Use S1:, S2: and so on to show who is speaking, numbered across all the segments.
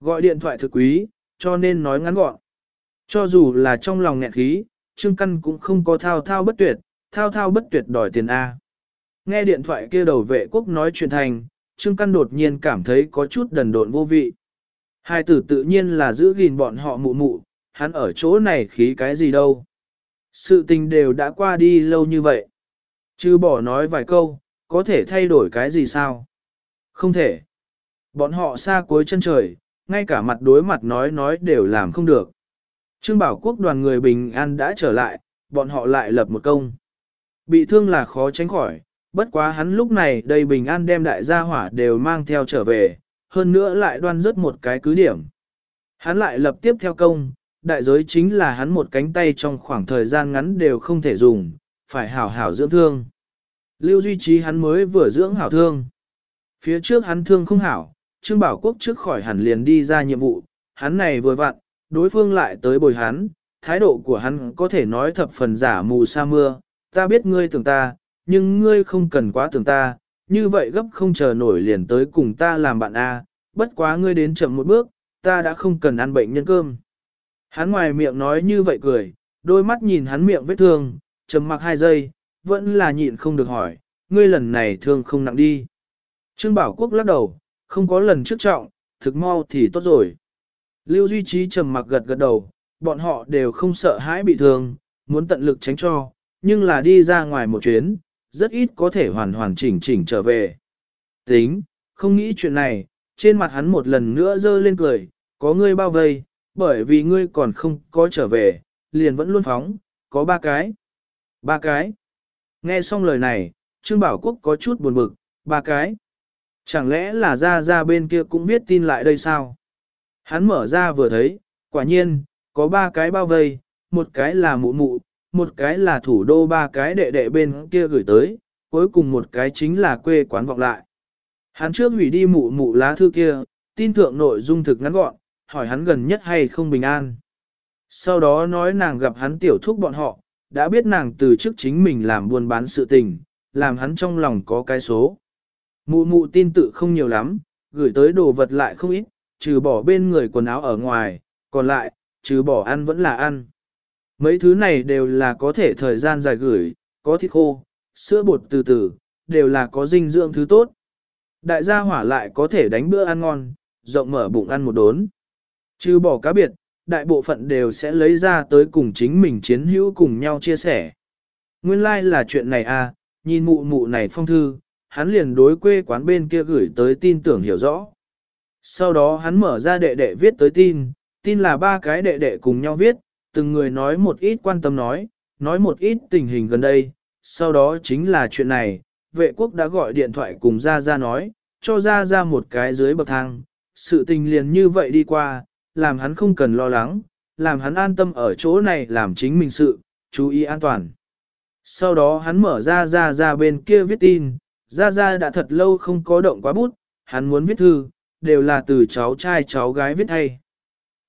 S1: Gọi điện thoại thực quý, cho nên nói ngắn gọn. Cho dù là trong lòng nghẹn khí, Trương Căn cũng không có thao thao bất tuyệt, thao thao bất tuyệt đòi tiền A. Nghe điện thoại kia đầu vệ quốc nói chuyện thành, Trương Căn đột nhiên cảm thấy có chút đần độn vô vị. Hai tử tự nhiên là giữ gìn bọn họ mụ mụ, hắn ở chỗ này khí cái gì đâu. Sự tình đều đã qua đi lâu như vậy. Chứ bỏ nói vài câu, có thể thay đổi cái gì sao? Không thể. Bọn họ xa cuối chân trời, ngay cả mặt đối mặt nói nói đều làm không được. Trương Bảo Quốc đoàn người bình an đã trở lại, bọn họ lại lập một công. Bị thương là khó tránh khỏi, bất quá hắn lúc này đây bình an đem đại gia hỏa đều mang theo trở về, hơn nữa lại đoan rớt một cái cứ điểm. Hắn lại lập tiếp theo công, đại giới chính là hắn một cánh tay trong khoảng thời gian ngắn đều không thể dùng, phải hảo hảo dưỡng thương. Lưu duy trí hắn mới vừa dưỡng hảo thương. Phía trước hắn thương không hảo, Trương Bảo Quốc trước khỏi hẳn liền đi ra nhiệm vụ, hắn này vừa vặn, đối phương lại tới bồi hắn, thái độ của hắn có thể nói thập phần giả mù sa mưa, ta biết ngươi tưởng ta, nhưng ngươi không cần quá tưởng ta, như vậy gấp không chờ nổi liền tới cùng ta làm bạn A, bất quá ngươi đến chậm một bước, ta đã không cần ăn bệnh nhân cơm. Hắn ngoài miệng nói như vậy cười, đôi mắt nhìn hắn miệng vết thương, trầm mặc hai giây, vẫn là nhịn không được hỏi, ngươi lần này thương không nặng đi. Trương Bảo Quốc lắc đầu, không có lần trước trọng, thực mau thì tốt rồi. Lưu Duy Trí trầm mặc gật gật đầu, bọn họ đều không sợ hãi bị thương, muốn tận lực tránh cho, nhưng là đi ra ngoài một chuyến, rất ít có thể hoàn hoàn chỉnh chỉnh trở về. Tính, không nghĩ chuyện này, trên mặt hắn một lần nữa dơ lên cười, có ngươi bao vây, bởi vì ngươi còn không có trở về, liền vẫn luôn phóng, có ba cái. Ba cái. Nghe xong lời này, Trương Bảo Quốc có chút buồn bực, ba cái. Chẳng lẽ là ra ra bên kia cũng biết tin lại đây sao? Hắn mở ra vừa thấy, quả nhiên, có ba cái bao vây, một cái là mụ mụ, một cái là thủ đô ba cái đệ đệ bên kia gửi tới, cuối cùng một cái chính là quê quán vọng lại. Hắn trước hủy đi mụ mụ lá thư kia, tin thượng nội dung thực ngắn gọn, hỏi hắn gần nhất hay không bình an. Sau đó nói nàng gặp hắn tiểu thúc bọn họ, đã biết nàng từ trước chính mình làm buôn bán sự tình, làm hắn trong lòng có cái số. Mụ mụ tin tự không nhiều lắm, gửi tới đồ vật lại không ít, trừ bỏ bên người quần áo ở ngoài, còn lại, trừ bỏ ăn vẫn là ăn. Mấy thứ này đều là có thể thời gian dài gửi, có thịt khô, sữa bột từ từ, đều là có dinh dưỡng thứ tốt. Đại gia hỏa lại có thể đánh bữa ăn ngon, rộng mở bụng ăn một đốn. Trừ bỏ cá biệt, đại bộ phận đều sẽ lấy ra tới cùng chính mình chiến hữu cùng nhau chia sẻ. Nguyên lai like là chuyện này à, nhìn mụ mụ này phong thư, hắn liền đối quê quán bên kia gửi tới tin tưởng hiểu rõ. Sau đó hắn mở ra đệ đệ viết tới tin, tin là ba cái đệ đệ cùng nhau viết, từng người nói một ít quan tâm nói, nói một ít tình hình gần đây, sau đó chính là chuyện này, vệ quốc đã gọi điện thoại cùng gia gia nói, cho gia gia một cái dưới bậc thang, sự tình liền như vậy đi qua, làm hắn không cần lo lắng, làm hắn an tâm ở chỗ này làm chính mình sự, chú ý an toàn. Sau đó hắn mở ra ra ra bên kia viết tin, ra ra đã thật lâu không có động quá bút, hắn muốn viết thư, đều là từ cháu trai cháu gái viết hay.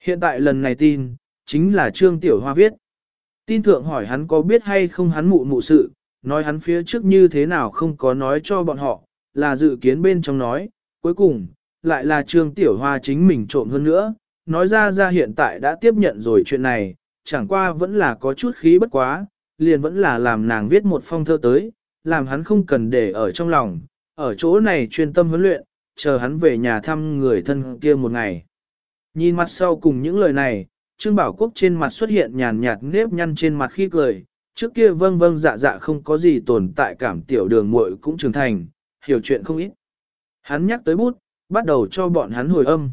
S1: Hiện tại lần này tin, chính là Trương Tiểu Hoa viết. Tin thượng hỏi hắn có biết hay không hắn mụ mụ sự, nói hắn phía trước như thế nào không có nói cho bọn họ, là dự kiến bên trong nói, cuối cùng, lại là Trương Tiểu Hoa chính mình trộm hơn nữa, nói ra ra hiện tại đã tiếp nhận rồi chuyện này, chẳng qua vẫn là có chút khí bất quá, liền vẫn là làm nàng viết một phong thơ tới, làm hắn không cần để ở trong lòng, ở chỗ này chuyên tâm huấn luyện, chờ hắn về nhà thăm người thân kia một ngày. Nhìn mặt sau cùng những lời này, Trương Bảo Quốc trên mặt xuất hiện nhàn nhạt nếp nhăn trên mặt khi cười, trước kia vâng vâng dạ dạ không có gì tồn tại cảm tiểu đường muội cũng trưởng thành, hiểu chuyện không ít. Hắn nhắc tới bút, bắt đầu cho bọn hắn hồi âm.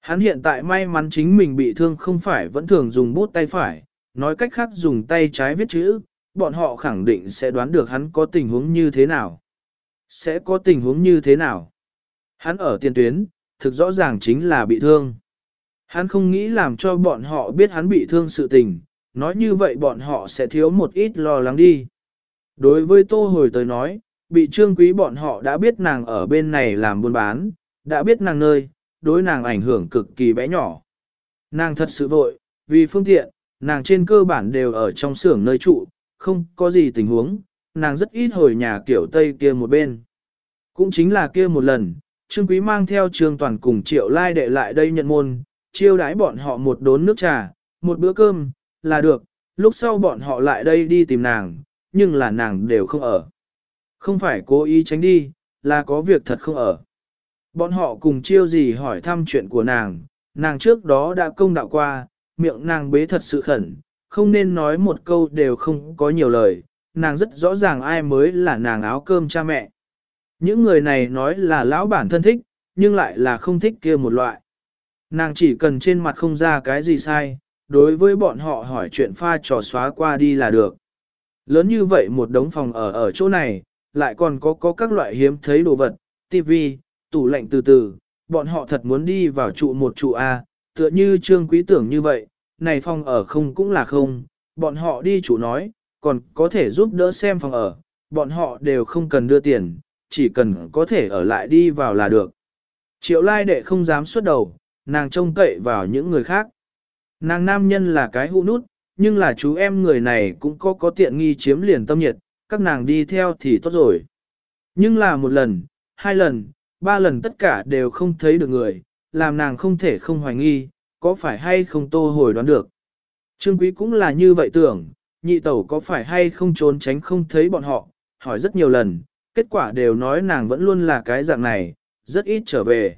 S1: Hắn hiện tại may mắn chính mình bị thương không phải vẫn thường dùng bút tay phải, nói cách khác dùng tay trái viết chữ, bọn họ khẳng định sẽ đoán được hắn có tình huống như thế nào. Sẽ có tình huống như thế nào. Hắn ở tiền tuyến, thực rõ ràng chính là bị thương. Hắn không nghĩ làm cho bọn họ biết hắn bị thương sự tình, nói như vậy bọn họ sẽ thiếu một ít lo lắng đi. Đối với Tô Hồi tới nói, bị trương quý bọn họ đã biết nàng ở bên này làm buôn bán, đã biết nàng nơi, đối nàng ảnh hưởng cực kỳ bé nhỏ. Nàng thật sự vội, vì phương tiện, nàng trên cơ bản đều ở trong xưởng nơi trụ, không có gì tình huống, nàng rất ít hồi nhà kiểu Tây kia một bên. Cũng chính là kia một lần, Trương Quý mang theo Trương Toàn cùng Triệu Lai đệ lại đây nhận môn, chiêu đãi bọn họ một đốn nước trà, một bữa cơm, là được, lúc sau bọn họ lại đây đi tìm nàng, nhưng là nàng đều không ở. Không phải cố ý tránh đi, là có việc thật không ở. Bọn họ cùng chiêu gì hỏi thăm chuyện của nàng, nàng trước đó đã công đạo qua, miệng nàng bế thật sự khẩn, không nên nói một câu đều không có nhiều lời, nàng rất rõ ràng ai mới là nàng áo cơm cha mẹ. Những người này nói là lão bản thân thích, nhưng lại là không thích kia một loại. Nàng chỉ cần trên mặt không ra cái gì sai, đối với bọn họ hỏi chuyện pha trò xóa qua đi là được. Lớn như vậy một đống phòng ở ở chỗ này, lại còn có có các loại hiếm thấy đồ vật, tivi, tủ lạnh từ từ, bọn họ thật muốn đi vào trụ một trụ A, tựa như trương quý tưởng như vậy, này phòng ở không cũng là không, bọn họ đi chủ nói, còn có thể giúp đỡ xem phòng ở, bọn họ đều không cần đưa tiền, chỉ cần có thể ở lại đi vào là được. Triệu lai đệ không dám xuất đầu, nàng trông cậy vào những người khác. Nàng nam nhân là cái hũ nút, nhưng là chú em người này cũng có có tiện nghi chiếm liền tâm nhiệt, các nàng đi theo thì tốt rồi. Nhưng là một lần, hai lần, ba lần tất cả đều không thấy được người, làm nàng không thể không hoài nghi, có phải hay không tô hồi đoán được. Trương Quý cũng là như vậy tưởng, nhị tẩu có phải hay không trốn tránh không thấy bọn họ, hỏi rất nhiều lần, kết quả đều nói nàng vẫn luôn là cái dạng này, rất ít trở về.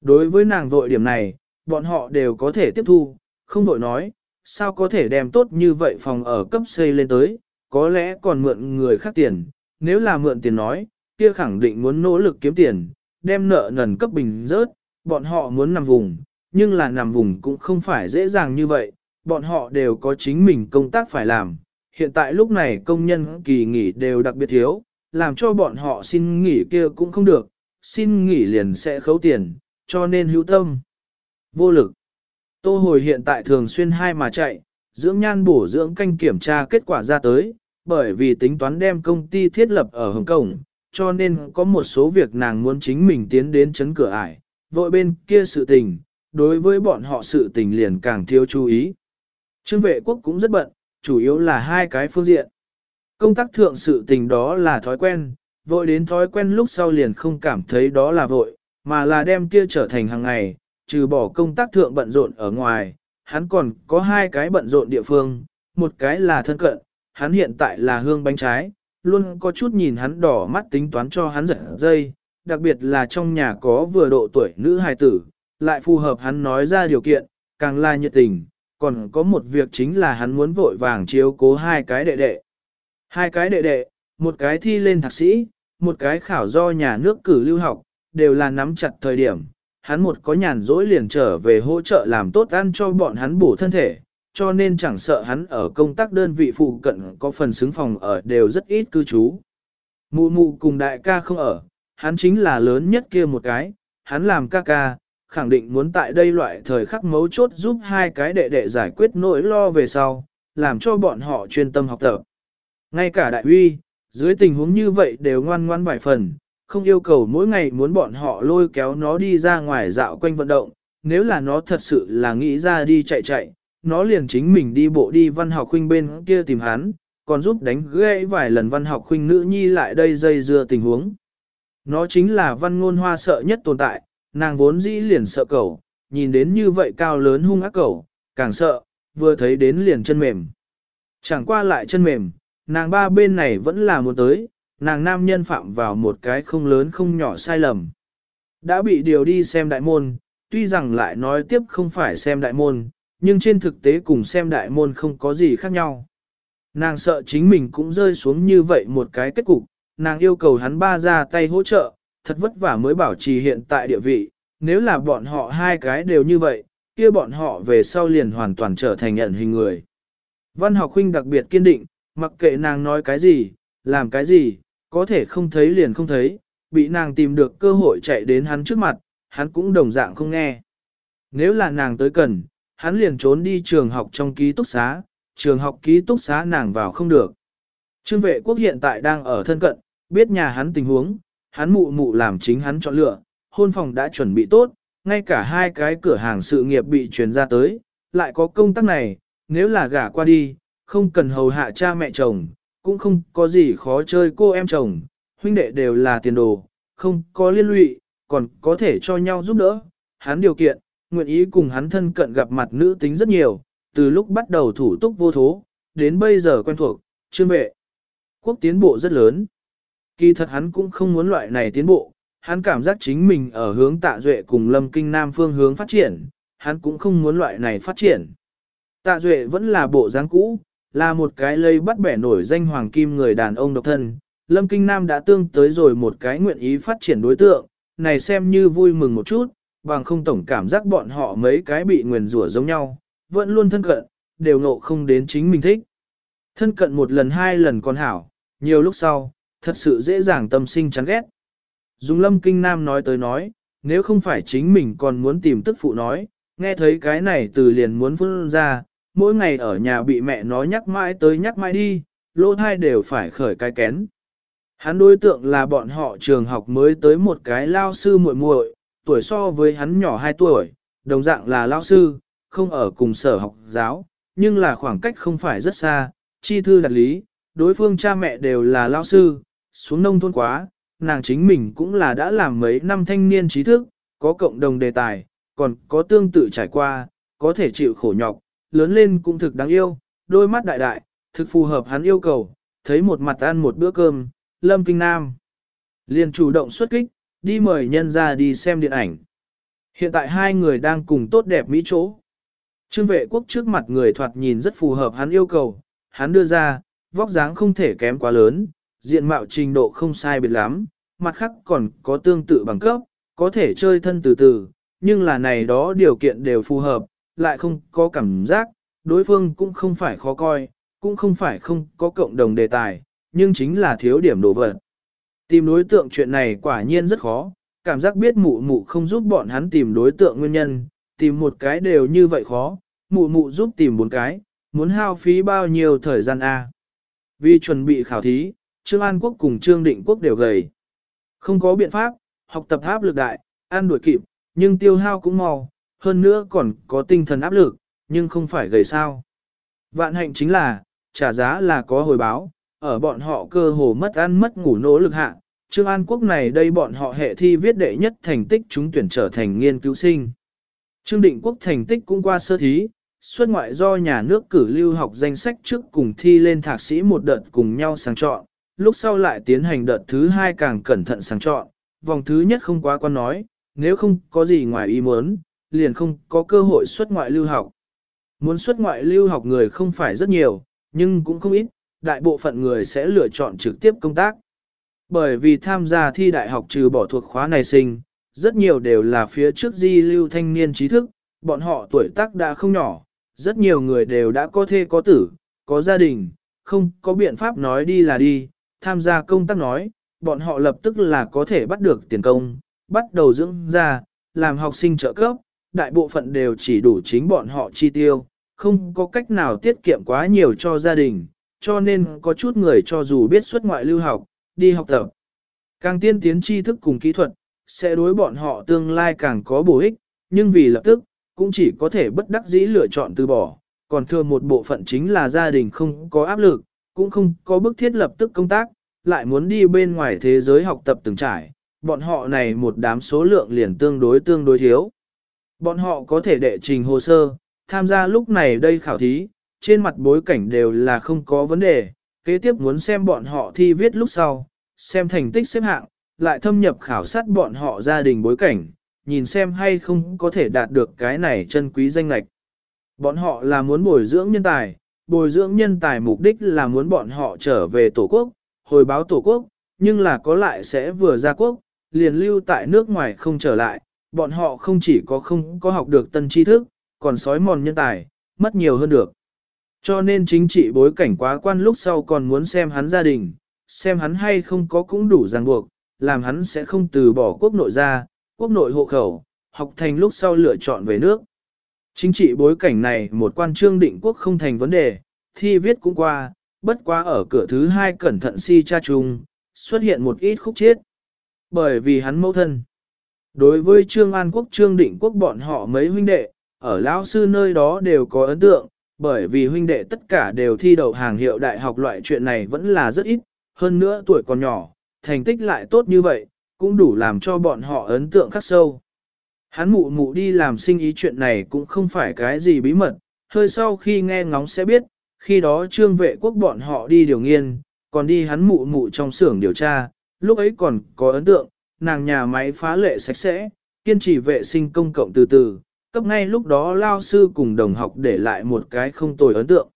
S1: Đối với nàng vội điểm này, bọn họ đều có thể tiếp thu, không vội nói, sao có thể đem tốt như vậy phòng ở cấp xây lên tới, có lẽ còn mượn người khác tiền, nếu là mượn tiền nói, kia khẳng định muốn nỗ lực kiếm tiền, đem nợ nần cấp bình rớt, bọn họ muốn nằm vùng, nhưng là nằm vùng cũng không phải dễ dàng như vậy, bọn họ đều có chính mình công tác phải làm. Hiện tại lúc này công nhân kỳ nghỉ đều đặc biệt thiếu, làm cho bọn họ xin nghỉ kia cũng không được, xin nghỉ liền sẽ khấu tiền, cho nên hữu tâm. Vô lực. Tô hồi hiện tại thường xuyên hai mà chạy, dưỡng nhan bổ dưỡng canh kiểm tra kết quả ra tới, bởi vì tính toán đem công ty thiết lập ở Hồng Kông, cho nên có một số việc nàng muốn chính mình tiến đến chấn cửa ải, vội bên kia sự tình, đối với bọn họ sự tình liền càng thiếu chú ý. Trương vệ quốc cũng rất bận, chủ yếu là hai cái phương diện. Công tác thượng sự tình đó là thói quen, vội đến thói quen lúc sau liền không cảm thấy đó là vội, mà là đem kia trở thành hàng ngày, trừ bỏ công tác thượng bận rộn ở ngoài, hắn còn có hai cái bận rộn địa phương, một cái là thân cận, hắn hiện tại là hương bánh trái, luôn có chút nhìn hắn đỏ mắt tính toán cho hắn giật dây, đặc biệt là trong nhà có vừa độ tuổi nữ hài tử, lại phù hợp hắn nói ra điều kiện, càng là nhiệt tình, còn có một việc chính là hắn muốn vội vàng chiếu cố hai cái đệ đệ. Hai cái đệ đệ, một cái thi lên thạc sĩ, một cái khảo do nhà nước cử lưu học, đều là nắm chặt thời điểm. Hắn một có nhàn rỗi liền trở về hỗ trợ làm tốt ăn cho bọn hắn bổ thân thể, cho nên chẳng sợ hắn ở công tác đơn vị phụ cận có phần xứng phòng ở đều rất ít cư trú. Mụ mụ cùng đại ca không ở, hắn chính là lớn nhất kia một cái, hắn làm ca ca, khẳng định muốn tại đây loại thời khắc mấu chốt giúp hai cái đệ đệ giải quyết nỗi lo về sau, làm cho bọn họ chuyên tâm học tập. Ngay cả đại huy, dưới tình huống như vậy đều ngoan ngoan vài phần, không yêu cầu mỗi ngày muốn bọn họ lôi kéo nó đi ra ngoài dạo quanh vận động, nếu là nó thật sự là nghĩ ra đi chạy chạy, nó liền chính mình đi bộ đi văn học huynh bên kia tìm hắn, còn giúp đánh gãy vài lần văn học huynh nữ nhi lại đây dây dưa tình huống. Nó chính là văn ngôn hoa sợ nhất tồn tại, nàng vốn dĩ liền sợ cẩu, nhìn đến như vậy cao lớn hung ác cẩu, càng sợ, vừa thấy đến liền chân mềm. Chẳng qua lại chân mềm, nàng ba bên này vẫn là muốn tới, nàng nam nhân phạm vào một cái không lớn không nhỏ sai lầm. Đã bị điều đi xem đại môn, tuy rằng lại nói tiếp không phải xem đại môn, nhưng trên thực tế cùng xem đại môn không có gì khác nhau. Nàng sợ chính mình cũng rơi xuống như vậy một cái kết cục, nàng yêu cầu hắn ba ra tay hỗ trợ, thật vất vả mới bảo trì hiện tại địa vị, nếu là bọn họ hai cái đều như vậy, kia bọn họ về sau liền hoàn toàn trở thành nhận hình người. Văn học huynh đặc biệt kiên định, mặc kệ nàng nói cái gì, làm cái gì, có thể không thấy liền không thấy, bị nàng tìm được cơ hội chạy đến hắn trước mặt, hắn cũng đồng dạng không nghe. Nếu là nàng tới cần, hắn liền trốn đi trường học trong ký túc xá, trường học ký túc xá nàng vào không được. Trương vệ quốc hiện tại đang ở thân cận, biết nhà hắn tình huống, hắn mụ mụ làm chính hắn chọn lựa, hôn phòng đã chuẩn bị tốt, ngay cả hai cái cửa hàng sự nghiệp bị truyền ra tới, lại có công tác này, nếu là gả qua đi, không cần hầu hạ cha mẹ chồng, cũng không có gì khó chơi cô em chồng, huynh đệ đều là tiền đồ, không có liên lụy, còn có thể cho nhau giúp đỡ. Hắn điều kiện, nguyện ý cùng hắn thân cận gặp mặt nữ tính rất nhiều, từ lúc bắt đầu thủ túc vô thố, đến bây giờ quen thuộc, chương vệ. Quốc tiến bộ rất lớn. Kỳ thật hắn cũng không muốn loại này tiến bộ, hắn cảm giác chính mình ở hướng tạ duệ cùng lâm kinh nam phương hướng phát triển, hắn cũng không muốn loại này phát triển. Tạ duệ vẫn là bộ dáng cũ, là một cái lây bắt bẻ nổi danh hoàng kim người đàn ông độc thân. Lâm Kinh Nam đã tương tới rồi một cái nguyện ý phát triển đối tượng, này xem như vui mừng một chút, bằng không tổng cảm giác bọn họ mấy cái bị nguyền rủa giống nhau, vẫn luôn thân cận, đều ngộ không đến chính mình thích. Thân cận một lần hai lần còn hảo, nhiều lúc sau, thật sự dễ dàng tâm sinh chán ghét. Dùng lâm kinh nam nói tới nói, nếu không phải chính mình còn muốn tìm tức phụ nói, nghe thấy cái này từ liền muốn phun ra, mỗi ngày ở nhà bị mẹ nó nhắc mãi tới nhắc mãi đi, lỗ thai đều phải khởi cái kén. Hắn đối tượng là bọn họ trường học mới tới một cái lao sư muội muội, tuổi so với hắn nhỏ 2 tuổi, đồng dạng là lao sư, không ở cùng sở học giáo, nhưng là khoảng cách không phải rất xa, chi thư đặt lý, đối phương cha mẹ đều là lao sư, xuống nông thôn quá, nàng chính mình cũng là đã làm mấy năm thanh niên trí thức, có cộng đồng đề tài, còn có tương tự trải qua, có thể chịu khổ nhọc, lớn lên cũng thực đáng yêu, đôi mắt đại đại, thực phù hợp hắn yêu cầu, thấy một mặt ăn một bữa cơm, lâm kinh nam. Liền chủ động xuất kích, đi mời nhân ra đi xem điện ảnh. Hiện tại hai người đang cùng tốt đẹp mỹ chỗ. Trương vệ quốc trước mặt người thoạt nhìn rất phù hợp hắn yêu cầu, hắn đưa ra, vóc dáng không thể kém quá lớn, diện mạo trình độ không sai biệt lắm, mặt khác còn có tương tự bằng cấp, có thể chơi thân từ từ, nhưng là này đó điều kiện đều phù hợp, lại không có cảm giác, đối phương cũng không phải khó coi, cũng không phải không có cộng đồng đề tài, nhưng chính là thiếu điểm đồ vật. Tìm đối tượng chuyện này quả nhiên rất khó, cảm giác biết mụ mụ không giúp bọn hắn tìm đối tượng nguyên nhân, tìm một cái đều như vậy khó, mụ mụ giúp tìm bốn cái, muốn hao phí bao nhiêu thời gian a? Vì chuẩn bị khảo thí, Trương An Quốc cùng Trương Định Quốc đều gầy. Không có biện pháp, học tập áp lực đại, ăn đuổi kịp, nhưng tiêu hao cũng mau, hơn nữa còn có tinh thần áp lực, nhưng không phải gầy sao. Vạn hạnh chính là, trả giá là có hồi báo, ở bọn họ cơ hồ mất ăn mất ngủ nỗ lực hạ. Trương An Quốc này đây bọn họ hệ thi viết đệ nhất thành tích chúng tuyển trở thành nghiên cứu sinh. Trương Định Quốc thành tích cũng qua sơ thí, xuất ngoại do nhà nước cử lưu học danh sách trước cùng thi lên thạc sĩ một đợt cùng nhau sang chọn, lúc sau lại tiến hành đợt thứ hai càng cẩn thận sàng chọn, vòng thứ nhất không quá quan nói, nếu không có gì ngoài ý muốn, liền không có cơ hội xuất ngoại lưu học. Muốn xuất ngoại lưu học người không phải rất nhiều, nhưng cũng không ít, đại bộ phận người sẽ lựa chọn trực tiếp công tác. Bởi vì tham gia thi đại học trừ bỏ thuộc khóa này sinh, rất nhiều đều là phía trước di lưu thanh niên trí thức, bọn họ tuổi tác đã không nhỏ, rất nhiều người đều đã có thê có tử, có gia đình, không có biện pháp nói đi là đi, tham gia công tác nói, bọn họ lập tức là có thể bắt được tiền công, bắt đầu dưỡng ra, làm học sinh trợ cấp, đại bộ phận đều chỉ đủ chính bọn họ chi tiêu, không có cách nào tiết kiệm quá nhiều cho gia đình, cho nên có chút người cho dù biết xuất ngoại lưu học, đi học tập. Càng tiên tiến tri thức cùng kỹ thuật, sẽ đối bọn họ tương lai càng có bổ ích, nhưng vì lập tức, cũng chỉ có thể bất đắc dĩ lựa chọn từ bỏ, còn thừa một bộ phận chính là gia đình không có áp lực, cũng không có bức thiết lập tức công tác, lại muốn đi bên ngoài thế giới học tập từng trải, bọn họ này một đám số lượng liền tương đối tương đối thiếu. Bọn họ có thể đệ trình hồ sơ, tham gia lúc này đây khảo thí, trên mặt bối cảnh đều là không có vấn đề, kế tiếp muốn xem bọn họ thi viết lúc sau, xem thành tích xếp hạng, lại thâm nhập khảo sát bọn họ gia đình bối cảnh, nhìn xem hay không có thể đạt được cái này chân quý danh lạch. Bọn họ là muốn bồi dưỡng nhân tài, bồi dưỡng nhân tài mục đích là muốn bọn họ trở về tổ quốc, hồi báo tổ quốc, nhưng là có lại sẽ vừa ra quốc, liền lưu tại nước ngoài không trở lại, bọn họ không chỉ có không có học được tân tri thức, còn sói mòn nhân tài, mất nhiều hơn được. Cho nên chính trị bối cảnh quá quan lúc sau còn muốn xem hắn gia đình, xem hắn hay không có cũng đủ ràng buộc, làm hắn sẽ không từ bỏ quốc nội ra, quốc nội hộ khẩu, học thành lúc sau lựa chọn về nước. Chính trị bối cảnh này một quan trương định quốc không thành vấn đề, thi viết cũng qua, bất quá ở cửa thứ hai cẩn thận si cha chung, xuất hiện một ít khúc chiết. Bởi vì hắn mẫu thân. Đối với Trương An Quốc Trương Định Quốc bọn họ mấy huynh đệ, ở lão sư nơi đó đều có ấn tượng, bởi vì huynh đệ tất cả đều thi đậu hàng hiệu đại học loại chuyện này vẫn là rất ít, hơn nữa tuổi còn nhỏ, thành tích lại tốt như vậy, cũng đủ làm cho bọn họ ấn tượng khắc sâu. Hắn mụ mụ đi làm sinh ý chuyện này cũng không phải cái gì bí mật, hơi sau khi nghe ngóng sẽ biết, khi đó trương vệ quốc bọn họ đi điều nghiên, còn đi hắn mụ mụ trong xưởng điều tra, lúc ấy còn có ấn tượng, nàng nhà máy phá lệ sạch sẽ, kiên trì vệ sinh công cộng từ từ, cấp ngay lúc đó lao sư cùng đồng học để lại một cái không tồi ấn tượng.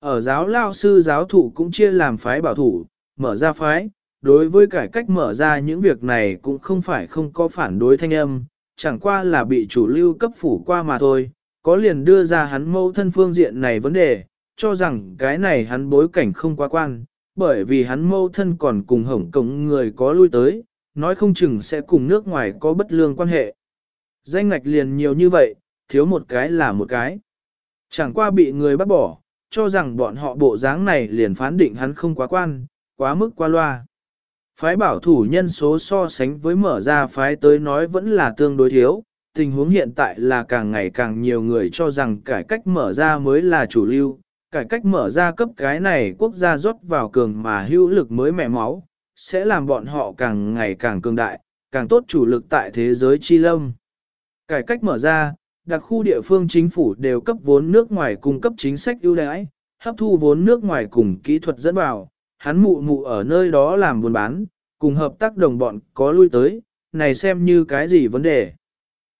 S1: Ở giáo lao sư giáo thủ cũng chia làm phái bảo thủ, mở ra phái, đối với cải cách mở ra những việc này cũng không phải không có phản đối thanh âm, chẳng qua là bị chủ lưu cấp phủ qua mà thôi, có liền đưa ra hắn mâu thân phương diện này vấn đề, cho rằng cái này hắn bối cảnh không quá quan, bởi vì hắn mâu thân còn cùng hổng cổng người có lui tới, nói không chừng sẽ cùng nước ngoài có bất lương quan hệ. Danh ngạch liền nhiều như vậy, thiếu một cái là một cái. Chẳng qua bị người bắt bỏ, cho rằng bọn họ bộ dáng này liền phán định hắn không quá quan, quá mức qua loa. Phái bảo thủ nhân số so sánh với mở ra phái tới nói vẫn là tương đối thiếu, tình huống hiện tại là càng ngày càng nhiều người cho rằng cải cách mở ra mới là chủ lưu, cải cách mở ra cấp cái này quốc gia rót vào cường mà hữu lực mới mẹ máu, sẽ làm bọn họ càng ngày càng cường đại, càng tốt chủ lực tại thế giới chi lâm. Cải cách mở ra, đặc khu địa phương chính phủ đều cấp vốn nước ngoài cung cấp chính sách ưu đãi, hấp thu vốn nước ngoài cùng kỹ thuật dẫn vào, hắn mụ mụ ở nơi đó làm buôn bán, cùng hợp tác đồng bọn có lui tới, này xem như cái gì vấn đề.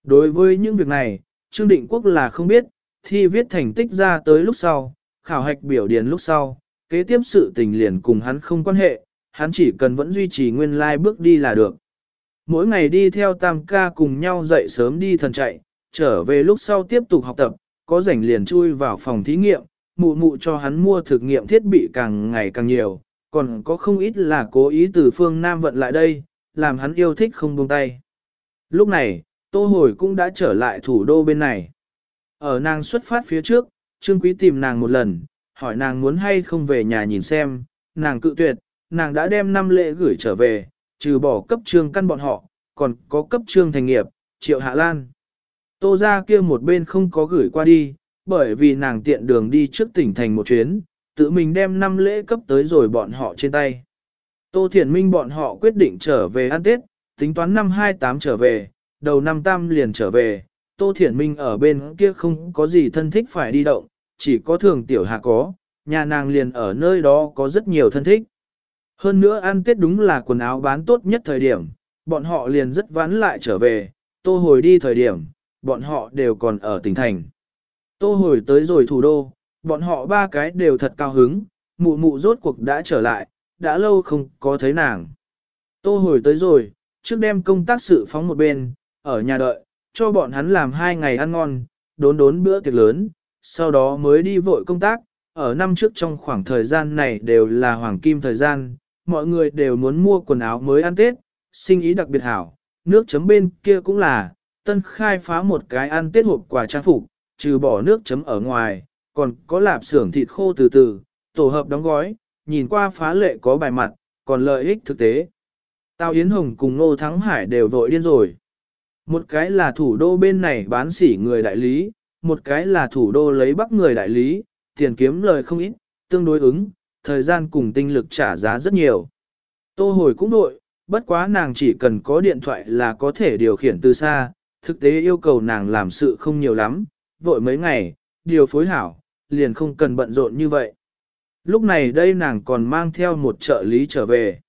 S1: Đối với những việc này, Trương Định Quốc là không biết, thi viết thành tích ra tới lúc sau, khảo hạch biểu điền lúc sau, kế tiếp sự tình liền cùng hắn không quan hệ, hắn chỉ cần vẫn duy trì nguyên lai like bước đi là được. Mỗi ngày đi theo tam ca cùng nhau dậy sớm đi thần chạy, trở về lúc sau tiếp tục học tập, có rảnh liền chui vào phòng thí nghiệm, mụ mụ cho hắn mua thực nghiệm thiết bị càng ngày càng nhiều, còn có không ít là cố ý từ phương Nam vận lại đây, làm hắn yêu thích không buông tay. Lúc này, Tô Hồi cũng đã trở lại thủ đô bên này. Ở nàng xuất phát phía trước, Trương Quý tìm nàng một lần, hỏi nàng muốn hay không về nhà nhìn xem, nàng cự tuyệt, nàng đã đem năm lễ gửi trở về, trừ bỏ cấp trương căn bọn họ, còn có cấp trương thành nghiệp, triệu hạ lan. Tô ra kia một bên không có gửi qua đi, bởi vì nàng tiện đường đi trước tỉnh thành một chuyến, tự mình đem năm lễ cấp tới rồi bọn họ trên tay. Tô Thiển Minh bọn họ quyết định trở về ăn Tết, tính toán năm 28 trở về, đầu năm tam liền trở về, Tô Thiển Minh ở bên kia không có gì thân thích phải đi động, chỉ có thường tiểu hạ có, nhà nàng liền ở nơi đó có rất nhiều thân thích. Hơn nữa ăn Tết đúng là quần áo bán tốt nhất thời điểm, bọn họ liền rất vãn lại trở về, tô hồi đi thời điểm, bọn họ đều còn ở tỉnh thành. Tô hồi tới rồi thủ đô, bọn họ ba cái đều thật cao hứng, mụ mụ rốt cuộc đã trở lại, đã lâu không có thấy nàng. Tô hồi tới rồi, trước đem công tác sự phóng một bên, ở nhà đợi, cho bọn hắn làm hai ngày ăn ngon, đốn đốn bữa tiệc lớn, sau đó mới đi vội công tác. Ở năm trước trong khoảng thời gian này đều là hoàng kim thời gian, mọi người đều muốn mua quần áo mới ăn Tết, sinh ý đặc biệt hảo, nước chấm bên kia cũng là, tân khai phá một cái ăn Tết hộp quà trang phục, trừ bỏ nước chấm ở ngoài, còn có lạp xưởng thịt khô từ từ, tổ hợp đóng gói, nhìn qua phá lệ có bài mặt, còn lợi ích thực tế. Tào Yến Hồng cùng Ngô Thắng Hải đều vội điên rồi. Một cái là thủ đô bên này bán sỉ người đại lý, một cái là thủ đô lấy bắc người đại lý, tiền kiếm lời không ít, tương đối ứng, thời gian cùng tinh lực trả giá rất nhiều. Tô hồi cũng đội, bất quá nàng chỉ cần có điện thoại là có thể điều khiển từ xa, thực tế yêu cầu nàng làm sự không nhiều lắm, vội mấy ngày, điều phối hảo, liền không cần bận rộn như vậy. Lúc này đây nàng còn mang theo một trợ lý trở về.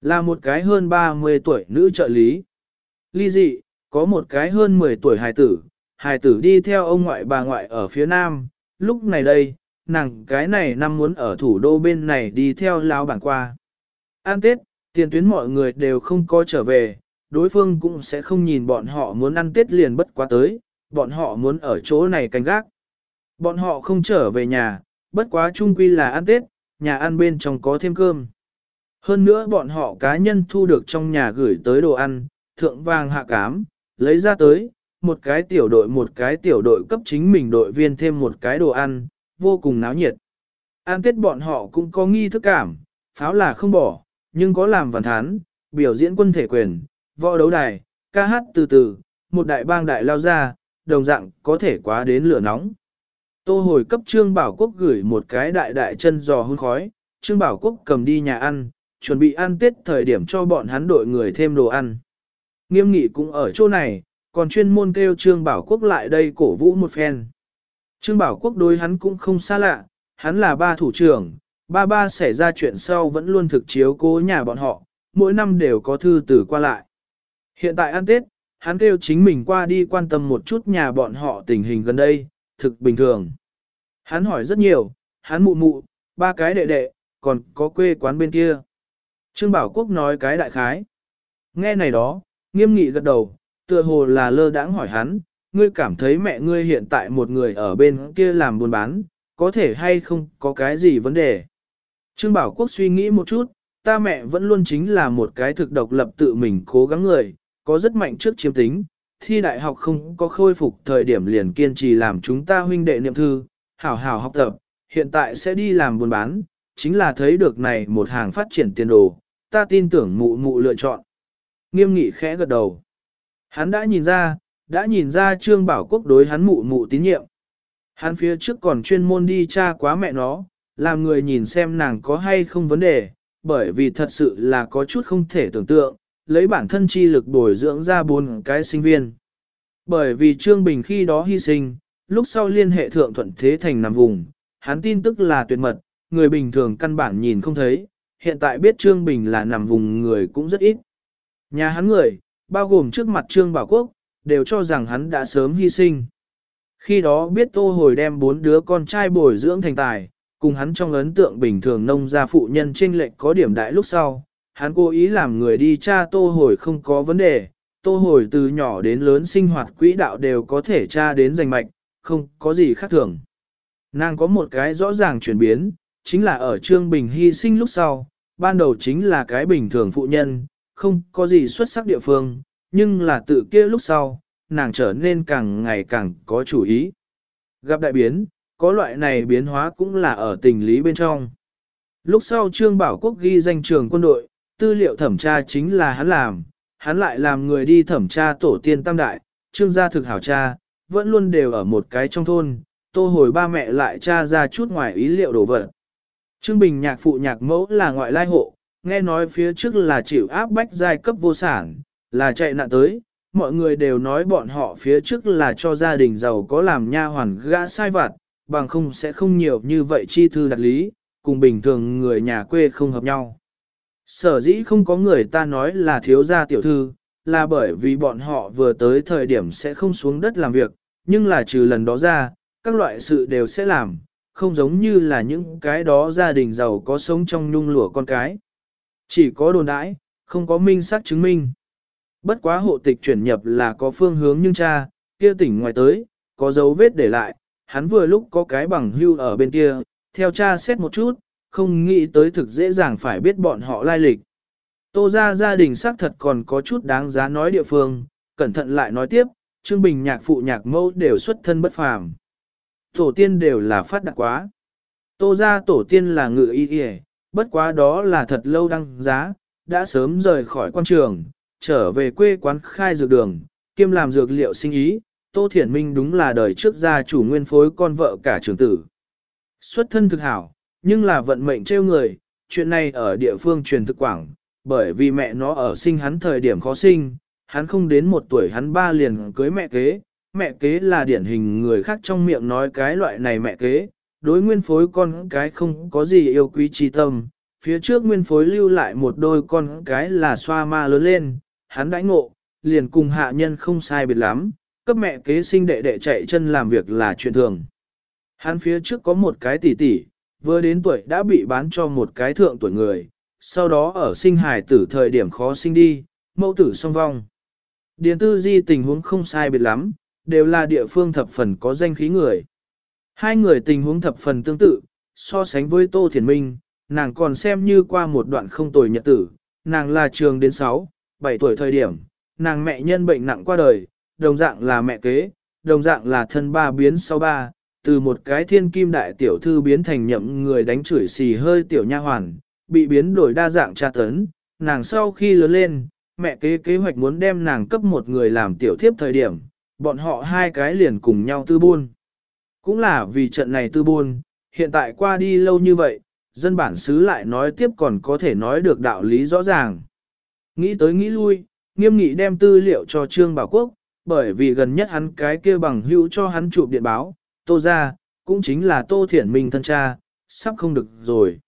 S1: Là một cái hơn 30 tuổi nữ trợ lý. Ly dị, có một cái hơn 10 tuổi hài tử, hài tử đi theo ông ngoại bà ngoại ở phía nam, lúc này đây, nàng cái này năm muốn ở thủ đô bên này đi theo lão bản qua. An Tết, tiền tuyến mọi người đều không có trở về, đối phương cũng sẽ không nhìn bọn họ muốn ăn Tết liền bất quá tới, bọn họ muốn ở chỗ này canh gác. Bọn họ không trở về nhà, bất quá chung quy là ăn Tết, nhà ăn bên trong có thêm cơm. Hơn nữa bọn họ cá nhân thu được trong nhà gửi tới đồ ăn, thượng vàng hạ cám, lấy ra tới, một cái tiểu đội một cái tiểu đội cấp chính mình đội viên thêm một cái đồ ăn, vô cùng náo nhiệt. An tết bọn họ cũng có nghi thức cảm, pháo là không bỏ, nhưng có làm văn thán, biểu diễn quân thể quyền, võ đấu đài, ca hát từ từ, một đại bang đại lao ra, đồng dạng có thể quá đến lửa nóng. Tô hồi cấp Trương Bảo Quốc gửi một cái đại đại chân giò hun khói, Trương Bảo Quốc cầm đi nhà ăn, chuẩn bị ăn tết thời điểm cho bọn hắn đội người thêm đồ ăn. Nghiêm nghị cũng ở chỗ này, còn chuyên môn kêu Trương Bảo Quốc lại đây cổ vũ một phen. Trương Bảo Quốc đối hắn cũng không xa lạ, hắn là ba thủ trưởng, ba ba xảy ra chuyện sau vẫn luôn thực chiếu cố nhà bọn họ, mỗi năm đều có thư từ qua lại. Hiện tại ăn Tết, hắn kêu chính mình qua đi quan tâm một chút nhà bọn họ tình hình gần đây, thực bình thường. Hắn hỏi rất nhiều, hắn mụ mụ, ba cái đệ đệ, còn có quê quán bên kia. Trương Bảo Quốc nói cái đại khái. Nghe này đó, nghiêm nghị gật đầu, tựa hồ là lơ đãng hỏi hắn, ngươi cảm thấy mẹ ngươi hiện tại một người ở bên kia làm buôn bán, có thể hay không có cái gì vấn đề. Trương Bảo Quốc suy nghĩ một chút, ta mẹ vẫn luôn chính là một cái thực độc lập tự mình cố gắng người, có rất mạnh trước chiếm tính, thi đại học không có khôi phục thời điểm liền kiên trì làm chúng ta huynh đệ niệm thư, hảo hảo học tập, hiện tại sẽ đi làm buôn bán, chính là thấy được này một hàng phát triển tiền đồ, ta tin tưởng mụ mụ lựa chọn. Nghiêm nghị khẽ gật đầu. Hắn đã nhìn ra, đã nhìn ra Trương Bảo Quốc đối hắn mụ mụ tín nhiệm. Hắn phía trước còn chuyên môn đi tra quá mẹ nó, làm người nhìn xem nàng có hay không vấn đề, bởi vì thật sự là có chút không thể tưởng tượng, lấy bản thân chi lực bồi dưỡng ra bốn cái sinh viên. Bởi vì Trương Bình khi đó hy sinh, lúc sau liên hệ thượng thuận thế thành nằm vùng, hắn tin tức là tuyệt mật, người bình thường căn bản nhìn không thấy, hiện tại biết Trương Bình là nằm vùng người cũng rất ít. Nhà hắn người, bao gồm trước mặt Trương Bảo Quốc, đều cho rằng hắn đã sớm hy sinh. Khi đó biết Tô Hồi đem bốn đứa con trai bồi dưỡng thành tài, cùng hắn trong ấn tượng bình thường nông gia phụ nhân trên lệnh có điểm đại lúc sau, hắn cố ý làm người đi tra Tô Hồi không có vấn đề, Tô Hồi từ nhỏ đến lớn sinh hoạt quỹ đạo đều có thể tra đến rành mạch, không có gì khác thường. Nàng có một cái rõ ràng chuyển biến, chính là ở Trương Bình hy sinh lúc sau, ban đầu chính là cái bình thường phụ nhân, không có gì xuất sắc địa phương, nhưng là tự kia lúc sau, nàng trở nên càng ngày càng có chủ ý. Gặp đại biến, có loại này biến hóa cũng là ở tình lý bên trong. Lúc sau Trương Bảo Quốc ghi danh trường quân đội, tư liệu thẩm tra chính là hắn làm, hắn lại làm người đi thẩm tra tổ tiên tam đại, trương gia thực hảo cha, vẫn luôn đều ở một cái trong thôn, tô hồi ba mẹ lại tra ra chút ngoài ý liệu đồ vật. Trương Bình nhạc phụ nhạc mẫu là ngoại lai hộ, nghe nói phía trước là chịu áp bách giai cấp vô sản, là chạy nạn tới, mọi người đều nói bọn họ phía trước là cho gia đình giàu có làm nha hoàn gã sai vặt, bằng không sẽ không nhiều như vậy chi thư đặt lý, cùng bình thường người nhà quê không hợp nhau. Sở dĩ không có người ta nói là thiếu gia tiểu thư, là bởi vì bọn họ vừa tới thời điểm sẽ không xuống đất làm việc, nhưng là trừ lần đó ra, các loại sự đều sẽ làm, không giống như là những cái đó gia đình giàu có sống trong nhung lụa con cái. Chỉ có đồn đãi, không có minh xác chứng minh. Bất quá hộ tịch chuyển nhập là có phương hướng nhưng cha, kia tỉnh ngoài tới, có dấu vết để lại, hắn vừa lúc có cái bằng hưu ở bên kia, theo cha xét một chút, không nghĩ tới thực dễ dàng phải biết bọn họ lai lịch. Tô ra gia đình xác thật còn có chút đáng giá nói địa phương, cẩn thận lại nói tiếp, Trương Bình nhạc phụ nhạc mẫu đều xuất thân bất phàm. Tổ tiên đều là phát đạt quá. Tô ra tổ tiên là ngự y y, bất quá đó là thật lâu đăng giá, đã sớm rời khỏi quan trường, trở về quê quán khai dược đường, kiêm làm dược liệu sinh ý, Tô Thiển Minh đúng là đời trước gia chủ nguyên phối con vợ cả trưởng tử. Xuất thân thực hảo, nhưng là vận mệnh trêu người, chuyện này ở địa phương truyền thực quảng, bởi vì mẹ nó ở sinh hắn thời điểm khó sinh, hắn không đến một tuổi hắn ba liền cưới mẹ kế, mẹ kế là điển hình người khác trong miệng nói cái loại này mẹ kế, đối nguyên phối con cái không có gì yêu quý trí tâm, phía trước nguyên phối lưu lại một đôi con cái là xoa ma lớn lên, hắn đãi ngộ, liền cùng hạ nhân không sai biệt lắm, cấp mẹ kế sinh đệ đệ chạy chân làm việc là chuyện thường. Hắn phía trước có một cái tỷ tỷ, vừa đến tuổi đã bị bán cho một cái thượng tuổi người, sau đó ở sinh hài tử thời điểm khó sinh đi, mẫu tử song vong. Điền tư di tình huống không sai biệt lắm, đều là địa phương thập phần có danh khí người. Hai người tình huống thập phần tương tự, so sánh với Tô Thiền Minh, nàng còn xem như qua một đoạn không tồi nhật tử, nàng là trường đến 6, 7 tuổi thời điểm, nàng mẹ nhân bệnh nặng qua đời, đồng dạng là mẹ kế, đồng dạng là thân ba biến sau ba, từ một cái thiên kim đại tiểu thư biến thành nhậm người đánh chửi xì hơi tiểu nha hoàn, bị biến đổi đa dạng tra tấn, nàng sau khi lớn lên, mẹ kế kế hoạch muốn đem nàng cấp một người làm tiểu thiếp thời điểm, bọn họ hai cái liền cùng nhau tư buôn. Cũng là vì trận này tư buôn, hiện tại qua đi lâu như vậy, dân bản xứ lại nói tiếp còn có thể nói được đạo lý rõ ràng. Nghĩ tới nghĩ lui, nghiêm nghị đem tư liệu cho Trương Bảo Quốc, bởi vì gần nhất hắn cái kia bằng hữu cho hắn chụp điện báo, tô ra, cũng chính là tô thiển minh thân cha, sắp không được rồi.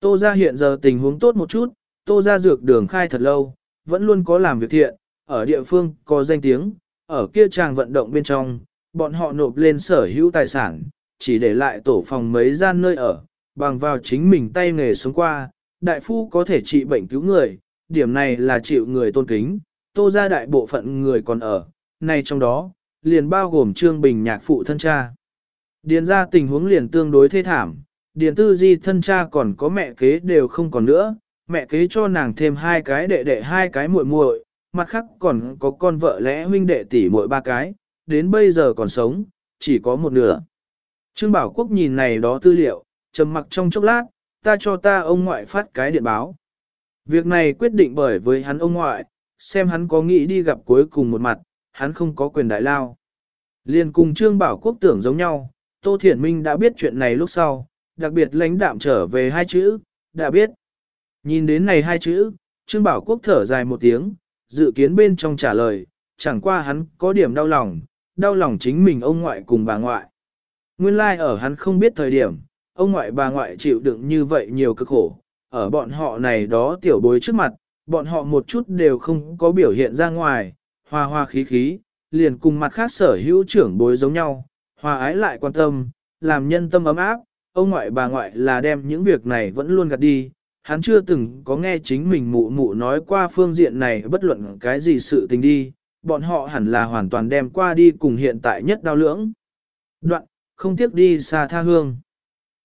S1: Tô ra hiện giờ tình huống tốt một chút, tô ra dược đường khai thật lâu, vẫn luôn có làm việc thiện, ở địa phương có danh tiếng, ở kia tràng vận động bên trong, bọn họ nộp lên sở hữu tài sản, chỉ để lại tổ phòng mấy gian nơi ở, bằng vào chính mình tay nghề sống qua, đại phu có thể trị bệnh cứu người, điểm này là chịu người tôn kính, tô ra đại bộ phận người còn ở, này trong đó, liền bao gồm Trương Bình nhạc phụ thân cha. Điền ra tình huống liền tương đối thê thảm, điền tư di thân cha còn có mẹ kế đều không còn nữa, mẹ kế cho nàng thêm hai cái đệ đệ hai cái muội muội, mặt khác còn có con vợ lẽ huynh đệ tỷ muội ba cái, đến bây giờ còn sống, chỉ có một nửa. Trương Bảo Quốc nhìn này đó tư liệu, trầm mặc trong chốc lát, ta cho ta ông ngoại phát cái điện báo. Việc này quyết định bởi với hắn ông ngoại, xem hắn có nghĩ đi gặp cuối cùng một mặt, hắn không có quyền đại lao. Liên cùng Trương Bảo Quốc tưởng giống nhau, Tô Thiển Minh đã biết chuyện này lúc sau, đặc biệt lãnh đạm trở về hai chữ, đã biết. Nhìn đến này hai chữ, Trương Bảo Quốc thở dài một tiếng, dự kiến bên trong trả lời, chẳng qua hắn có điểm đau lòng, đau lòng chính mình ông ngoại cùng bà ngoại. Nguyên lai like ở hắn không biết thời điểm, ông ngoại bà ngoại chịu đựng như vậy nhiều cực khổ, ở bọn họ này đó tiểu bối trước mặt, bọn họ một chút đều không có biểu hiện ra ngoài, hoa hoa khí khí, liền cùng mặt khác sở hữu trưởng bối giống nhau, hòa ái lại quan tâm, làm nhân tâm ấm áp, ông ngoại bà ngoại là đem những việc này vẫn luôn gạt đi, hắn chưa từng có nghe chính mình mụ mụ nói qua phương diện này bất luận cái gì sự tình đi, bọn họ hẳn là hoàn toàn đem qua đi cùng hiện tại nhất đau lưỡng. Đoạn, không tiếc đi xa tha hương.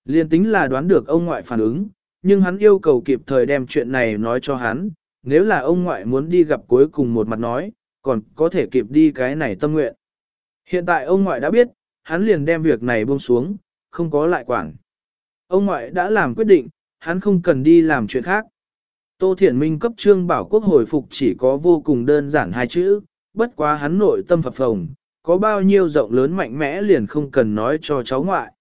S1: Liên tính là đoán được ông ngoại phản ứng, nhưng hắn yêu cầu kịp thời đem chuyện này nói cho hắn, nếu là ông ngoại muốn đi gặp cuối cùng một mặt nói, còn có thể kịp đi cái này tâm nguyện. Hiện tại ông ngoại đã biết, hắn liền đem việc này buông xuống, không có lại quản. Ông ngoại đã làm quyết định, hắn không cần đi làm chuyện khác. Tô Thiển Minh cấp trương bảo quốc hồi phục chỉ có vô cùng đơn giản hai chữ, bất quá hắn nội tâm phập phồng, có bao nhiêu rộng lớn mạnh mẽ liền không cần nói cho cháu ngoại.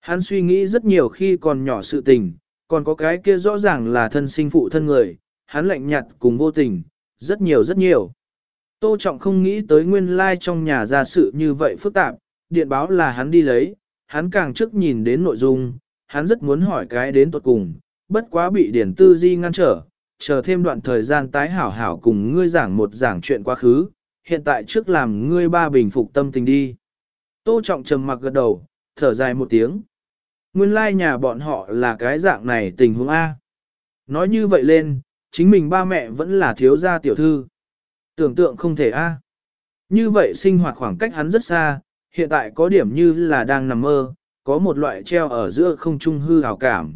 S1: Hắn suy nghĩ rất nhiều khi còn nhỏ sự tình, còn có cái kia rõ ràng là thân sinh phụ thân người, hắn lạnh nhạt cùng vô tình, rất nhiều rất nhiều. Tô Trọng không nghĩ tới nguyên lai trong nhà ra sự như vậy phức tạp, điện báo là hắn đi lấy, hắn càng trước nhìn đến nội dung, hắn rất muốn hỏi cái đến tuột cùng, bất quá bị điển tư di ngăn trở, chờ thêm đoạn thời gian tái hảo hảo cùng ngươi giảng một giảng chuyện quá khứ, hiện tại trước làm ngươi ba bình phục tâm tình đi. Tô Trọng trầm mặc gật đầu, thở dài một tiếng. Nguyên lai nhà bọn họ là cái dạng này tình huống A. Nói như vậy lên, chính mình ba mẹ vẫn là thiếu gia tiểu thư. Tưởng tượng không thể A. Như vậy sinh hoạt khoảng cách hắn rất xa, hiện tại có điểm như là đang nằm mơ, có một loại treo ở giữa không trung hư hào cảm.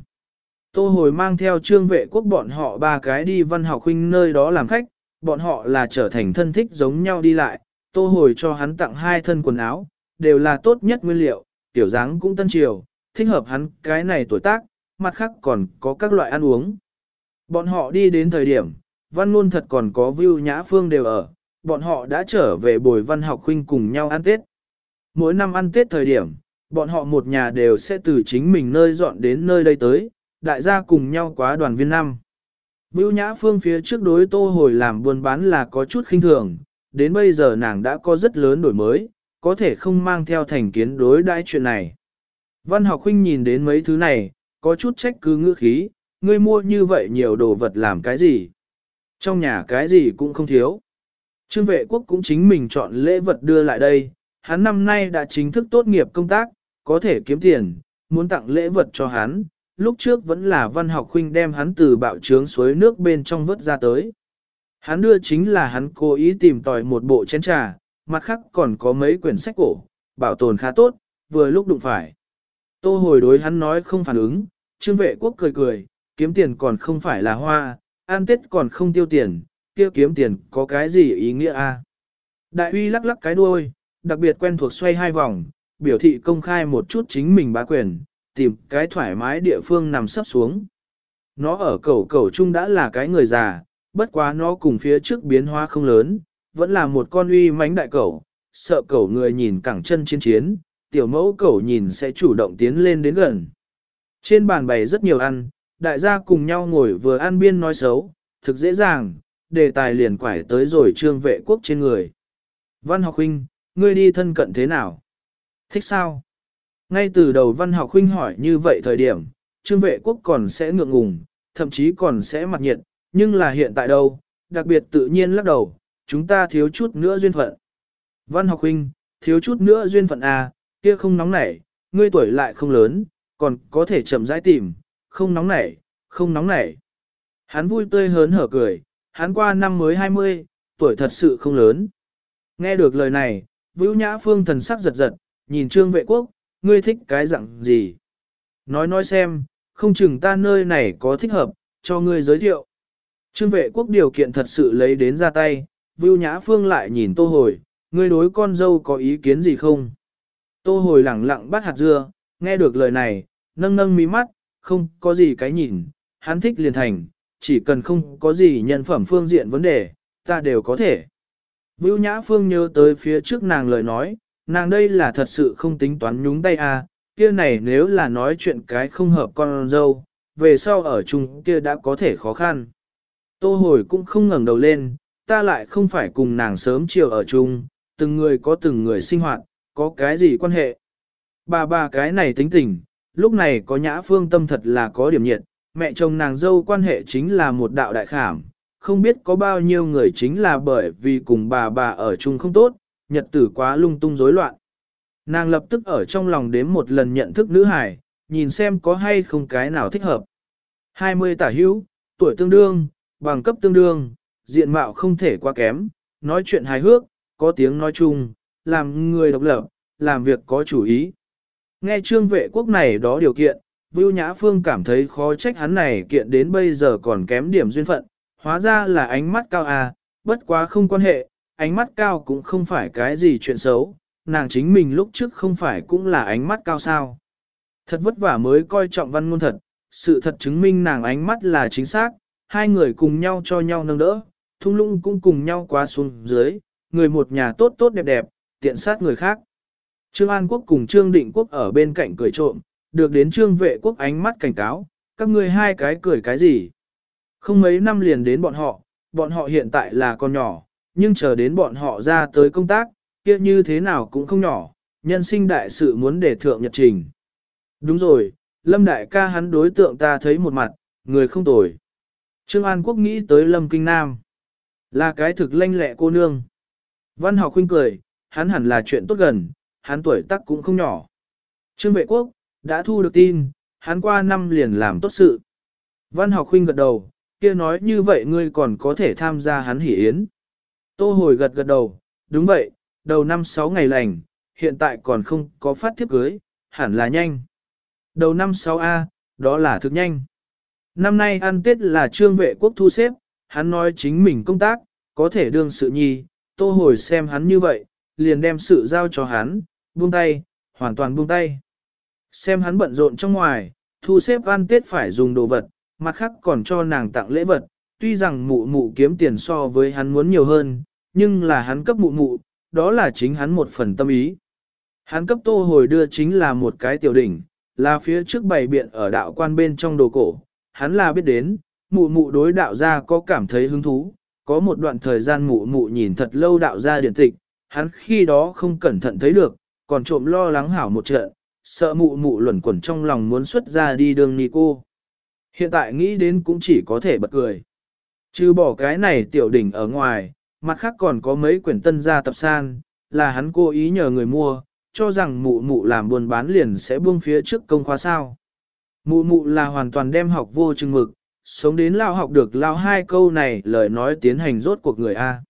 S1: Tô hồi mang theo trương vệ quốc bọn họ ba cái đi văn học huynh nơi đó làm khách, bọn họ là trở thành thân thích giống nhau đi lại, tô hồi cho hắn tặng hai thân quần áo, đều là tốt nhất nguyên liệu, tiểu dáng cũng tân triều, thích hợp hắn cái này tuổi tác, mặt khác còn có các loại ăn uống. Bọn họ đi đến thời điểm, văn luôn thật còn có view nhã phương đều ở, bọn họ đã trở về bồi văn học huynh cùng nhau ăn Tết. Mỗi năm ăn Tết thời điểm, bọn họ một nhà đều sẽ từ chính mình nơi dọn đến nơi đây tới, đại gia cùng nhau quá đoàn viên năm. Vưu Nhã Phương phía trước đối tô hồi làm buôn bán là có chút khinh thường, đến bây giờ nàng đã có rất lớn đổi mới, có thể không mang theo thành kiến đối đãi chuyện này. Văn học huynh nhìn đến mấy thứ này, có chút trách cứ ngữ khí, ngươi mua như vậy nhiều đồ vật làm cái gì? Trong nhà cái gì cũng không thiếu. Trương vệ quốc cũng chính mình chọn lễ vật đưa lại đây, hắn năm nay đã chính thức tốt nghiệp công tác, có thể kiếm tiền, muốn tặng lễ vật cho hắn, lúc trước vẫn là văn học huynh đem hắn từ bạo trướng suối nước bên trong vớt ra tới. Hắn đưa chính là hắn cố ý tìm tòi một bộ chén trà, mặt khác còn có mấy quyển sách cổ, bảo tồn khá tốt, vừa lúc đụng phải. Tô hồi đối hắn nói không phản ứng, trương vệ quốc cười cười, kiếm tiền còn không phải là hoa, an tết còn không tiêu tiền, kia kiếm tiền có cái gì ý nghĩa a? Đại uy lắc lắc cái đuôi, đặc biệt quen thuộc xoay hai vòng, biểu thị công khai một chút chính mình bá quyền, tìm cái thoải mái địa phương nằm sắp xuống. Nó ở cầu cầu chung đã là cái người già, bất quá nó cùng phía trước biến hóa không lớn, vẫn là một con uy mánh đại cầu, sợ cầu người nhìn cẳng chân chiến chiến, tiểu mẫu cầu nhìn sẽ chủ động tiến lên đến gần. Trên bàn bày rất nhiều ăn, đại gia cùng nhau ngồi vừa ăn biên nói xấu, thực dễ dàng, đề tài liền quải tới rồi trương vệ quốc trên người. Văn học huynh, ngươi đi thân cận thế nào? Thích sao? Ngay từ đầu văn học huynh hỏi như vậy thời điểm, trương vệ quốc còn sẽ ngượng ngùng, thậm chí còn sẽ mặt nhiệt, nhưng là hiện tại đâu, đặc biệt tự nhiên lắc đầu, chúng ta thiếu chút nữa duyên phận. Văn học huynh, thiếu chút nữa duyên phận à, kia không nóng nảy, ngươi tuổi lại không lớn, còn có thể chậm rãi tìm, không nóng nảy, không nóng nảy. Hắn vui tươi hớn hở cười, hắn qua năm mới 20, tuổi thật sự không lớn. Nghe được lời này, Vưu Nhã Phương thần sắc giật giật, nhìn Trương Vệ Quốc, ngươi thích cái dạng gì? Nói nói xem, không chừng ta nơi này có thích hợp, cho ngươi giới thiệu. Trương Vệ Quốc điều kiện thật sự lấy đến ra tay, Vưu Nhã Phương lại nhìn Tô Hồi, ngươi đối con dâu có ý kiến gì không? Tô Hồi lẳng lặng bắt hạt dưa, nghe được lời này, nâng nâng mí mắt, không có gì cái nhìn, hắn thích liền thành, chỉ cần không có gì nhân phẩm phương diện vấn đề, ta đều có thể. Vưu Nhã Phương nhớ tới phía trước nàng lời nói, nàng đây là thật sự không tính toán nhúng tay à, kia này nếu là nói chuyện cái không hợp con dâu, về sau ở chung kia đã có thể khó khăn. Tô hồi cũng không ngẩng đầu lên, ta lại không phải cùng nàng sớm chiều ở chung, từng người có từng người sinh hoạt, có cái gì quan hệ. Bà bà cái này tính tình, lúc này có nhã phương tâm thật là có điểm nhiệt, mẹ chồng nàng dâu quan hệ chính là một đạo đại khảm, không biết có bao nhiêu người chính là bởi vì cùng bà bà ở chung không tốt, nhật tử quá lung tung rối loạn. Nàng lập tức ở trong lòng đếm một lần nhận thức nữ hải, nhìn xem có hay không cái nào thích hợp. 20 tả hữu, tuổi tương đương, bằng cấp tương đương, diện mạo không thể quá kém, nói chuyện hài hước, có tiếng nói chung, làm người độc lập, làm việc có chủ ý. Nghe trương vệ quốc này đó điều kiện, Vưu Nhã Phương cảm thấy khó trách hắn này kiện đến bây giờ còn kém điểm duyên phận, hóa ra là ánh mắt cao à, bất quá không quan hệ, ánh mắt cao cũng không phải cái gì chuyện xấu, nàng chính mình lúc trước không phải cũng là ánh mắt cao sao. Thật vất vả mới coi trọng văn ngôn thật, sự thật chứng minh nàng ánh mắt là chính xác, hai người cùng nhau cho nhau nâng đỡ, thung lũng cũng cùng nhau qua xuống dưới, người một nhà tốt tốt đẹp đẹp, tiện sát người khác. Trương An Quốc cùng Trương Định Quốc ở bên cạnh cười trộm, được đến Trương Vệ Quốc ánh mắt cảnh cáo, các ngươi hai cái cười cái gì. Không mấy năm liền đến bọn họ, bọn họ hiện tại là con nhỏ, nhưng chờ đến bọn họ ra tới công tác, kia như thế nào cũng không nhỏ, nhân sinh đại sự muốn để thượng nhật trình. Đúng rồi, Lâm Đại ca hắn đối tượng ta thấy một mặt, người không tồi. Trương An Quốc nghĩ tới Lâm Kinh Nam. Là cái thực lanh lẹ cô nương. Văn học huynh cười, hắn hẳn là chuyện tốt gần, hắn tuổi tác cũng không nhỏ. Trương Vệ Quốc, đã thu được tin, hắn qua năm liền làm tốt sự. Văn học huynh gật đầu, kia nói như vậy ngươi còn có thể tham gia hắn hỉ yến. Tô hồi gật gật đầu, đúng vậy, đầu năm sáu ngày lành, hiện tại còn không có phát thiếp cưới, hẳn là nhanh. Đầu năm 6A, đó là thực nhanh. Năm nay ăn Tết là trương vệ quốc thu xếp, hắn nói chính mình công tác, có thể đương sự nhi, tô hồi xem hắn như vậy, liền đem sự giao cho hắn, buông tay, hoàn toàn buông tay. Xem hắn bận rộn trong ngoài, thu xếp ăn Tết phải dùng đồ vật, mặt khác còn cho nàng tặng lễ vật, tuy rằng mụ mụ kiếm tiền so với hắn muốn nhiều hơn, nhưng là hắn cấp mụ mụ, đó là chính hắn một phần tâm ý. Hắn cấp tô hồi đưa chính là một cái tiểu đỉnh, là phía trước bày biện ở đạo quan bên trong đồ cổ, hắn là biết đến, mụ mụ đối đạo gia có cảm thấy hứng thú, có một đoạn thời gian mụ mụ nhìn thật lâu đạo gia điện tịch, hắn khi đó không cẩn thận thấy được, còn trộm lo lắng hảo một trận, sợ mụ mụ luẩn quẩn trong lòng muốn xuất ra đi đường ni cô. Hiện tại nghĩ đến cũng chỉ có thể bật cười. Chứ bỏ cái này tiểu đỉnh ở ngoài, mặt khác còn có mấy quyển tân gia tập san, là hắn cố ý nhờ người mua, cho rằng mụ mụ làm buôn bán liền sẽ buông phía trước công khóa sao. Mụ mụ là hoàn toàn đem học vô chừng mực, sống đến lao học được lao hai câu này lời nói tiến hành rốt cuộc người A.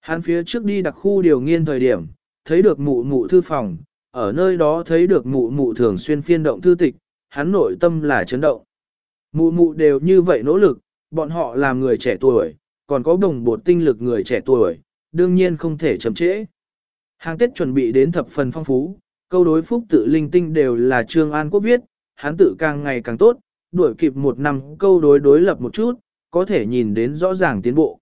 S1: Hắn phía trước đi đặc khu điều nghiên thời điểm, thấy được mụ mụ thư phòng, ở nơi đó thấy được mụ mụ thường xuyên phiên động thư tịch, hắn nội tâm là chấn động. Mụ mụ đều như vậy nỗ lực, bọn họ làm người trẻ tuổi, còn có đồng bột tinh lực người trẻ tuổi, đương nhiên không thể chậm trễ. Hàng Tết chuẩn bị đến thập phần phong phú, câu đối phúc tự linh tinh đều là Trương An Quốc viết, hắn tự càng ngày càng tốt, đuổi kịp một năm câu đối đối lập một chút, có thể nhìn đến rõ ràng tiến bộ.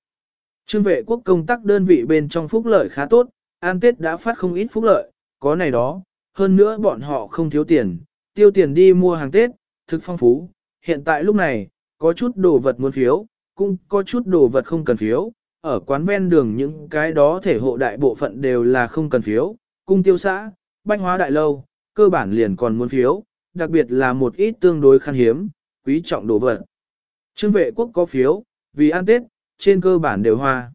S1: Trương vệ quốc công tác đơn vị bên trong phúc lợi khá tốt, An Tết đã phát không ít phúc lợi, có này đó, hơn nữa bọn họ không thiếu tiền, tiêu tiền đi mua hàng Tết, thực phong phú, hiện tại lúc này, có chút đồ vật muốn phiếu, cũng có chút đồ vật không cần phiếu, ở quán ven đường những cái đó thể hộ đại bộ phận đều là không cần phiếu, cung tiêu xã, banh hóa đại lâu, cơ bản liền còn muốn phiếu, đặc biệt là một ít tương đối khan hiếm, quý trọng đồ vật. Trương vệ quốc có phiếu, vì ăn Tết, trên cơ bản đều hoa.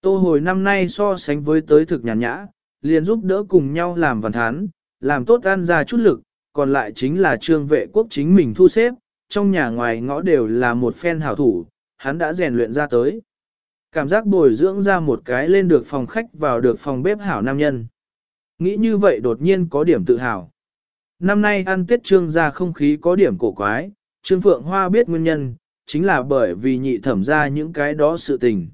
S1: Tô hồi năm nay so sánh với tới thực nhàn nhã, liền giúp đỡ cùng nhau làm văn thán, làm tốt ăn ra chút lực, còn lại chính là trương vệ quốc chính mình thu xếp, trong nhà ngoài ngõ đều là một phen hảo thủ, hắn đã rèn luyện ra tới. Cảm giác bồi dưỡng ra một cái lên được phòng khách vào được phòng bếp hảo nam nhân. Nghĩ như vậy đột nhiên có điểm tự hào. Năm nay ăn Tết trương ra không khí có điểm cổ quái, trương phượng hoa biết nguyên nhân, chính là bởi vì nhị thẩm ra những cái đó sự tình.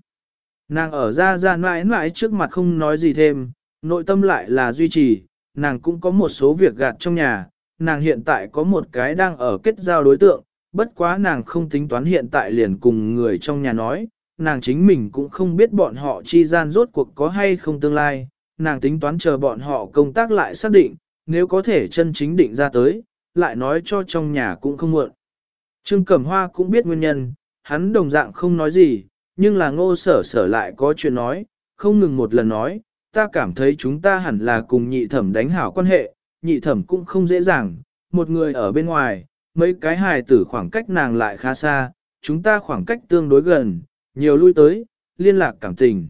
S1: Nàng ở ra ra mãi mãi trước mặt không nói gì thêm, nội tâm lại là duy trì, nàng cũng có một số việc gạt trong nhà, nàng hiện tại có một cái đang ở kết giao đối tượng, bất quá nàng không tính toán hiện tại liền cùng người trong nhà nói, nàng chính mình cũng không biết bọn họ chi gian rốt cuộc có hay không tương lai, nàng tính toán chờ bọn họ công tác lại xác định, nếu có thể chân chính định ra tới, lại nói cho trong nhà cũng không muộn. Trương Cẩm Hoa cũng biết nguyên nhân, hắn đồng dạng không nói gì, nhưng là ngô sở sở lại có chuyện nói, không ngừng một lần nói, ta cảm thấy chúng ta hẳn là cùng nhị thẩm đánh hảo quan hệ, nhị thẩm cũng không dễ dàng, một người ở bên ngoài, mấy cái hài tử khoảng cách nàng lại khá xa, chúng ta khoảng cách tương đối gần, nhiều lui tới, liên lạc cảm tình.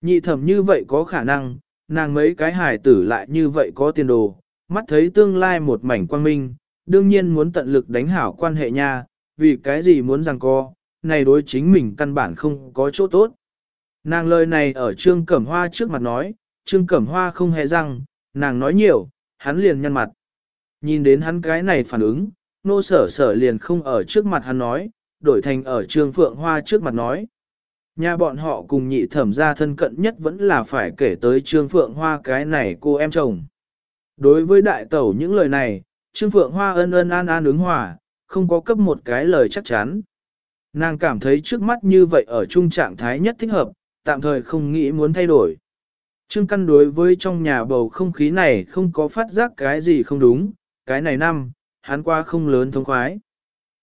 S1: Nhị thẩm như vậy có khả năng, nàng mấy cái hài tử lại như vậy có tiền đồ, mắt thấy tương lai một mảnh quang minh, đương nhiên muốn tận lực đánh hảo quan hệ nha, vì cái gì muốn rằng co, này đối chính mình căn bản không có chỗ tốt. Nàng lời này ở Trương Cẩm Hoa trước mặt nói, Trương Cẩm Hoa không hề răng, nàng nói nhiều, hắn liền nhăn mặt. Nhìn đến hắn cái này phản ứng, nô sở sở liền không ở trước mặt hắn nói, đổi thành ở Trương Phượng Hoa trước mặt nói. Nhà bọn họ cùng nhị thẩm gia thân cận nhất vẫn là phải kể tới Trương Phượng Hoa cái này cô em chồng. Đối với đại tẩu những lời này, Trương Phượng Hoa ân ân an an ứng hòa, không có cấp một cái lời chắc chắn. Nàng cảm thấy trước mắt như vậy ở chung trạng thái nhất thích hợp, tạm thời không nghĩ muốn thay đổi. Trương Căn đối với trong nhà bầu không khí này không có phát giác cái gì không đúng, cái này năm, hắn qua không lớn thông khoái.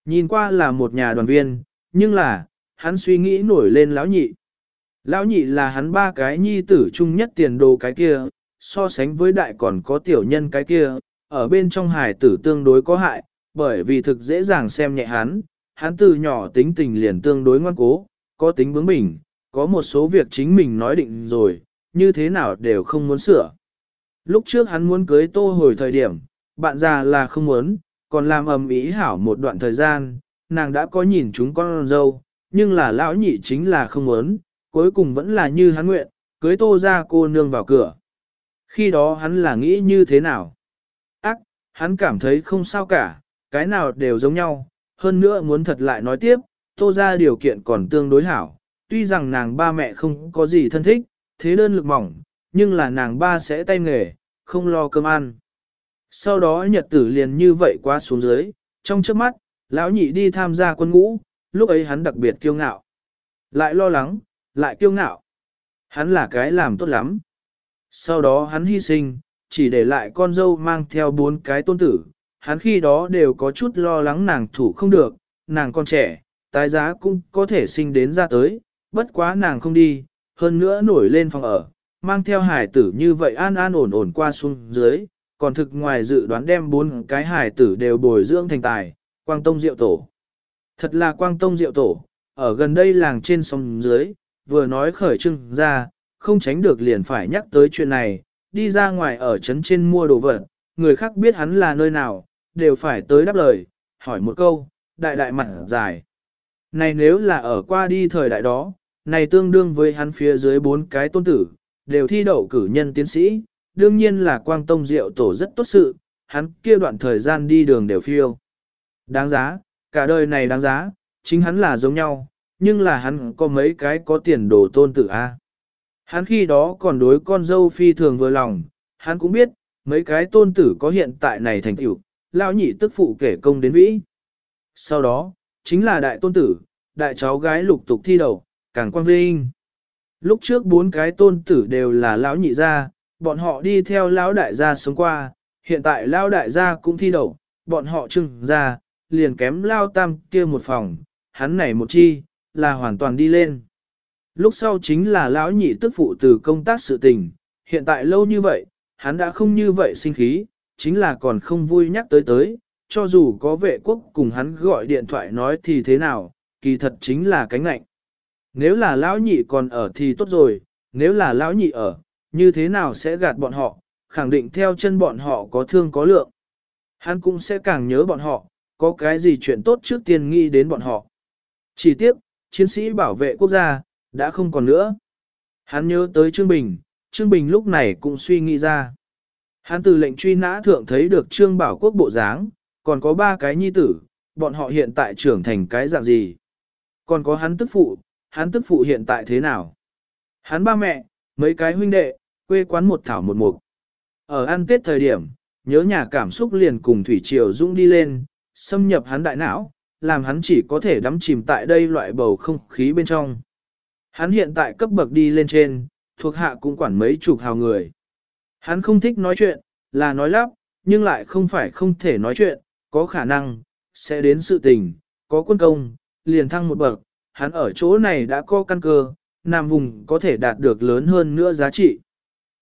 S1: Nhìn qua là một nhà đoàn viên, nhưng là, hắn suy nghĩ nổi lên lão nhị. Lão nhị là hắn ba cái nhi tử chung nhất tiền đồ cái kia, so sánh với đại còn có tiểu nhân cái kia, ở bên trong hải tử tương đối có hại, bởi vì thực dễ dàng xem nhẹ hắn, hắn từ nhỏ tính tình liền tương đối ngoan cố, có tính bướng bỉnh, có một số việc chính mình nói định rồi, như thế nào đều không muốn sửa. Lúc trước hắn muốn cưới tô hồi thời điểm, bạn già là không muốn, còn làm ầm ý hảo một đoạn thời gian, nàng đã có nhìn chúng con dâu, nhưng là lão nhị chính là không muốn, cuối cùng vẫn là như hắn nguyện, cưới tô ra cô nương vào cửa. Khi đó hắn là nghĩ như thế nào? Ác, hắn cảm thấy không sao cả, cái nào đều giống nhau, hơn nữa muốn thật lại nói tiếp, tô ra điều kiện còn tương đối hảo, tuy rằng nàng ba mẹ không có gì thân thích, thế đơn lực mỏng, nhưng là nàng ba sẽ tay nghề, không lo cơm ăn. Sau đó nhật tử liền như vậy qua xuống dưới, trong trước mắt, lão nhị đi tham gia quân ngũ, lúc ấy hắn đặc biệt kiêu ngạo. Lại lo lắng, lại kiêu ngạo. Hắn là cái làm tốt lắm. Sau đó hắn hy sinh, chỉ để lại con dâu mang theo bốn cái tôn tử. Hắn khi đó đều có chút lo lắng nàng thủ không được, nàng con trẻ, tái giá cũng có thể sinh đến ra tới, bất quá nàng không đi, hơn nữa nổi lên phòng ở, mang theo hải tử như vậy an an ổn ổn qua xuống dưới, còn thực ngoài dự đoán đem bốn cái hải tử đều bồi dưỡng thành tài, quang tông diệu tổ. Thật là quang tông diệu tổ, ở gần đây làng trên sông dưới, vừa nói khởi trưng ra, không tránh được liền phải nhắc tới chuyện này, đi ra ngoài ở trấn trên mua đồ vật, người khác biết hắn là nơi nào, đều phải tới đáp lời, hỏi một câu, đại đại mặt dài. Này nếu là ở qua đi thời đại đó, này tương đương với hắn phía dưới bốn cái tôn tử, đều thi đậu cử nhân tiến sĩ, đương nhiên là quang tông diệu tổ rất tốt sự, hắn kia đoạn thời gian đi đường đều phiêu. Đáng giá, cả đời này đáng giá, chính hắn là giống nhau, nhưng là hắn có mấy cái có tiền đồ tôn tử a. Hắn khi đó còn đối con dâu phi thường vừa lòng, hắn cũng biết, mấy cái tôn tử có hiện tại này thành tựu, lão nhị tức phụ kể công đến vĩ. Sau đó, chính là đại tôn tử, đại cháu gái lục tục thi đầu, càng quang vinh. Lúc trước bốn cái tôn tử đều là lão nhị gia, bọn họ đi theo lão đại gia sống qua, hiện tại lão đại gia cũng thi đậu, bọn họ trưng ra, liền kém lao tam kia một phòng, hắn này một chi, là hoàn toàn đi lên. Lúc sau chính là lão nhị tức phụ từ công tác sự tình, hiện tại lâu như vậy, hắn đã không như vậy sinh khí, chính là còn không vui nhắc tới tới, cho dù có vệ quốc cùng hắn gọi điện thoại nói thì thế nào, kỳ thật chính là cánh lạnh. Nếu là lão nhị còn ở thì tốt rồi, nếu là lão nhị ở, như thế nào sẽ gạt bọn họ, khẳng định theo chân bọn họ có thương có lượng. Hắn cũng sẽ càng nhớ bọn họ, có cái gì chuyện tốt trước tiên nghĩ đến bọn họ. Chỉ tiếc, chiến sĩ bảo vệ quốc gia, đã không còn nữa. Hắn nhớ tới Trương Bình, Trương Bình lúc này cũng suy nghĩ ra. Hắn từ lệnh truy nã thượng thấy được Trương Bảo Quốc bộ dáng, còn có ba cái nhi tử, bọn họ hiện tại trưởng thành cái dạng gì. Còn có hắn tức phụ, hắn tức phụ hiện tại thế nào. Hắn ba mẹ, mấy cái huynh đệ, quê quán một thảo một mục. Ở ăn tết thời điểm, nhớ nhà cảm xúc liền cùng Thủy Triều Dũng đi lên, xâm nhập hắn đại não, làm hắn chỉ có thể đắm chìm tại đây loại bầu không khí bên trong. Hắn hiện tại cấp bậc đi lên trên, thuộc hạ cũng quản mấy chục hào người. Hắn không thích nói chuyện, là nói lắp, nhưng lại không phải không thể nói chuyện, có khả năng, sẽ đến sự tình, có quân công, liền thăng một bậc, hắn ở chỗ này đã có căn cơ, nam vùng có thể đạt được lớn hơn nữa giá trị.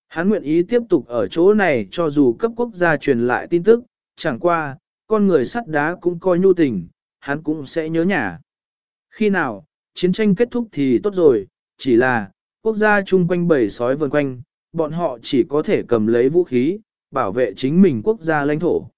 S1: Hắn nguyện ý tiếp tục ở chỗ này cho dù cấp quốc gia truyền lại tin tức, chẳng qua, con người sắt đá cũng coi nhu tình, hắn cũng sẽ nhớ nhà. Khi nào, chiến tranh kết thúc thì tốt rồi, chỉ là, quốc gia chung quanh bầy sói vần quanh, bọn họ chỉ có thể cầm lấy vũ khí, bảo vệ chính mình quốc gia lãnh thổ.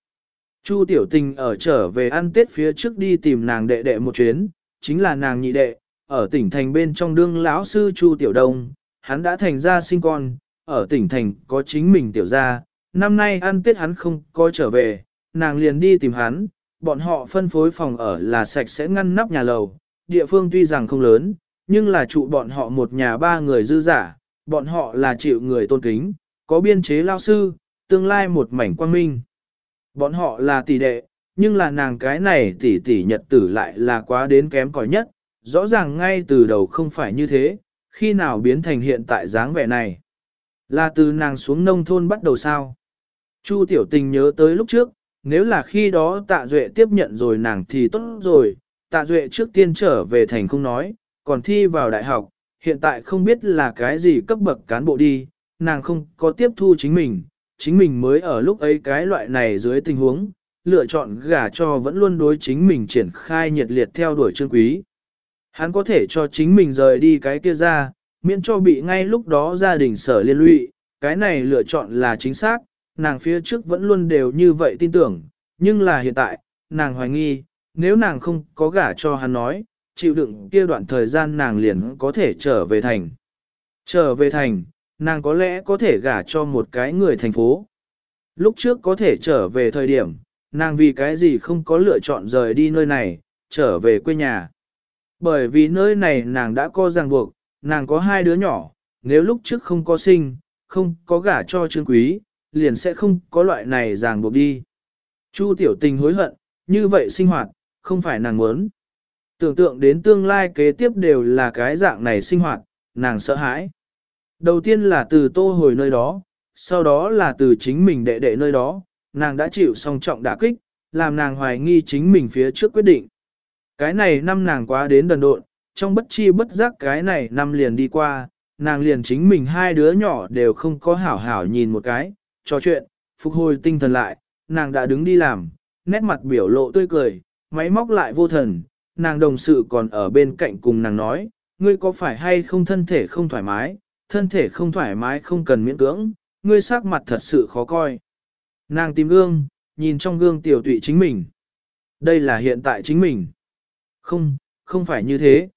S1: Chu tiểu tình ở trở về ăn tết phía trước đi tìm nàng đệ đệ một chuyến, chính là nàng nhị đệ, ở tỉnh thành bên trong đương lão sư Chu tiểu đông, hắn đã thành ra sinh con, ở tỉnh thành có chính mình tiểu gia, năm nay ăn tết hắn không có trở về, nàng liền đi tìm hắn, bọn họ phân phối phòng ở là sạch sẽ ngăn nắp nhà lầu, địa phương tuy rằng không lớn, nhưng là trụ bọn họ một nhà ba người dư giả, bọn họ là chịu người tôn kính, có biên chế lao sư, tương lai một mảnh quang minh. Bọn họ là tỷ đệ, nhưng là nàng cái này tỷ tỷ nhật tử lại là quá đến kém cỏi nhất, rõ ràng ngay từ đầu không phải như thế, khi nào biến thành hiện tại dáng vẻ này. Là từ nàng xuống nông thôn bắt đầu sao? Chu tiểu tình nhớ tới lúc trước, nếu là khi đó tạ duệ tiếp nhận rồi nàng thì tốt rồi, tạ duệ trước tiên trở về thành không nói, còn thi vào đại học, hiện tại không biết là cái gì cấp bậc cán bộ đi, nàng không có tiếp thu chính mình, chính mình mới ở lúc ấy cái loại này dưới tình huống, lựa chọn gả cho vẫn luôn đối chính mình triển khai nhiệt liệt theo đuổi trương quý. Hắn có thể cho chính mình rời đi cái kia ra, miễn cho bị ngay lúc đó gia đình sở liên lụy, cái này lựa chọn là chính xác, nàng phía trước vẫn luôn đều như vậy tin tưởng, nhưng là hiện tại, nàng hoài nghi, nếu nàng không có gả cho hắn nói, chịu đựng kia đoạn thời gian nàng liền có thể trở về thành. Trở về thành, nàng có lẽ có thể gả cho một cái người thành phố. Lúc trước có thể trở về thời điểm, nàng vì cái gì không có lựa chọn rời đi nơi này, trở về quê nhà. Bởi vì nơi này nàng đã có ràng buộc, nàng có hai đứa nhỏ, nếu lúc trước không có sinh, không có gả cho trương quý, liền sẽ không có loại này ràng buộc đi. Chu tiểu tình hối hận, như vậy sinh hoạt, không phải nàng muốn. Tưởng tượng đến tương lai kế tiếp đều là cái dạng này sinh hoạt, nàng sợ hãi. Đầu tiên là từ tô hồi nơi đó, sau đó là từ chính mình đệ đệ nơi đó, nàng đã chịu song trọng đả kích, làm nàng hoài nghi chính mình phía trước quyết định. Cái này năm nàng quá đến đần độn, trong bất chi bất giác cái này năm liền đi qua, nàng liền chính mình hai đứa nhỏ đều không có hảo hảo nhìn một cái, trò chuyện, phục hồi tinh thần lại, nàng đã đứng đi làm, nét mặt biểu lộ tươi cười, máy móc lại vô thần, nàng đồng sự còn ở bên cạnh cùng nàng nói, ngươi có phải hay không thân thể không thoải mái, thân thể không thoải mái không cần miễn cưỡng, ngươi sắc mặt thật sự khó coi. Nàng tìm gương, nhìn trong gương tiểu tụy chính mình. Đây là hiện tại chính mình. Không, không phải như thế.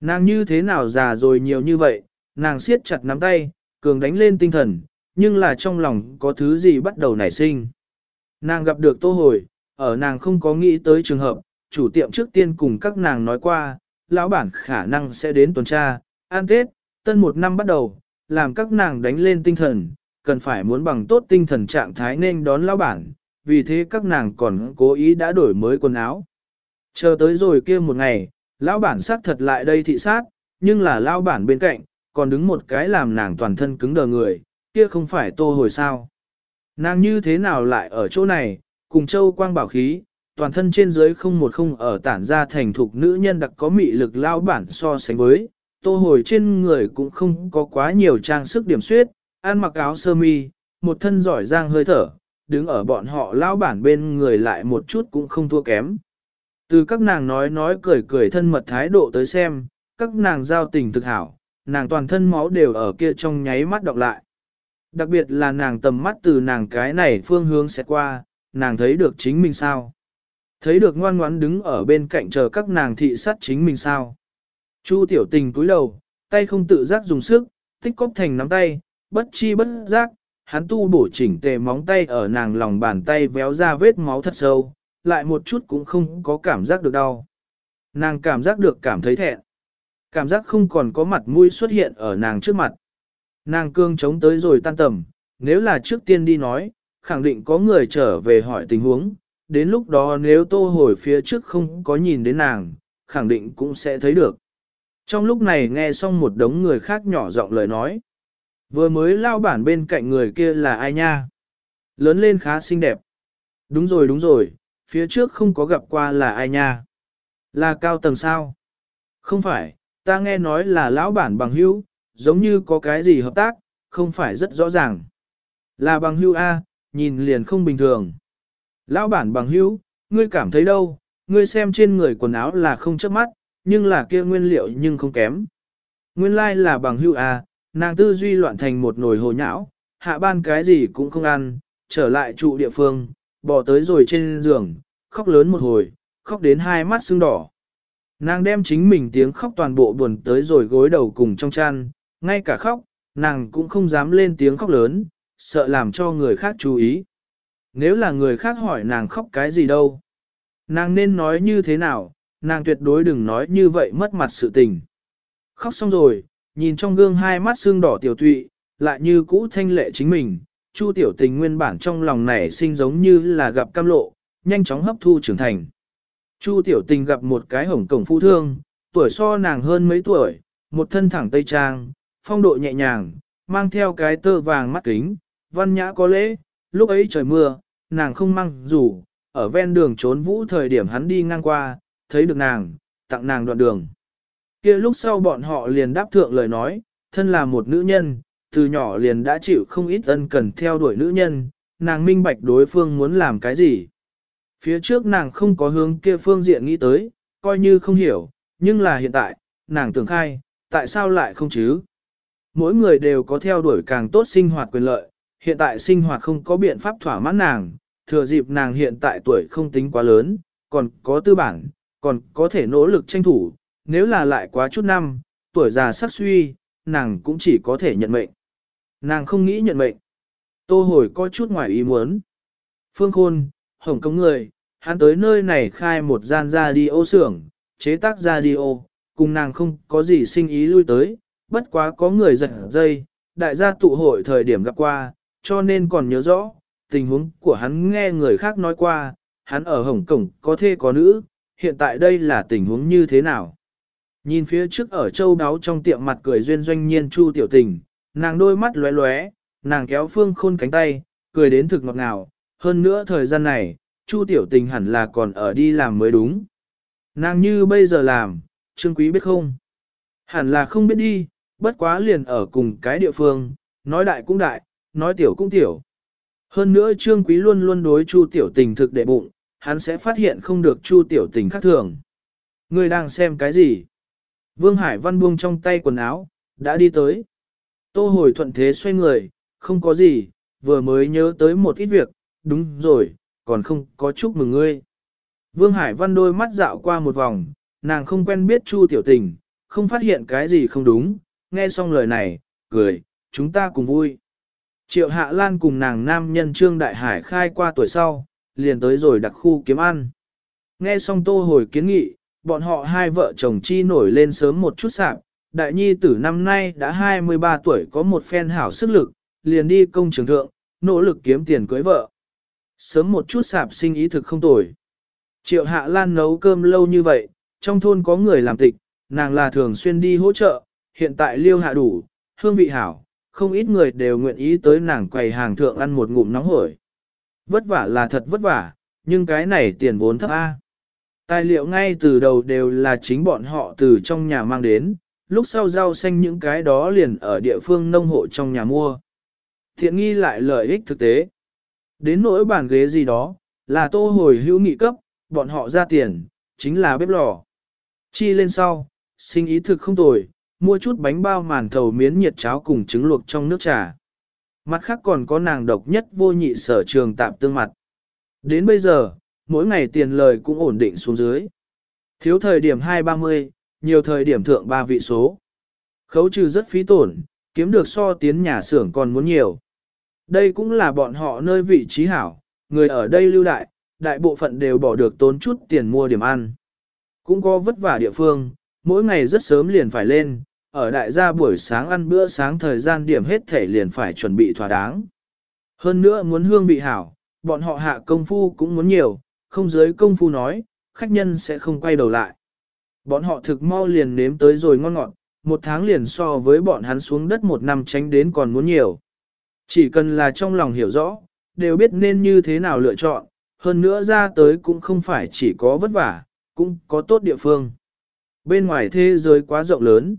S1: Nàng như thế nào già rồi nhiều như vậy, nàng siết chặt nắm tay, cường đánh lên tinh thần, nhưng là trong lòng có thứ gì bắt đầu nảy sinh. Nàng gặp được tô hồi, ở nàng không có nghĩ tới trường hợp, chủ tiệm trước tiên cùng các nàng nói qua, lão bản khả năng sẽ đến tuần tra, an tết, tân một năm bắt đầu, làm các nàng đánh lên tinh thần, cần phải muốn bằng tốt tinh thần trạng thái nên đón lão bản, vì thế các nàng còn cố ý đã đổi mới quần áo. Chờ tới rồi kia một ngày, lão bản xác thật lại đây thị sát, nhưng là lão bản bên cạnh, còn đứng một cái làm nàng toàn thân cứng đờ người, kia không phải tô hồi sao. Nàng như thế nào lại ở chỗ này, cùng châu quang bảo khí, toàn thân trên dưới không một không ở tản ra thành thục nữ nhân đặc có mị lực lao bản so sánh với, tô hồi trên người cũng không có quá nhiều trang sức điểm suyết, ăn mặc áo sơ mi, một thân giỏi giang hơi thở, đứng ở bọn họ lao bản bên người lại một chút cũng không thua kém. Từ các nàng nói nói cười cười thân mật thái độ tới xem, các nàng giao tình thực hảo, nàng toàn thân máu đều ở kia trong nháy mắt đọc lại. Đặc biệt là nàng tầm mắt từ nàng cái này phương hướng sẽ qua, nàng thấy được chính mình sao. Thấy được ngoan ngoãn đứng ở bên cạnh chờ các nàng thị sát chính mình sao. Chu tiểu tình cúi đầu, tay không tự giác dùng sức, tích cóp thành nắm tay, bất chi bất giác, hắn tu bổ chỉnh tề móng tay ở nàng lòng bàn tay véo ra vết máu thật sâu, lại một chút cũng không có cảm giác được đau. Nàng cảm giác được cảm thấy thẹn. Cảm giác không còn có mặt mũi xuất hiện ở nàng trước mặt. Nàng cương chống tới rồi tan tầm, nếu là trước tiên đi nói, khẳng định có người trở về hỏi tình huống, đến lúc đó nếu tô hồi phía trước không có nhìn đến nàng, khẳng định cũng sẽ thấy được. Trong lúc này nghe xong một đống người khác nhỏ giọng lời nói. Vừa mới lao bản bên cạnh người kia là ai nha? Lớn lên khá xinh đẹp. Đúng rồi đúng rồi, phía trước không có gặp qua là ai nha? Là cao tầng sao? Không phải, ta nghe nói là lão bản bằng hữu, giống như có cái gì hợp tác, không phải rất rõ ràng. Là bằng hữu A, nhìn liền không bình thường. Lão bản bằng hữu, ngươi cảm thấy đâu, ngươi xem trên người quần áo là không chớp mắt, nhưng là kia nguyên liệu nhưng không kém. Nguyên lai like là bằng hữu A, nàng tư duy loạn thành một nồi hồ nhão, hạ ban cái gì cũng không ăn, trở lại trụ địa phương, bỏ tới rồi trên giường, khóc lớn một hồi, khóc đến hai mắt sưng đỏ. Nàng đem chính mình tiếng khóc toàn bộ buồn tới rồi gối đầu cùng trong chăn, ngay cả khóc, nàng cũng không dám lên tiếng khóc lớn, sợ làm cho người khác chú ý. Nếu là người khác hỏi nàng khóc cái gì đâu, nàng nên nói như thế nào, nàng tuyệt đối đừng nói như vậy mất mặt sự tình. Khóc xong rồi, nhìn trong gương hai mắt xương đỏ tiểu tụy, lại như cũ thanh lệ chính mình, Chu tiểu tình nguyên bản trong lòng này sinh giống như là gặp cam lộ, nhanh chóng hấp thu trưởng thành. Chu tiểu tình gặp một cái hồng cổng phu thương, tuổi so nàng hơn mấy tuổi, một thân thẳng tây trang, phong độ nhẹ nhàng, mang theo cái tơ vàng mắt kính, văn nhã có lễ, lúc ấy trời mưa, nàng không mang dù, ở ven đường trốn vũ thời điểm hắn đi ngang qua, thấy được nàng, tặng nàng đoạn đường kia lúc sau bọn họ liền đáp thượng lời nói, thân là một nữ nhân, từ nhỏ liền đã chịu không ít ân cần theo đuổi nữ nhân, nàng minh bạch đối phương muốn làm cái gì. Phía trước nàng không có hướng kia phương diện nghĩ tới, coi như không hiểu, nhưng là hiện tại, nàng tưởng khai, tại sao lại không chứ? Mỗi người đều có theo đuổi càng tốt sinh hoạt quyền lợi, hiện tại sinh hoạt không có biện pháp thỏa mãn nàng, thừa dịp nàng hiện tại tuổi không tính quá lớn, còn có tư bản, còn có thể nỗ lực tranh thủ, nếu là lại quá chút năm, tuổi già sắc suy, nàng cũng chỉ có thể nhận mệnh. Nàng không nghĩ nhận mệnh. Tô hồi có chút ngoài ý muốn. Phương Khôn, Hồng Công người, hắn tới nơi này khai một gian radio xưởng, chế tác radio, cùng nàng không có gì sinh ý lui tới, bất quá có người giật dây, đại gia tụ hội thời điểm gặp qua, cho nên còn nhớ rõ, tình huống của hắn nghe người khác nói qua, hắn ở Hồng Cổng có thê có nữ, hiện tại đây là tình huống như thế nào. Nhìn phía trước ở châu đáo trong tiệm mặt cười duyên doanh nhiên chu tiểu tình, nàng đôi mắt lóe lóe, nàng kéo phương khôn cánh tay, cười đến thực ngọt ngào, hơn nữa thời gian này, chu tiểu tình hẳn là còn ở đi làm mới đúng. Nàng như bây giờ làm, Trương Quý biết không? Hẳn là không biết đi, bất quá liền ở cùng cái địa phương, nói đại cũng đại, nói tiểu cũng tiểu. Hơn nữa Trương Quý luôn luôn đối Chu Tiểu Tình thực đệ bụng, hắn sẽ phát hiện không được Chu Tiểu Tình khác thường. Người đang xem cái gì? Vương Hải Văn buông trong tay quần áo, đã đi tới. Tô hồi thuận thế xoay người, không có gì, vừa mới nhớ tới một ít việc, đúng rồi, còn không có chúc mừng ngươi. Vương Hải Văn đôi mắt dạo qua một vòng, nàng không quen biết Chu Tiểu Tình, không phát hiện cái gì không đúng, nghe xong lời này, cười, chúng ta cùng vui. Triệu Hạ Lan cùng nàng nam nhân Trương Đại Hải khai qua tuổi sau, liền tới rồi đặc khu kiếm ăn. Nghe xong tô hồi kiến nghị, bọn họ hai vợ chồng chi nổi lên sớm một chút sạp, đại nhi tử năm nay đã 23 tuổi có một phen hảo sức lực, liền đi công trường thượng, nỗ lực kiếm tiền cưới vợ. Sớm một chút sạp sinh ý thực không tồi. Triệu Hạ Lan nấu cơm lâu như vậy, trong thôn có người làm tịch, nàng là thường xuyên đi hỗ trợ, hiện tại liêu hạ đủ, hương vị hảo, không ít người đều nguyện ý tới nàng quầy hàng thượng ăn một ngụm nóng hổi. Vất vả là thật vất vả, Nhưng cái này tiền vốn thấp A. Tài liệu ngay từ đầu đều là chính bọn họ từ trong nhà mang đến, lúc sau rau xanh những cái đó liền ở địa phương nông hộ trong nhà mua. Thiện nghi lại lợi ích thực tế. Đến nỗi bàn ghế gì đó, là tô hồi hữu nghị cấp, bọn họ ra tiền, chính là bếp lò. Chi lên sau, sinh ý thực không tồi, mua chút bánh bao màn thầu miến nhiệt cháo cùng trứng luộc trong nước trà. Mặt khác còn có nàng độc nhất vô nhị sở trường tạm tương mặt. Đến bây giờ, mỗi ngày tiền lời cũng ổn định xuống dưới. Thiếu thời điểm 2-30, nhiều thời điểm thượng ba vị số. Khấu trừ rất phí tổn, kiếm được so tiến nhà xưởng còn muốn nhiều. Đây cũng là bọn họ nơi vị trí hảo, người ở đây lưu đại, đại bộ phận đều bỏ được tốn chút tiền mua điểm ăn. Cũng có vất vả địa phương, mỗi ngày rất sớm liền phải lên, ở đại gia buổi sáng ăn bữa sáng thời gian điểm hết thể liền phải chuẩn bị thỏa đáng. Hơn nữa muốn hương vị hảo, bọn họ hạ công phu cũng muốn nhiều, không giới công phu nói, khách nhân sẽ không quay đầu lại. Bọn họ thực mau liền nếm tới rồi ngon ngọt, một tháng liền so với bọn hắn xuống đất một năm tránh đến còn muốn nhiều. Chỉ cần là trong lòng hiểu rõ, đều biết nên như thế nào lựa chọn, hơn nữa ra tới cũng không phải chỉ có vất vả, cũng có tốt địa phương. Bên ngoài thế giới quá rộng lớn.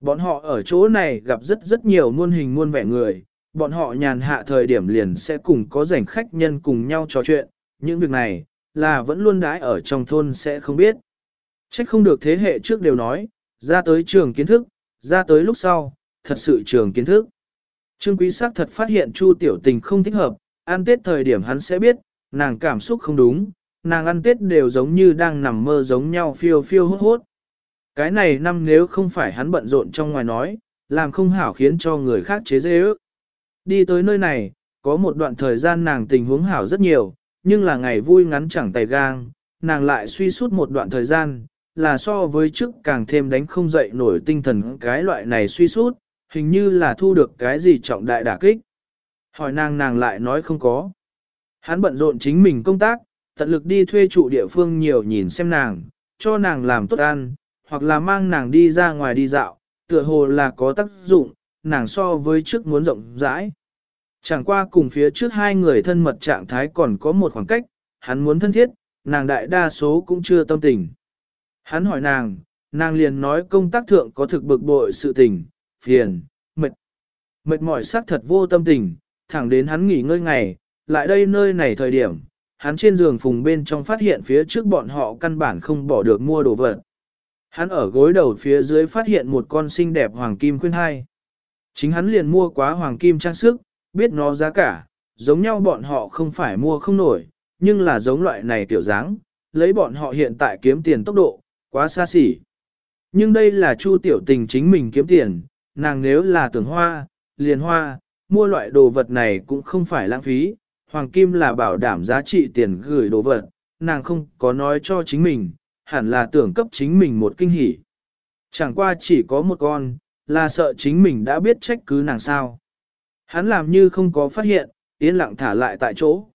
S1: Bọn họ ở chỗ này gặp rất rất nhiều muôn hình muôn vẻ người, bọn họ nhàn hạ thời điểm liền sẽ cùng có rảnh khách nhân cùng nhau trò chuyện, những việc này, là vẫn luôn đãi ở trong thôn sẽ không biết. Trách không được thế hệ trước đều nói, ra tới trường kiến thức, ra tới lúc sau, thật sự trường kiến thức. Trương Quý Sắc thật phát hiện Chu Tiểu Tình không thích hợp, ăn Tết thời điểm hắn sẽ biết, nàng cảm xúc không đúng, nàng ăn Tết đều giống như đang nằm mơ giống nhau phiêu phiêu hốt hốt. Cái này năm nếu không phải hắn bận rộn trong ngoài nói, làm không hảo khiến cho người khác chế dễ ước. Đi tới nơi này, có một đoạn thời gian nàng tình huống hảo rất nhiều, nhưng là ngày vui ngắn chẳng tay gang, nàng lại suy suốt một đoạn thời gian, là so với trước càng thêm đánh không dậy nổi tinh thần cái loại này suy suốt, hình như là thu được cái gì trọng đại đả kích. Hỏi nàng nàng lại nói không có. Hắn bận rộn chính mình công tác, tận lực đi thuê trụ địa phương nhiều nhìn xem nàng, cho nàng làm tốt ăn, hoặc là mang nàng đi ra ngoài đi dạo, tựa hồ là có tác dụng, nàng so với trước muốn rộng rãi. Chẳng qua cùng phía trước hai người thân mật trạng thái còn có một khoảng cách, hắn muốn thân thiết, nàng đại đa số cũng chưa tâm tình. Hắn hỏi nàng, nàng liền nói công tác thượng có thực bực bội sự tình, phiền, mệt. Mệt mỏi xác thật vô tâm tình, thẳng đến hắn nghỉ ngơi ngày, lại đây nơi này thời điểm, hắn trên giường phùng bên trong phát hiện phía trước bọn họ căn bản không bỏ được mua đồ vật. Hắn ở gối đầu phía dưới phát hiện một con xinh đẹp hoàng kim khuyên hai. Chính hắn liền mua quá hoàng kim trang sức, biết nó giá cả, giống nhau bọn họ không phải mua không nổi, nhưng là giống loại này tiểu dáng, lấy bọn họ hiện tại kiếm tiền tốc độ, quá xa xỉ. Nhưng đây là chu tiểu tình chính mình kiếm tiền, nàng nếu là tưởng hoa, liền hoa, mua loại đồ vật này cũng không phải lãng phí, hoàng kim là bảo đảm giá trị tiền gửi đồ vật, nàng không có nói cho chính mình, hẳn là tưởng cấp chính mình một kinh hỉ. Chẳng qua chỉ có một con, là sợ chính mình đã biết trách cứ nàng sao. Hắn làm như không có phát hiện, yên lặng thả lại tại chỗ.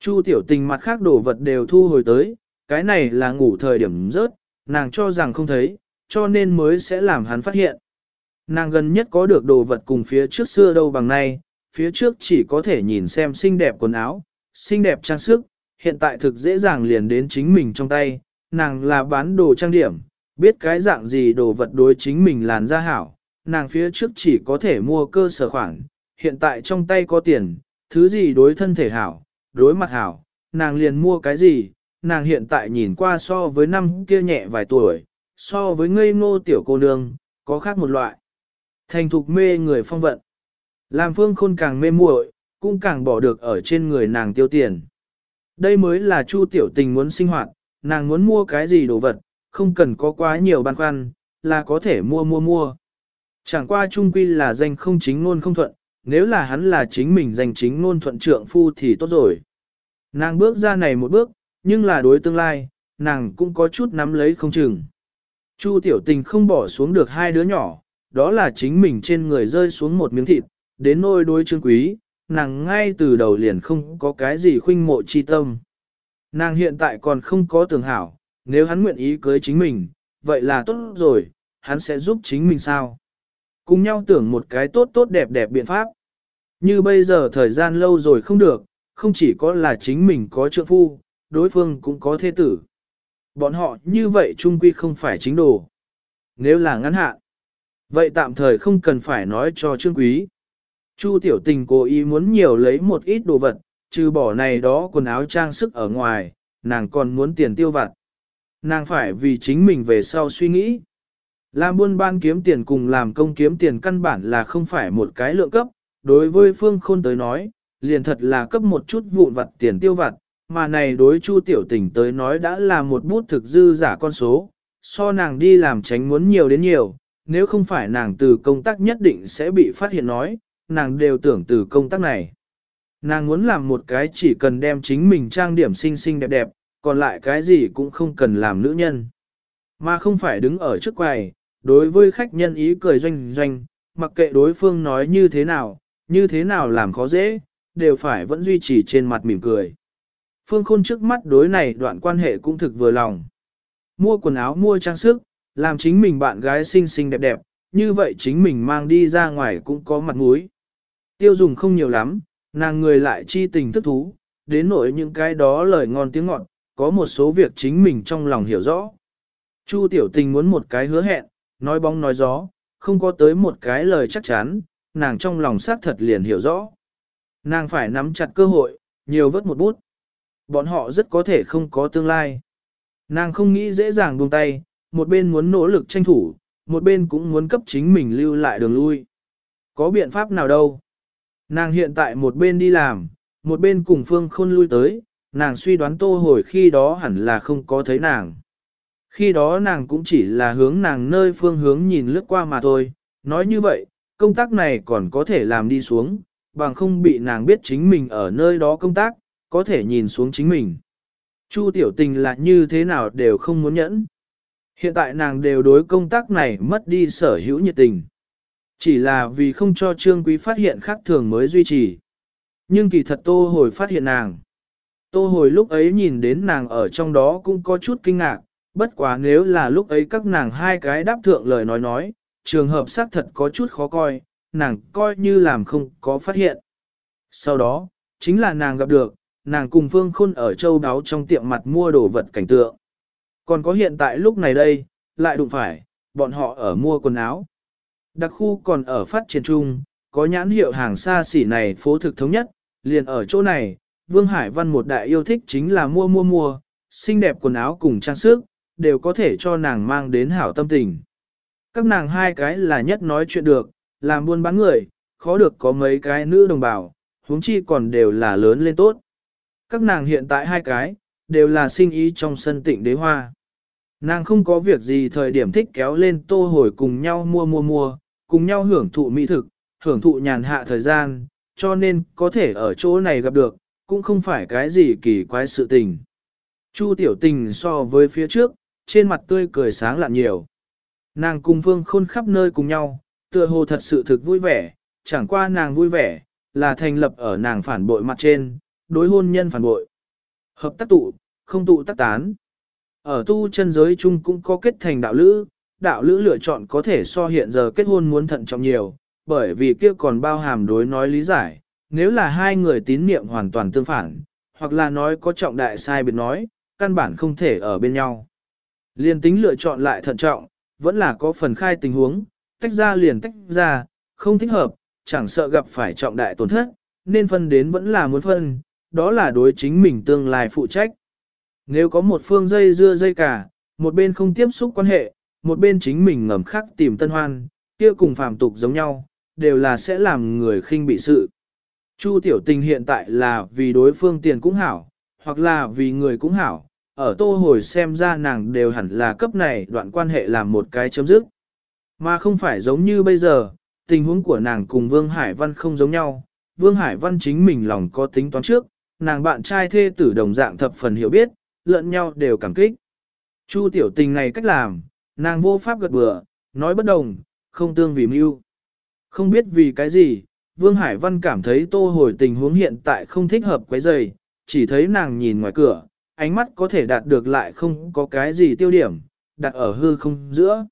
S1: Chu tiểu tình mặt khác đồ vật đều thu hồi tới, cái này là ngủ thời điểm rớt, nàng cho rằng không thấy, cho nên mới sẽ làm hắn phát hiện. Nàng gần nhất có được đồ vật cùng phía trước xưa đâu bằng nay, phía trước chỉ có thể nhìn xem xinh đẹp quần áo, xinh đẹp trang sức, hiện tại thực dễ dàng liền đến chính mình trong tay, nàng là bán đồ trang điểm, biết cái dạng gì đồ vật đối chính mình làn ra hảo, nàng phía trước chỉ có thể mua cơ sở khoản, hiện tại trong tay có tiền, thứ gì đối thân thể hảo, đối mặt hảo, nàng liền mua cái gì, nàng hiện tại nhìn qua so với năm kia nhẹ vài tuổi, so với ngây ngô tiểu cô nương, có khác một loại. Thành thục mê người phong vận. Làm phương khôn càng mê muội, cũng càng bỏ được ở trên người nàng tiêu tiền. Đây mới là chu tiểu tình muốn sinh hoạt, nàng muốn mua cái gì đồ vật, không cần có quá nhiều băn khoăn, là có thể mua mua mua. Chẳng qua trung quy là danh không chính ngôn không thuận, nếu là hắn là chính mình danh chính ngôn thuận trượng phu thì tốt rồi. Nàng bước ra này một bước, nhưng là đối tương lai, nàng cũng có chút nắm lấy không chừng. Chu tiểu tình không bỏ xuống được hai đứa nhỏ, đó là chính mình trên người rơi xuống một miếng thịt, đến nôi đối trương quý, nàng ngay từ đầu liền không có cái gì khuynh mộ chi tâm. Nàng hiện tại còn không có tưởng hảo, nếu hắn nguyện ý cưới chính mình, vậy là tốt rồi, hắn sẽ giúp chính mình sao? Cùng nhau tưởng một cái tốt tốt đẹp đẹp biện pháp. Như bây giờ thời gian lâu rồi không được, không chỉ có là chính mình có trượng phu, đối phương cũng có thế tử. Bọn họ như vậy trung quy không phải chính đồ. Nếu là ngắn hạn, vậy tạm thời không cần phải nói cho trương quý. Chu tiểu tình cố ý muốn nhiều lấy một ít đồ vật, trừ bỏ này đó quần áo trang sức ở ngoài, nàng còn muốn tiền tiêu vặt. Nàng phải vì chính mình về sau suy nghĩ. Làm buôn ban kiếm tiền cùng làm công kiếm tiền căn bản là không phải một cái lượng cấp, đối với phương khôn tới nói, liền thật là cấp một chút vụn vặt tiền tiêu vặt, mà này đối chu tiểu tình tới nói đã là một bút thực dư giả con số, so nàng đi làm tránh muốn nhiều đến nhiều, nếu không phải nàng từ công tác nhất định sẽ bị phát hiện nói, nàng đều tưởng từ công tác này. Nàng muốn làm một cái chỉ cần đem chính mình trang điểm xinh xinh đẹp đẹp, còn lại cái gì cũng không cần làm nữ nhân. Mà không phải đứng ở trước quầy, đối với khách nhân ý cười doanh doanh, mặc kệ đối phương nói như thế nào, như thế nào làm khó dễ, đều phải vẫn duy trì trên mặt mỉm cười. Phương Khôn trước mắt đối này đoạn quan hệ cũng thực vừa lòng. Mua quần áo mua trang sức, làm chính mình bạn gái xinh xinh đẹp đẹp, như vậy chính mình mang đi ra ngoài cũng có mặt mũi. Tiêu dùng không nhiều lắm, nàng người lại chi tình thức thú, đến nỗi những cái đó lời ngon tiếng ngọt, có một số việc chính mình trong lòng hiểu rõ. Chu tiểu tình muốn một cái hứa hẹn, nói bóng nói gió, không có tới một cái lời chắc chắn, nàng trong lòng xác thật liền hiểu rõ. Nàng phải nắm chặt cơ hội, nhiều vớt một bút. Bọn họ rất có thể không có tương lai. Nàng không nghĩ dễ dàng buông tay, một bên muốn nỗ lực tranh thủ, một bên cũng muốn cấp chính mình lưu lại đường lui. Có biện pháp nào đâu? Nàng hiện tại một bên đi làm, một bên cùng Phương Khôn lui tới, nàng suy đoán tô hồi khi đó hẳn là không có thấy nàng. Khi đó nàng cũng chỉ là hướng nàng nơi phương hướng nhìn lướt qua mà thôi, nói như vậy, công tác này còn có thể làm đi xuống, bằng không bị nàng biết chính mình ở nơi đó công tác, có thể nhìn xuống chính mình. Chu tiểu tình là như thế nào đều không muốn nhẫn. Hiện tại nàng đều đối công tác này mất đi sở hữu nhiệt tình. Chỉ là vì không cho Trương Quý phát hiện khác thường mới duy trì. Nhưng kỳ thật Tô Hồi phát hiện nàng. Tô Hồi lúc ấy nhìn đến nàng ở trong đó cũng có chút kinh ngạc, bất quá nếu là lúc ấy các nàng hai cái đáp thượng lời nói nói, trường hợp xác thật có chút khó coi, nàng coi như làm không có phát hiện. Sau đó, chính là nàng gặp được, nàng cùng Phương Khôn ở châu đáo trong tiệm mặt mua đồ vật cảnh tượng. Còn có hiện tại lúc này đây, lại đụng phải, bọn họ ở mua quần áo. Đặc khu còn ở phát triển chung, có nhãn hiệu hàng xa xỉ này phố thực thống nhất, liền ở chỗ này, Vương Hải Văn một đại yêu thích chính là mua mua mua, xinh đẹp quần áo cùng trang sức, đều có thể cho nàng mang đến hảo tâm tình. Các nàng hai cái là nhất nói chuyện được, làm buôn bán người, khó được có mấy cái nữ đồng bào, huống chi còn đều là lớn lên tốt. Các nàng hiện tại hai cái, đều là sinh ý trong sân tịnh đế hoa. Nàng không có việc gì thời điểm thích kéo lên tô hồi cùng nhau mua mua mua, cùng nhau hưởng thụ mỹ thực, hưởng thụ nhàn hạ thời gian, cho nên có thể ở chỗ này gặp được, cũng không phải cái gì kỳ quái sự tình. Chu tiểu tình so với phía trước, trên mặt tươi cười sáng lạn nhiều. Nàng cùng Phương Khôn khắp nơi cùng nhau, tựa hồ thật sự thực vui vẻ, chẳng qua nàng vui vẻ, là thành lập ở nàng phản bội mặt trên, đối hôn nhân phản bội. Hợp tác tụ, không tụ tác tán. Ở tu chân giới chung cũng có kết thành đạo lữ, đạo lữ lựa chọn có thể so hiện giờ kết hôn muốn thận trọng nhiều, bởi vì kia còn bao hàm đối nói lý giải, nếu là hai người tín niệm hoàn toàn tương phản, hoặc là nói có trọng đại sai biệt nói, căn bản không thể ở bên nhau. Liên tính lựa chọn lại thận trọng, vẫn là có phần khai tình huống, tách ra liền tách ra, không thích hợp, chẳng sợ gặp phải trọng đại tổn thất, nên phân đến vẫn là muốn phân, đó là đối chính mình tương lai phụ trách. Nếu có một phương dây dưa dây cả, một bên không tiếp xúc quan hệ, một bên chính mình ngầm khắc tìm tân hoan, kia cùng phàm tục giống nhau, đều là sẽ làm người khinh bị sự. Chu tiểu tình hiện tại là vì đối phương tiền cũng hảo, hoặc là vì người cũng hảo, ở tô hồi xem ra nàng đều hẳn là cấp này đoạn quan hệ làm một cái chấm dứt. Mà không phải giống như bây giờ, tình huống của nàng cùng Vương Hải Văn không giống nhau. Vương Hải Văn chính mình lòng có tính toán trước, nàng bạn trai thê tử đồng dạng thập phần hiểu biết, lẫn nhau đều cảm kích. Chu tiểu tình này cách làm, nàng vô pháp gật bừa, nói bất đồng, không tương vì mưu. Không biết vì cái gì, Vương Hải Văn cảm thấy tô hồi tình huống hiện tại không thích hợp quấy rầy, chỉ thấy nàng nhìn ngoài cửa, ánh mắt có thể đạt được lại không có cái gì tiêu điểm, đặt ở hư không giữa.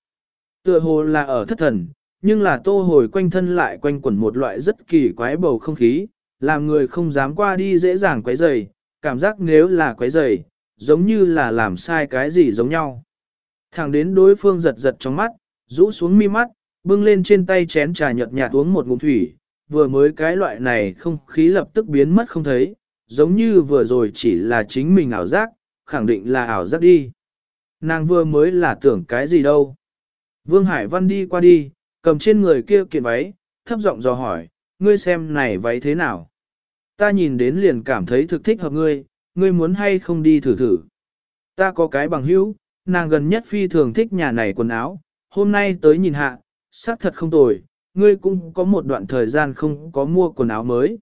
S1: Tựa hồ là ở thất thần, nhưng là tô hồi quanh thân lại quanh quẩn một loại rất kỳ quái bầu không khí, làm người không dám qua đi dễ dàng quấy rầy, cảm giác nếu là quấy rầy, giống như là làm sai cái gì giống nhau. Thẳng đến đối phương giật giật trong mắt, rũ xuống mi mắt, bưng lên trên tay chén trà nhợt nhạt uống một ngụm thủy, vừa mới cái loại này không khí lập tức biến mất không thấy, giống như vừa rồi chỉ là chính mình ảo giác, khẳng định là ảo giác đi. Nàng vừa mới là tưởng cái gì đâu. Vương Hải Văn đi qua đi, cầm trên người kia kiện váy, thấp giọng dò hỏi, ngươi xem này váy thế nào? Ta nhìn đến liền cảm thấy thực thích hợp ngươi, ngươi muốn hay không đi thử thử. Ta có cái bằng hữu, nàng gần nhất phi thường thích nhà này quần áo, hôm nay tới nhìn hạ, xác thật không tồi, ngươi cũng có một đoạn thời gian không có mua quần áo mới.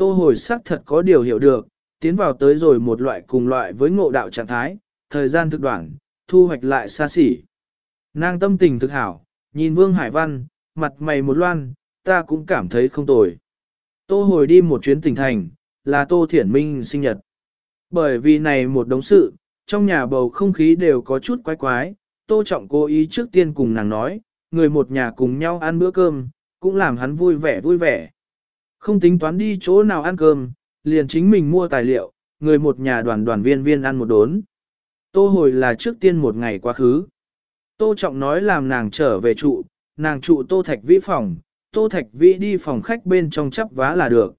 S1: Tô hồi xác thật có điều hiểu được, tiến vào tới rồi một loại cùng loại với ngộ đạo trạng thái, thời gian thực đoạn, thu hoạch lại xa xỉ. Nàng tâm tình thực hảo, nhìn Vương Hải Văn, mặt mày một loan, ta cũng cảm thấy không tồi. Tô hồi đi một chuyến tỉnh thành, là Tô Thiển Minh sinh nhật. Bởi vì này một đống sự, trong nhà bầu không khí đều có chút quái quái, Tô Trọng cố ý trước tiên cùng nàng nói, người một nhà cùng nhau ăn bữa cơm, cũng làm hắn vui vẻ vui vẻ. Không tính toán đi chỗ nào ăn cơm, liền chính mình mua tài liệu, người một nhà đoàn đoàn viên viên ăn một đốn. Tô hồi là trước tiên một ngày quá khứ. Tô Trọng nói làm nàng trở về trụ, nàng trụ Tô Thạch Vĩ phòng, Tô Thạch Vĩ đi phòng khách bên trong chắp vá là được.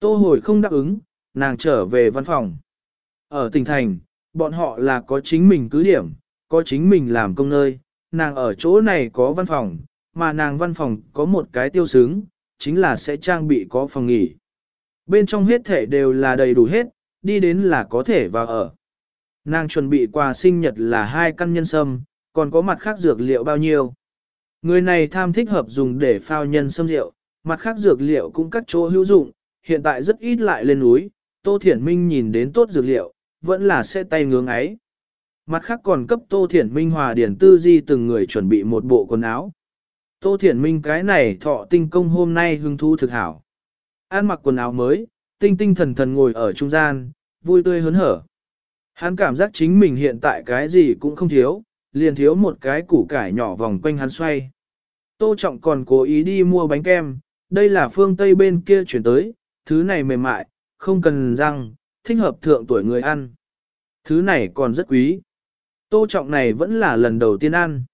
S1: Tô hồi không đáp ứng, nàng trở về văn phòng. Ở tỉnh thành, bọn họ là có chính mình cứ điểm, có chính mình làm công nơi, nàng ở chỗ này có văn phòng, mà nàng văn phòng có một cái tiêu sướng, chính là sẽ trang bị có phòng nghỉ. Bên trong hết thể đều là đầy đủ hết, đi đến là có thể vào ở. Nàng chuẩn bị quà sinh nhật là hai căn nhân sâm, còn có mặt khác dược liệu bao nhiêu. Người này tham thích hợp dùng để phao nhân sâm rượu, mặt khác dược liệu cũng các chỗ hữu dụng, hiện tại rất ít lại lên núi, Tô Thiển Minh nhìn đến tốt dược liệu, vẫn là sẽ tay ngưỡng ấy. Mặt khác còn cấp Tô Thiển Minh hòa điển tư di từng người chuẩn bị một bộ quần áo. Tô Thiển Minh cái này thọ tinh công hôm nay hứng thú thực hảo. An mặc quần áo mới, tinh tinh thần thần ngồi ở trung gian, vui tươi hớn hở. Hắn cảm giác chính mình hiện tại cái gì cũng không thiếu, liền thiếu một cái củ cải nhỏ vòng quanh hắn xoay. Tô Trọng còn cố ý đi mua bánh kem, đây là phương Tây bên kia chuyển tới, thứ này mềm mại, không cần răng, thích hợp thượng tuổi người ăn. Thứ này còn rất quý. Tô Trọng này vẫn là lần đầu tiên ăn.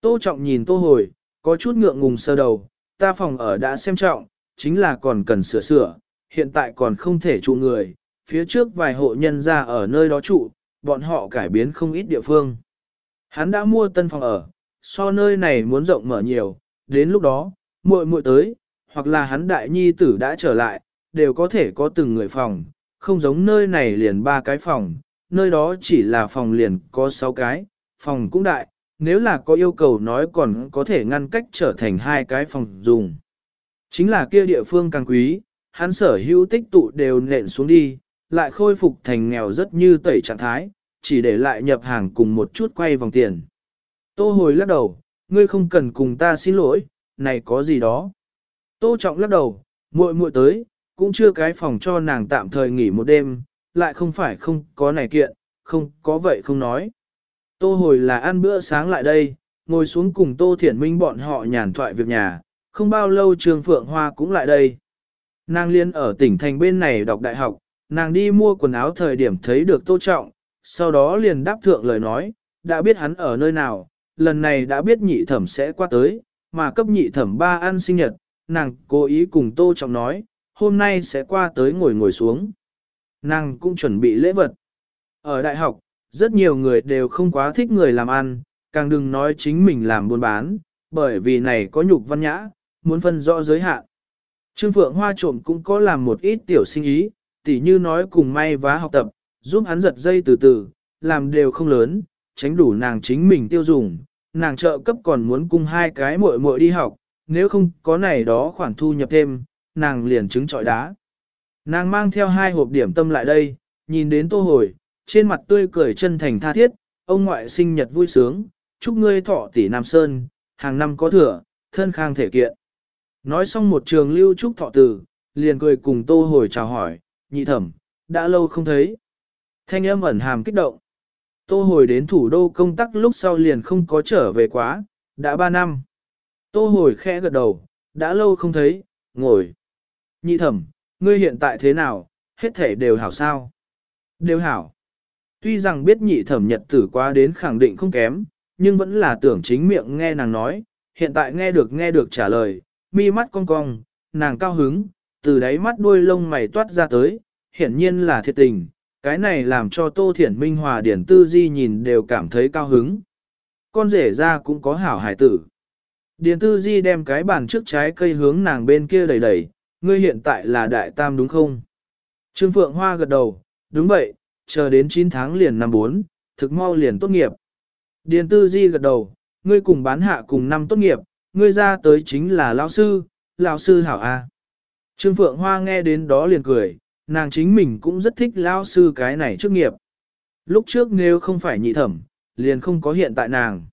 S1: Tô Trọng nhìn Tô Hồi, có chút ngượng ngùng sơ đầu, ta phòng ở đã xem trọng, chính là còn cần sửa sửa, hiện tại còn không thể trụ người, phía trước vài hộ nhân ra ở nơi đó trụ, bọn họ cải biến không ít địa phương. Hắn đã mua tân phòng ở, so nơi này muốn rộng mở nhiều, đến lúc đó, muội muội tới, hoặc là hắn đại nhi tử đã trở lại, đều có thể có từng người phòng, không giống nơi này liền ba cái phòng, nơi đó chỉ là phòng liền có sáu cái, phòng cũng đại, nếu là có yêu cầu nói còn có thể ngăn cách trở thành hai cái phòng dùng. Chính là kia địa phương càng quý, hắn sở hữu tích tụ đều nện xuống đi, lại khôi phục thành nghèo rất như tẩy trạng thái, chỉ để lại nhập hàng cùng một chút quay vòng tiền. Tô hồi lắc đầu, ngươi không cần cùng ta xin lỗi, này có gì đó. Tô trọng lắc đầu, muội muội tới, cũng chưa cái phòng cho nàng tạm thời nghỉ một đêm, lại không phải không có này kiện, không có vậy không nói. Tô hồi là ăn bữa sáng lại đây, ngồi xuống cùng Tô Thiển Minh bọn họ nhàn thoại việc nhà, không bao lâu Trường Phượng Hoa cũng lại đây. Nàng liên ở tỉnh thành bên này đọc đại học, nàng đi mua quần áo thời điểm thấy được Tô Trọng, sau đó liền đáp thượng lời nói, đã biết hắn ở nơi nào, lần này đã biết nhị thẩm sẽ qua tới, mà cấp nhị thẩm ba ăn sinh nhật, nàng cố ý cùng Tô Trọng nói, hôm nay sẽ qua tới ngồi ngồi xuống. Nàng cũng chuẩn bị lễ vật. Ở đại học, rất nhiều người đều không quá thích người làm ăn, càng đừng nói chính mình làm buôn bán, bởi vì này có nhục văn nhã, muốn phân rõ giới hạn. Trương Phượng Hoa trộm cũng có làm một ít tiểu sinh ý, tỉ như nói cùng may vá học tập, giúp hắn giật dây từ từ, làm đều không lớn, tránh đủ nàng chính mình tiêu dùng, nàng trợ cấp còn muốn cung hai cái muội muội đi học, nếu không có này đó khoản thu nhập thêm, nàng liền trứng trọi đá. Nàng mang theo hai hộp điểm tâm lại đây, nhìn đến tô hồi, trên mặt tươi cười chân thành tha thiết, ông ngoại sinh nhật vui sướng, chúc ngươi thọ tỷ Nam Sơn, hàng năm có thừa, thân khang thể kiện. Nói xong một trường lưu trúc thọ tử, liền cười cùng tô hồi chào hỏi, nhị thẩm, đã lâu không thấy. Thanh âm ẩn hàm kích động. Tô hồi đến thủ đô công tác lúc sau liền không có trở về quá, đã ba năm. Tô hồi khẽ gật đầu, đã lâu không thấy, ngồi. Nhị thẩm, ngươi hiện tại thế nào, hết thể đều hảo sao. Đều hảo. Tuy rằng biết nhị thẩm nhật tử quá đến khẳng định không kém, nhưng vẫn là tưởng chính miệng nghe nàng nói, hiện tại nghe được nghe được trả lời, mi mắt cong cong, nàng cao hứng, từ đáy mắt đuôi lông mày toát ra tới, hiển nhiên là thiệt tình, cái này làm cho Tô Thiển Minh Hòa Điển Tư Di nhìn đều cảm thấy cao hứng. Con rể ra cũng có hảo hải tử. Điền Tư Di đem cái bàn trước trái cây hướng nàng bên kia đẩy đẩy, ngươi hiện tại là đại tam đúng không? Trương Phượng Hoa gật đầu, đúng vậy, chờ đến 9 tháng liền năm 4, thực mau liền tốt nghiệp. Điền Tư Di gật đầu, ngươi cùng bán hạ cùng năm tốt nghiệp, ngươi ra tới chính là lão sư, lão sư hảo A. Trương Phượng Hoa nghe đến đó liền cười, nàng chính mình cũng rất thích lão sư cái này trước nghiệp. Lúc trước nếu không phải nhị thẩm, liền không có hiện tại nàng.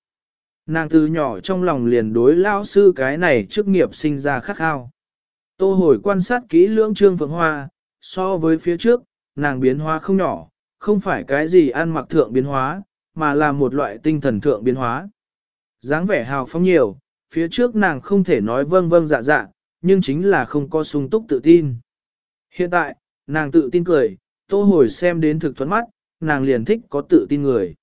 S1: Nàng từ nhỏ trong lòng liền đối lão sư cái này trước nghiệp sinh ra khắc khao. Tô hồi quan sát kỹ lưỡng Trương Phượng Hoa, so với phía trước, nàng biến hoa không nhỏ, không phải cái gì ăn mặc thượng biến hóa, mà là một loại tinh thần thượng biến hóa. dáng vẻ hào phóng nhiều, phía trước nàng không thể nói vâng vâng dạ dạ, nhưng chính là không có sung túc tự tin. Hiện tại, nàng tự tin cười, tô hồi xem đến thực thuẫn mắt, nàng liền thích có tự tin người.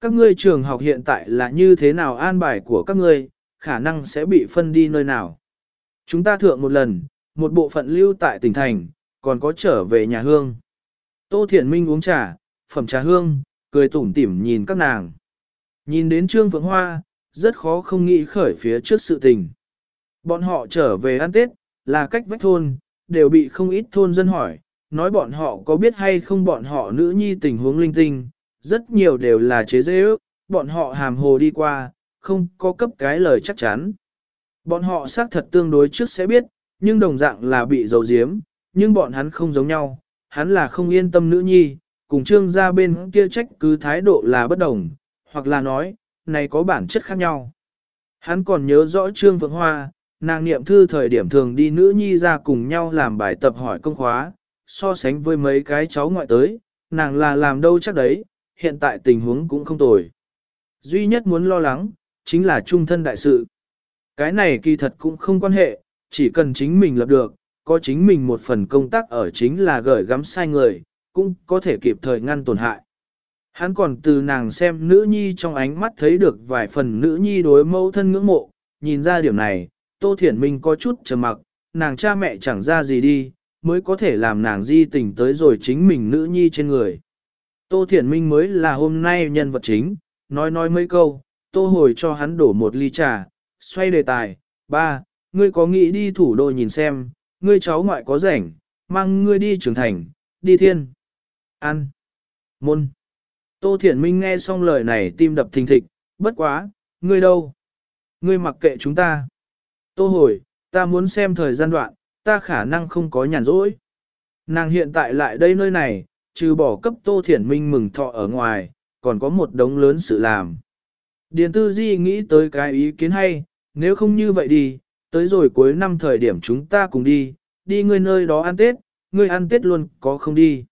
S1: Các ngươi trường học hiện tại là như thế nào an bài của các ngươi, khả năng sẽ bị phân đi nơi nào. Chúng ta thượng một lần, một bộ phận lưu tại tỉnh thành, còn có trở về nhà hương. Tô Thiển Minh uống trà, phẩm trà hương, cười tủm tỉm nhìn các nàng. Nhìn đến Trương Phượng Hoa, rất khó không nghĩ khởi phía trước sự tình. Bọn họ trở về ăn Tết, là cách vách thôn, đều bị không ít thôn dân hỏi, nói bọn họ có biết hay không bọn họ nữ nhi tình huống linh tinh, rất nhiều đều là chế dễ ước, bọn họ hàm hồ đi qua, không có cấp cái lời chắc chắn. Bọn họ xác thật tương đối trước sẽ biết, nhưng đồng dạng là bị dầu diếm, nhưng bọn hắn không giống nhau, hắn là không yên tâm nữ nhi, cùng trương gia bên kia trách cứ thái độ là bất đồng, hoặc là nói, này có bản chất khác nhau. Hắn còn nhớ rõ trương vượng hoa, nàng niệm thư thời điểm thường đi nữ nhi ra cùng nhau làm bài tập hỏi công khóa, so sánh với mấy cái cháu ngoại tới, nàng là làm đâu chắc đấy, hiện tại tình huống cũng không tồi. Duy nhất muốn lo lắng, chính là trung thân đại sự. Cái này kỳ thật cũng không quan hệ, chỉ cần chính mình lập được, có chính mình một phần công tác ở chính là gửi gắm sai người, cũng có thể kịp thời ngăn tổn hại. Hắn còn từ nàng xem nữ nhi trong ánh mắt thấy được vài phần nữ nhi đối mẫu thân ngưỡng mộ, nhìn ra điểm này, Tô Thiển Minh có chút trầm mặc, nàng cha mẹ chẳng ra gì đi, mới có thể làm nàng di tình tới rồi chính mình nữ nhi trên người. Tô Thiển Minh mới là hôm nay nhân vật chính, nói nói mấy câu, Tô hồi cho hắn đổ một ly trà, xoay đề tài, ba, ngươi có nghĩ đi thủ đô nhìn xem, ngươi cháu ngoại có rảnh, mang ngươi đi trưởng thành, đi thiên, ăn, môn. Tô Thiển Minh nghe xong lời này tim đập thình thịch, bất quá, ngươi đâu? Ngươi mặc kệ chúng ta. Tô hồi, ta muốn xem thời gian đoạn, ta khả năng không có nhàn rỗi. Nàng hiện tại lại đây nơi này, trừ bỏ cấp Tô Thiển Minh mừng thọ ở ngoài, còn có một đống lớn sự làm. Điền Tư Di nghĩ tới cái ý kiến hay, nếu không như vậy đi, tới rồi cuối năm thời điểm chúng ta cùng đi, đi ngươi nơi đó ăn Tết, ngươi ăn Tết luôn có không đi.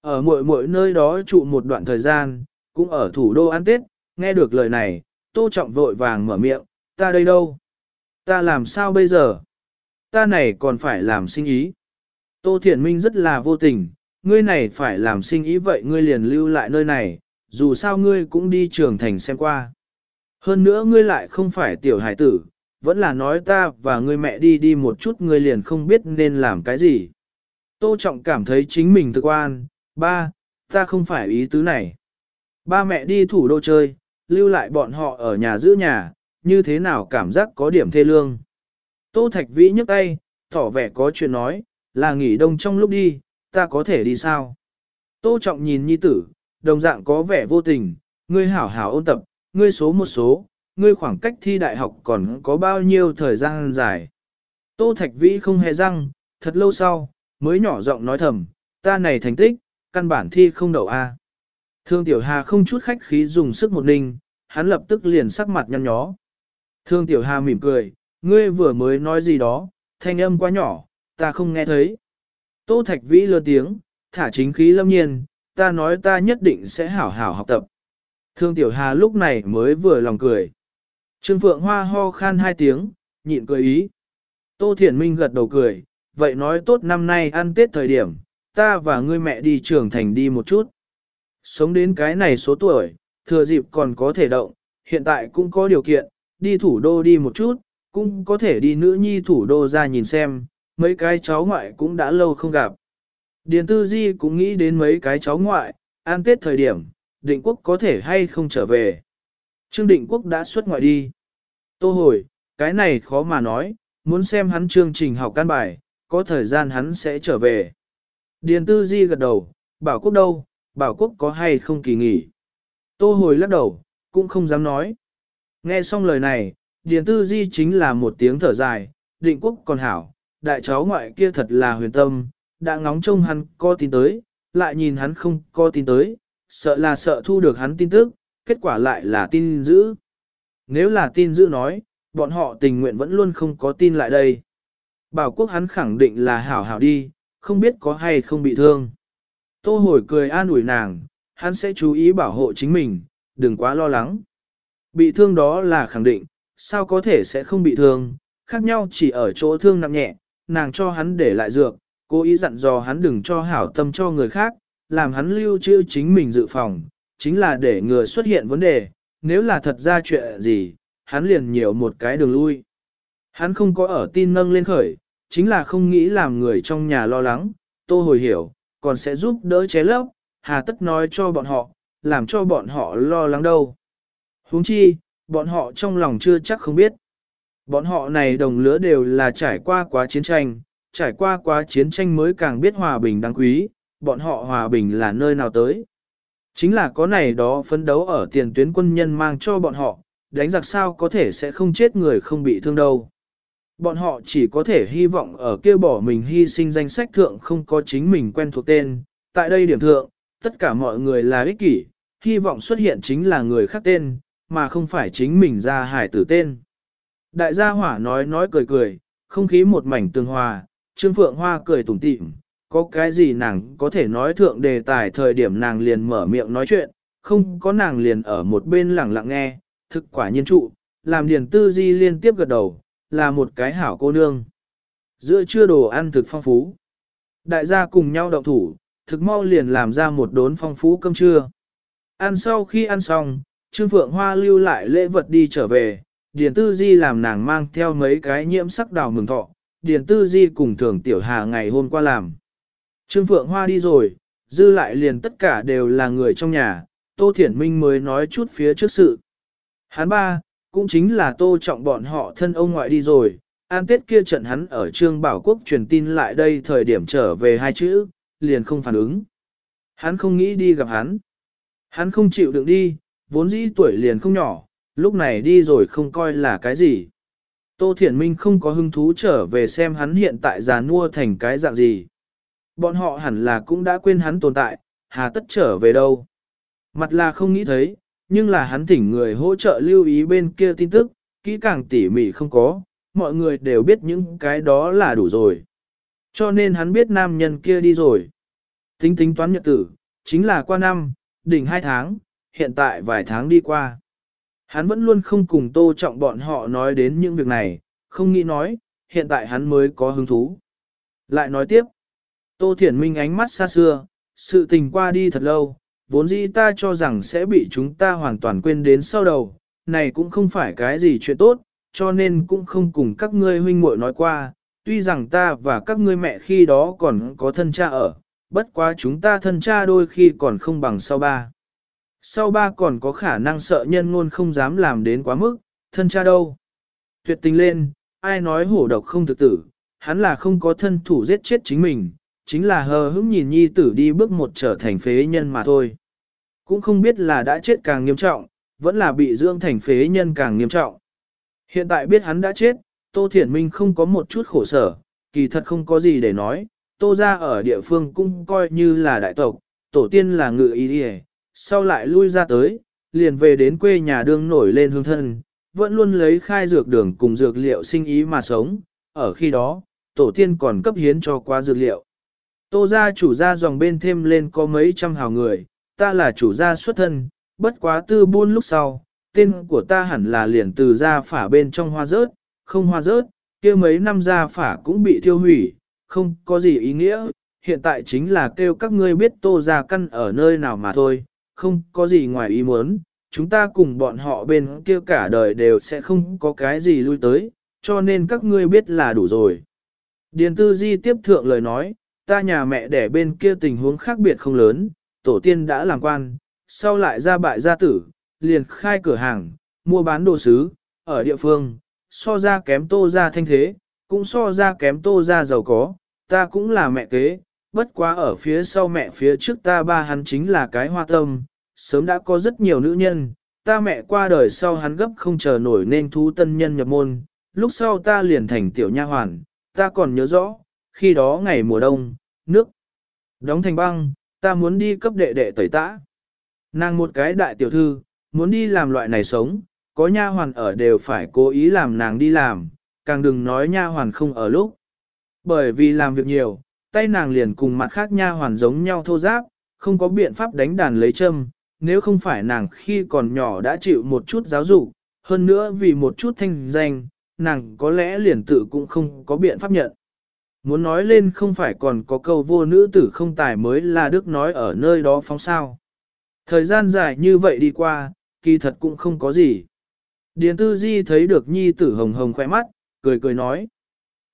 S1: Ở mỗi mỗi nơi đó trụ một đoạn thời gian, cũng ở thủ đô ăn Tết, nghe được lời này, Tô Trọng vội vàng mở miệng, ta đây đâu? Ta làm sao bây giờ? Ta này còn phải làm sinh ý. Tô Thiển Minh rất là vô tình, ngươi này phải làm sinh ý vậy ngươi liền lưu lại nơi này, dù sao ngươi cũng đi trường thành xem qua. Hơn nữa ngươi lại không phải tiểu hải tử, vẫn là nói ta và ngươi mẹ đi đi một chút ngươi liền không biết nên làm cái gì. Tô Trọng cảm thấy chính mình thực quan, ba, ta không phải ý tứ này. Ba mẹ đi thủ đô chơi, lưu lại bọn họ ở nhà giữ nhà, như thế nào cảm giác có điểm thê lương. Tô Thạch Vĩ nhấc tay, tỏ vẻ có chuyện nói, là nghỉ đông trong lúc đi, ta có thể đi sao? Tô Trọng nhìn nhi tử, đồng dạng có vẻ vô tình, ngươi hảo hảo ôn tập, ngươi số một số, ngươi khoảng cách thi đại học còn có bao nhiêu thời gian dài. Tô Thạch Vĩ không hề răng, thật lâu sau, mới nhỏ giọng nói thầm, ta này thành tích, căn bản thi không đậu A. Thương Tiểu Hà không chút khách khí dùng sức một ninh, hắn lập tức liền sắc mặt nhăn nhó. Thương Tiểu Hà mỉm cười, ngươi vừa mới nói gì đó, thanh âm quá nhỏ, ta không nghe thấy. Tô Thạch Vĩ lơ tiếng, thả chính khí lâm nhiên, ta nói ta nhất định sẽ hảo hảo học tập. Thương Tiểu Hà lúc này mới vừa lòng cười. Trương Phượng Hoa ho khan hai tiếng, nhịn cười ý. Tô Thiển Minh gật đầu cười, vậy nói tốt năm nay ăn Tết thời điểm, ta và ngươi mẹ đi trưởng thành đi một chút. Sống đến cái này số tuổi, thừa dịp còn có thể động, hiện tại cũng có điều kiện, đi thủ đô đi một chút, cũng có thể đi nữ nhi thủ đô ra nhìn xem, mấy cái cháu ngoại cũng đã lâu không gặp. Điền Tư Di cũng nghĩ đến mấy cái cháu ngoại, an tết thời điểm, định quốc có thể hay không trở về. Trương định quốc đã xuất ngoại đi. Tô hồi, cái này khó mà nói, muốn xem hắn chương trình học căn bài, có thời gian hắn sẽ trở về. Điền Tư Di gật đầu, bảo quốc đâu, bảo quốc có hay không kỳ nghỉ. Tô hồi lắc đầu, cũng không dám nói. Nghe xong lời này, Điền Tư Di chính là một tiếng thở dài, định quốc còn hảo, đại cháu ngoại kia thật là huyền tâm, đã ngóng trông hắn có tin tới, lại nhìn hắn không có tin tới, sợ là sợ thu được hắn tin tức, kết quả lại là tin giữ. Nếu là tin dữ nói, bọn họ tình nguyện vẫn luôn không có tin lại đây. Bảo quốc hắn khẳng định là hảo hảo đi, không biết có hay không bị thương. Tô hồi cười an ủi nàng, hắn sẽ chú ý bảo hộ chính mình, đừng quá lo lắng. Bị thương đó là khẳng định, sao có thể sẽ không bị thương, khác nhau chỉ ở chỗ thương nặng nhẹ, nàng cho hắn để lại dược, cố ý dặn dò hắn đừng cho hảo tâm cho người khác, làm hắn lưu trữ chính mình dự phòng, chính là để ngừa xuất hiện vấn đề, nếu là thật ra chuyện gì, hắn liền nhiều một cái đường lui. Hắn không có ở tin nâng lên khởi, chính là không nghĩ làm người trong nhà lo lắng, tô hồi hiểu, còn sẽ giúp đỡ ché lấp, hà tất nói cho bọn họ, làm cho bọn họ lo lắng đâu. huống chi, bọn họ trong lòng chưa chắc không biết. Bọn họ này đồng lứa đều là trải qua quá chiến tranh, trải qua quá chiến tranh mới càng biết hòa bình đáng quý, bọn họ hòa bình là nơi nào tới. Chính là có này đó phấn đấu ở tiền tuyến quân nhân mang cho bọn họ, đánh giặc sao có thể sẽ không chết người không bị thương đâu. Bọn họ chỉ có thể hy vọng ở kia bỏ mình hy sinh danh sách thượng không có chính mình quen thuộc tên. Tại đây điểm thượng, tất cả mọi người là ích kỷ, hy vọng xuất hiện chính là người khác tên, mà không phải chính mình ra hải tử tên. Đại gia hỏa nói nói cười cười, không khí một mảnh tương hòa, Trương Phượng Hoa cười tủm tỉm, có cái gì nàng có thể nói thượng đề tài thời điểm nàng liền mở miệng nói chuyện, không có nàng liền ở một bên lặng lặng nghe, thực quả nhiên trụ, làm điền tư di liên tiếp gật đầu, là một cái hảo cô nương. Giữa trưa đồ ăn thực phong phú. Đại gia cùng nhau động thủ, thực mau liền làm ra một đốn phong phú cơm trưa. Ăn sau khi ăn xong, Trương Phượng Hoa lưu lại lễ vật đi trở về, Điền Tư Di làm nàng mang theo mấy cái nhiễm sắc đào mừng thọ, Điền Tư Di cùng thường tiểu hà ngày hôm qua làm. Trương Phượng Hoa đi rồi, dư lại liền tất cả đều là người trong nhà, Tô Thiển Minh mới nói chút phía trước sự. Hắn ba, cũng chính là Tô Trọng bọn họ thân ông ngoại đi rồi, an tết kia trận hắn ở Trương Bảo Quốc truyền tin lại đây thời điểm trở về hai chữ, liền không phản ứng. Hắn không nghĩ đi gặp hắn. Hắn không chịu đựng đi, vốn dĩ tuổi liền không nhỏ, lúc này đi rồi không coi là cái gì. Tô Thiển Minh không có hứng thú trở về xem hắn hiện tại già nua thành cái dạng gì. Bọn họ hẳn là cũng đã quên hắn tồn tại, hà tất trở về đâu. Mặt là không nghĩ thấy, nhưng là hắn thỉnh người hỗ trợ lưu ý bên kia tin tức, kỹ càng tỉ mỉ không có, mọi người đều biết những cái đó là đủ rồi. Cho nên hắn biết nam nhân kia đi rồi. Tính tính toán nhật tử, chính là qua năm, đỉnh hai tháng, hiện tại vài tháng đi qua. Hắn vẫn luôn không cùng tô trọng bọn họ nói đến những việc này, không nghĩ nói, hiện tại hắn mới có hứng thú. Lại nói tiếp, tô thiển minh ánh mắt xa xưa, sự tình qua đi thật lâu, vốn dĩ ta cho rằng sẽ bị chúng ta hoàn toàn quên đến sau đầu, này cũng không phải cái gì chuyện tốt, cho nên cũng không cùng các ngươi huynh muội nói qua, tuy rằng ta và các ngươi mẹ khi đó còn có thân cha ở, bất quá chúng ta thân cha đôi khi còn không bằng sau ba. Sau ba còn có khả năng sợ nhân ngôn không dám làm đến quá mức, thân cha đâu. Tuyệt tình lên, ai nói hổ độc không thực tử, hắn là không có thân thủ giết chết chính mình, chính là hờ hững nhìn nhi tử đi bước một trở thành phế nhân mà thôi. Cũng không biết là đã chết càng nghiêm trọng, vẫn là bị dưỡng thành phế nhân càng nghiêm trọng. Hiện tại biết hắn đã chết, Tô Thiển Minh không có một chút khổ sở, kỳ thật không có gì để nói, Tô ra ở địa phương cũng coi như là đại tộc, tổ tiên là ngự ý đi sau lại lui ra tới, liền về đến quê nhà đương nổi lên hương thân, vẫn luôn lấy khai dược đường cùng dược liệu sinh ý mà sống, ở khi đó, tổ tiên còn cấp hiến cho qua dược liệu. Tô gia chủ gia dòng bên thêm lên có mấy trăm hào người, ta là chủ gia xuất thân, bất quá tư buôn lúc sau, tên của ta hẳn là liền từ gia phả bên trong hoa rớt, không hoa rớt, kia mấy năm gia phả cũng bị thiêu hủy, không có gì ý nghĩa, hiện tại chính là kêu các ngươi biết tô gia căn ở nơi nào mà thôi, không có gì ngoài ý muốn, chúng ta cùng bọn họ bên kia cả đời đều sẽ không có cái gì lui tới, cho nên các ngươi biết là đủ rồi. Điền tư di tiếp thượng lời nói, ta nhà mẹ đẻ bên kia tình huống khác biệt không lớn, tổ tiên đã làm quan, sau lại ra bại gia tử, liền khai cửa hàng, mua bán đồ sứ, ở địa phương, so ra kém tô ra thanh thế, cũng so ra kém tô ra giàu có, ta cũng là mẹ kế, bất quá ở phía sau mẹ phía trước ta ba hắn chính là cái hoa tâm, sớm đã có rất nhiều nữ nhân, ta mẹ qua đời sau hắn gấp không chờ nổi nên thú tân nhân nhập môn, lúc sau ta liền thành tiểu nha hoàn, ta còn nhớ rõ, khi đó ngày mùa đông, nước đóng thành băng, ta muốn đi cấp đệ đệ tẩy tã. Nàng một cái đại tiểu thư, muốn đi làm loại này sống, có nha hoàn ở đều phải cố ý làm nàng đi làm, càng đừng nói nha hoàn không ở lúc. Bởi vì làm việc nhiều, tay nàng liền cùng mặt khác nha hoàn giống nhau thô giáp, không có biện pháp đánh đàn lấy châm, nếu không phải nàng khi còn nhỏ đã chịu một chút giáo dục, hơn nữa vì một chút thanh danh, nàng có lẽ liền tự cũng không có biện pháp nhận. Muốn nói lên không phải còn có câu vô nữ tử không tài mới là đức nói ở nơi đó phóng sao. Thời gian dài như vậy đi qua, kỳ thật cũng không có gì. Điền tư di thấy được nhi tử hồng hồng khỏe mắt, cười cười nói.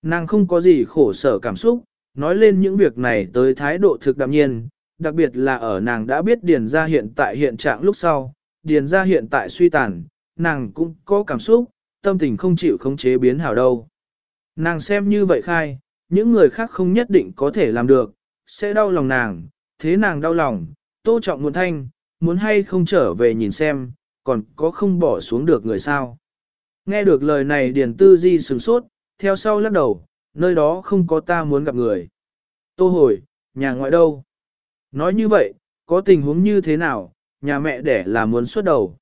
S1: Nàng không có gì khổ sở cảm xúc, nói lên những việc này tới thái độ thực đạm nhiên, đặc biệt là ở nàng đã biết điền ra hiện tại hiện trạng lúc sau, điền ra hiện tại suy tàn, nàng cũng có cảm xúc, tâm tình không chịu khống chế biến hảo đâu. Nàng xem như vậy khai, những người khác không nhất định có thể làm được, sẽ đau lòng nàng, thế nàng đau lòng, tô trọng nguồn thanh, muốn hay không trở về nhìn xem, còn có không bỏ xuống được người sao. Nghe được lời này Điền Tư Di sửng sốt, theo sau lắc đầu, nơi đó không có ta muốn gặp người. Tô hồi, nhà ngoại đâu? Nói như vậy, có tình huống như thế nào, nhà mẹ đẻ là muốn xuất đầu.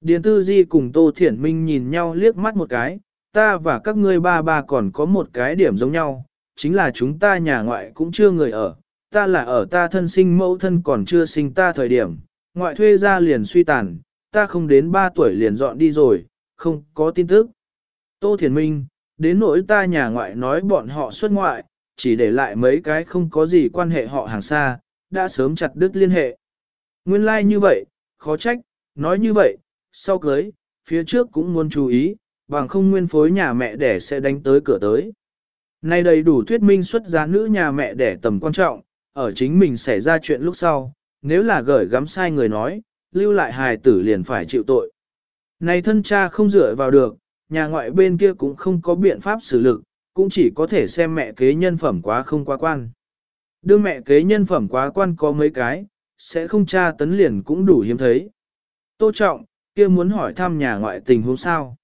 S1: Điền Tư Di cùng Tô Thiển Minh nhìn nhau liếc mắt một cái, ta và các ngươi ba ba còn có một cái điểm giống nhau, chính là chúng ta nhà ngoại cũng chưa người ở, ta là ở ta thân sinh mẫu thân còn chưa sinh ta thời điểm, ngoại thuê ra liền suy tàn, ta không đến 3 tuổi liền dọn đi rồi, không có tin tức. Tô Thiền Minh, đến nỗi ta nhà ngoại nói bọn họ xuất ngoại, chỉ để lại mấy cái không có gì quan hệ họ hàng xa, đã sớm chặt đứt liên hệ. Nguyên lai like như vậy, khó trách, nói như vậy, sau cưới, phía trước cũng muốn chú ý, bằng không nguyên phối nhà mẹ để sẽ đánh tới cửa tới. Nay đầy đủ thuyết minh xuất giá nữ nhà mẹ đẻ tầm quan trọng, ở chính mình xảy ra chuyện lúc sau, nếu là gửi gắm sai người nói, lưu lại hài tử liền phải chịu tội. Này thân cha không dựa vào được, nhà ngoại bên kia cũng không có biện pháp xử lực, cũng chỉ có thể xem mẹ kế nhân phẩm quá không quá quan. Đưa mẹ kế nhân phẩm quá quan có mấy cái, sẽ không tra tấn liền cũng đủ hiếm thấy. Tô trọng, kia muốn hỏi thăm nhà ngoại tình huống sao.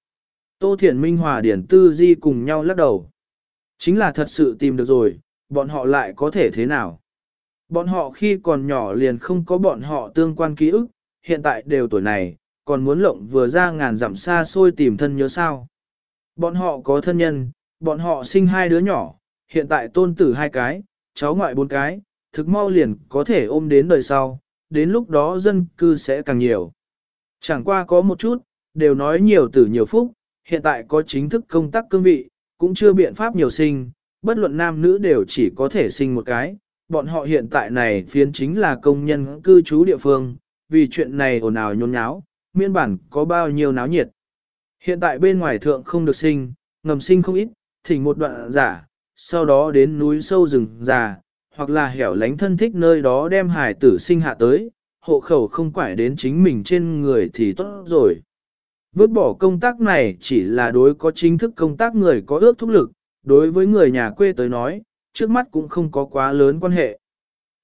S1: Tô Thiển Minh Hòa Điển Tư Di cùng nhau lắc đầu. Chính là thật sự tìm được rồi, bọn họ lại có thể thế nào? Bọn họ khi còn nhỏ liền không có bọn họ tương quan ký ức, hiện tại đều tuổi này, còn muốn lộng vừa ra ngàn dặm xa xôi tìm thân nhớ sao. Bọn họ có thân nhân, bọn họ sinh hai đứa nhỏ, hiện tại tôn tử hai cái, cháu ngoại bốn cái, thực mau liền có thể ôm đến đời sau, đến lúc đó dân cư sẽ càng nhiều. Chẳng qua có một chút, đều nói nhiều tử nhiều phúc, hiện tại có chính thức công tác cương vị, cũng chưa biện pháp nhiều sinh, bất luận nam nữ đều chỉ có thể sinh một cái. Bọn họ hiện tại này phiến chính là công nhân cư trú địa phương, vì chuyện này ồn ào nhốn nháo, miên bản có bao nhiêu náo nhiệt. Hiện tại bên ngoài thượng không được sinh, ngầm sinh không ít, thỉnh một đoạn giả, sau đó đến núi sâu rừng già, hoặc là hẻo lánh thân thích nơi đó đem hải tử sinh hạ tới, hộ khẩu không quải đến chính mình trên người thì tốt rồi. Vứt bỏ công tác này chỉ là đối có chính thức công tác người có ước thúc lực, đối với người nhà quê tới nói, trước mắt cũng không có quá lớn quan hệ.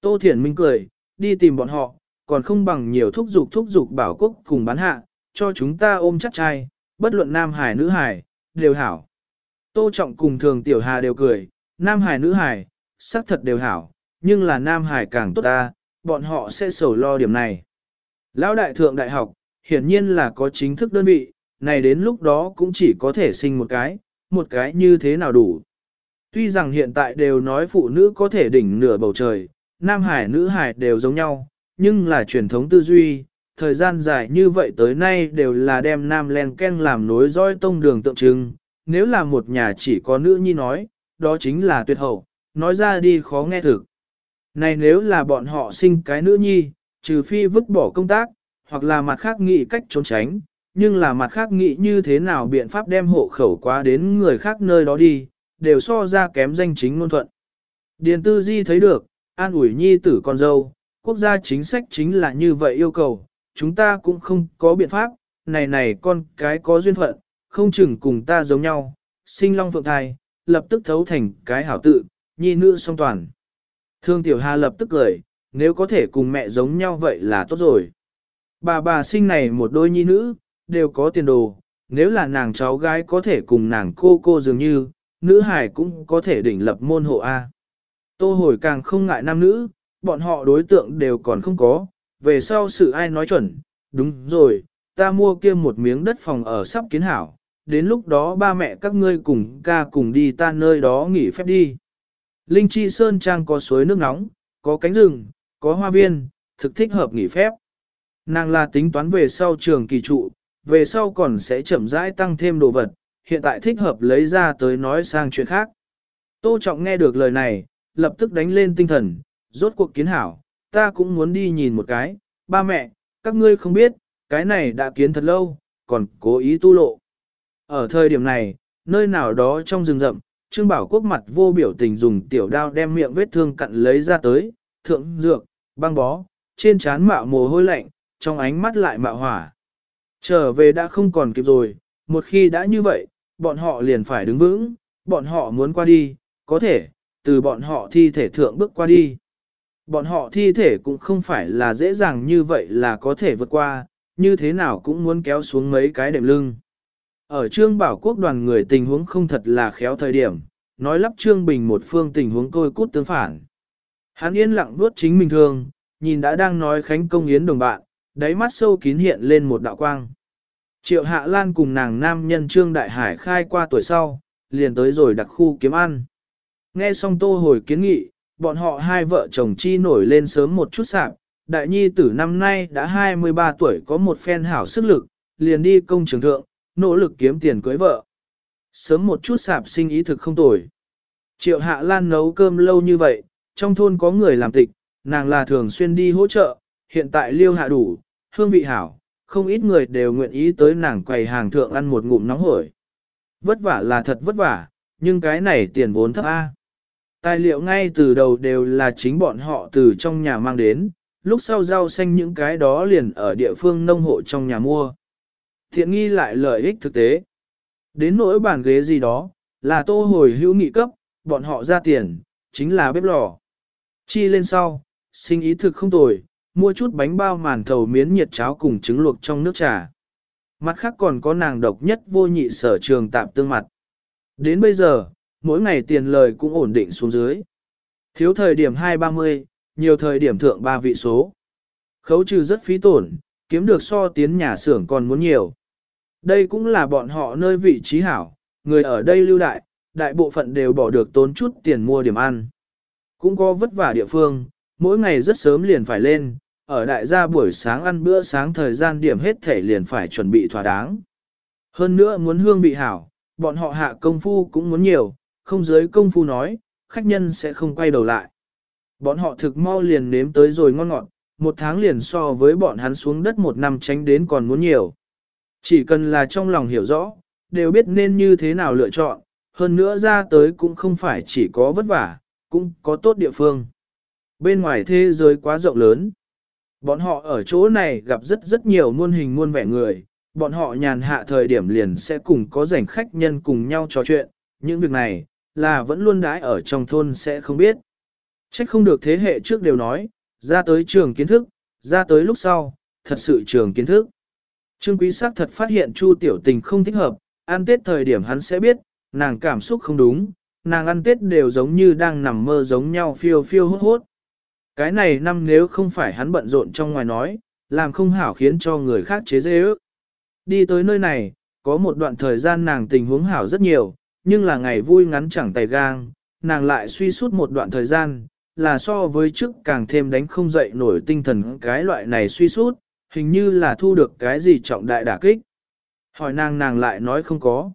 S1: Tô Thiển Minh cười, đi tìm bọn họ, còn không bằng nhiều thúc dục thúc dục bảo quốc cùng bán hạ, cho chúng ta ôm chắc trai, bất luận nam hải nữ hải, đều hảo. Tô Trọng cùng thường tiểu hà đều cười, nam hải nữ hải, xác thật đều hảo, nhưng là nam hải càng tốt ta, bọn họ sẽ sầu lo điểm này. Lão đại thượng đại học, hiển nhiên là có chính thức đơn vị, này đến lúc đó cũng chỉ có thể sinh một cái, một cái như thế nào đủ. Tuy rằng hiện tại đều nói phụ nữ có thể đỉnh nửa bầu trời, nam hải nữ hải đều giống nhau, nhưng là truyền thống tư duy, thời gian dài như vậy tới nay đều là đem nam len ken làm nối dõi tông đường tượng trưng, nếu là một nhà chỉ có nữ nhi nói, đó chính là tuyệt hậu, nói ra đi khó nghe thực. Này nếu là bọn họ sinh cái nữ nhi, trừ phi vứt bỏ công tác, hoặc là mặt khác nghĩ cách trốn tránh, nhưng là mặt khác nghĩ như thế nào biện pháp đem hộ khẩu quá đến người khác nơi đó đi, đều so ra kém danh chính ngôn thuận. Điền tư di thấy được, an ủi nhi tử con dâu, quốc gia chính sách chính là như vậy yêu cầu, chúng ta cũng không có biện pháp, này này con cái có duyên phận, không chừng cùng ta giống nhau, sinh long phượng thai, lập tức thấu thành cái hảo tự, nhi nữ song toàn. Thương tiểu hà lập tức cười, nếu có thể cùng mẹ giống nhau vậy là tốt rồi. Bà bà sinh này một đôi nhi nữ, đều có tiền đồ, nếu là nàng cháu gái có thể cùng nàng cô cô dường như, nữ hải cũng có thể đỉnh lập môn hộ A. Tô hồi càng không ngại nam nữ, bọn họ đối tượng đều còn không có, về sau sự ai nói chuẩn, đúng rồi, ta mua kia một miếng đất phòng ở sắp kiến hảo, đến lúc đó ba mẹ các ngươi cùng ca cùng đi ta nơi đó nghỉ phép đi. Linh Chi Sơn Trang có suối nước nóng, có cánh rừng, có hoa viên, thực thích hợp nghỉ phép. Nàng là tính toán về sau trường kỳ trụ, về sau còn sẽ chậm rãi tăng thêm đồ vật, hiện tại thích hợp lấy ra tới nói sang chuyện khác. Tô Trọng nghe được lời này, lập tức đánh lên tinh thần, rốt cuộc kiến hảo, ta cũng muốn đi nhìn một cái, ba mẹ, các ngươi không biết, cái này đã kiến thật lâu, còn cố ý tu lộ. Ở thời điểm này, nơi nào đó trong rừng rậm, Trương Bảo Quốc mặt vô biểu tình dùng tiểu đao đem miệng vết thương cặn lấy ra tới, thượng dược, băng bó, trên trán mạo mồ hôi lạnh, trong ánh mắt lại mạo hỏa. Trở về đã không còn kịp rồi, một khi đã như vậy, bọn họ liền phải đứng vững, bọn họ muốn qua đi, có thể, từ bọn họ thi thể thượng bước qua đi. Bọn họ thi thể cũng không phải là dễ dàng như vậy là có thể vượt qua, như thế nào cũng muốn kéo xuống mấy cái đệm lưng. Ở Trương Bảo Quốc đoàn người tình huống không thật là khéo thời điểm, nói lắp Trương Bình một phương tình huống tôi cút tương phản. Hắn yên lặng nuốt chính mình thường, nhìn đã đang nói khánh công yến đồng bạn, đáy mắt sâu kín hiện lên một đạo quang. Triệu Hạ Lan cùng nàng nam nhân Trương Đại Hải khai qua tuổi sau, liền tới rồi đặc khu kiếm ăn. Nghe xong tô hồi kiến nghị, bọn họ hai vợ chồng chi nổi lên sớm một chút sạp, đại nhi tử năm nay đã 23 tuổi có một phen hảo sức lực, liền đi công trường thượng, nỗ lực kiếm tiền cưới vợ. Sớm một chút sạp sinh ý thực không tồi. Triệu Hạ Lan nấu cơm lâu như vậy, trong thôn có người làm tịch, nàng là thường xuyên đi hỗ trợ, hiện tại liêu hạ đủ, hương vị hảo, không ít người đều nguyện ý tới nàng quầy hàng thượng ăn một ngụm nóng hổi. Vất vả là thật vất vả, nhưng cái này tiền vốn thấp A. Tài liệu ngay từ đầu đều là chính bọn họ từ trong nhà mang đến, lúc sau rau xanh những cái đó liền ở địa phương nông hộ trong nhà mua. Thiện nghi lại lợi ích thực tế. Đến nỗi bàn ghế gì đó, là tô hồi hữu nghị cấp, bọn họ ra tiền, chính là bếp lò. Chi lên sau, sinh ý thực không tồi, mua chút bánh bao màn thầu miến nhiệt cháo cùng trứng luộc trong nước trà. Mặt khác còn có nàng độc nhất vô nhị sở trường tạm tương mặt. Đến bây giờ, mỗi ngày tiền lời cũng ổn định xuống dưới. Thiếu thời điểm 2-30, nhiều thời điểm thượng 3 vị số. Khấu trừ rất phí tổn, kiếm được so tiến nhà xưởng còn muốn nhiều. Đây cũng là bọn họ nơi vị trí hảo, người ở đây lưu đại, đại bộ phận đều bỏ được tốn chút tiền mua điểm ăn. Cũng có vất vả địa phương, mỗi ngày rất sớm liền phải lên, ở đại gia buổi sáng ăn bữa sáng thời gian điểm hết thể liền phải chuẩn bị thỏa đáng. Hơn nữa muốn hương vị hảo, bọn họ hạ công phu cũng muốn nhiều, không giới công phu nói, khách nhân sẽ không quay đầu lại. Bọn họ thực mau liền nếm tới rồi ngon ngọt, một tháng liền so với bọn hắn xuống đất một năm tránh đến còn muốn nhiều. Chỉ cần là trong lòng hiểu rõ, đều biết nên như thế nào lựa chọn, hơn nữa ra tới cũng không phải chỉ có vất vả, cũng có tốt địa phương. Bên ngoài thế giới quá rộng lớn. Bọn họ ở chỗ này gặp rất rất nhiều muôn hình muôn vẻ người, bọn họ nhàn hạ thời điểm liền sẽ cùng có rảnh khách nhân cùng nhau trò chuyện, những việc này, là vẫn luôn đãi ở trong thôn sẽ không biết. Trách không được thế hệ trước đều nói, ra tới trường kiến thức, ra tới lúc sau, thật sự trường kiến thức. Trương Quý Sắc thật phát hiện Chu Tiểu Tình không thích hợp, ăn Tết thời điểm hắn sẽ biết, nàng cảm xúc không đúng, nàng ăn Tết đều giống như đang nằm mơ giống nhau phiêu phiêu hốt hốt. Cái này năm nếu không phải hắn bận rộn trong ngoài nói, làm không hảo khiến cho người khác chế dễ ước. Đi tới nơi này, có một đoạn thời gian nàng tình huống hảo rất nhiều, nhưng là ngày vui ngắn chẳng tay gang, nàng lại suy suốt một đoạn thời gian, là so với trước càng thêm đánh không dậy nổi tinh thần cái loại này suy suốt, hình như là thu được cái gì trọng đại đả kích. Hỏi nàng nàng lại nói không có.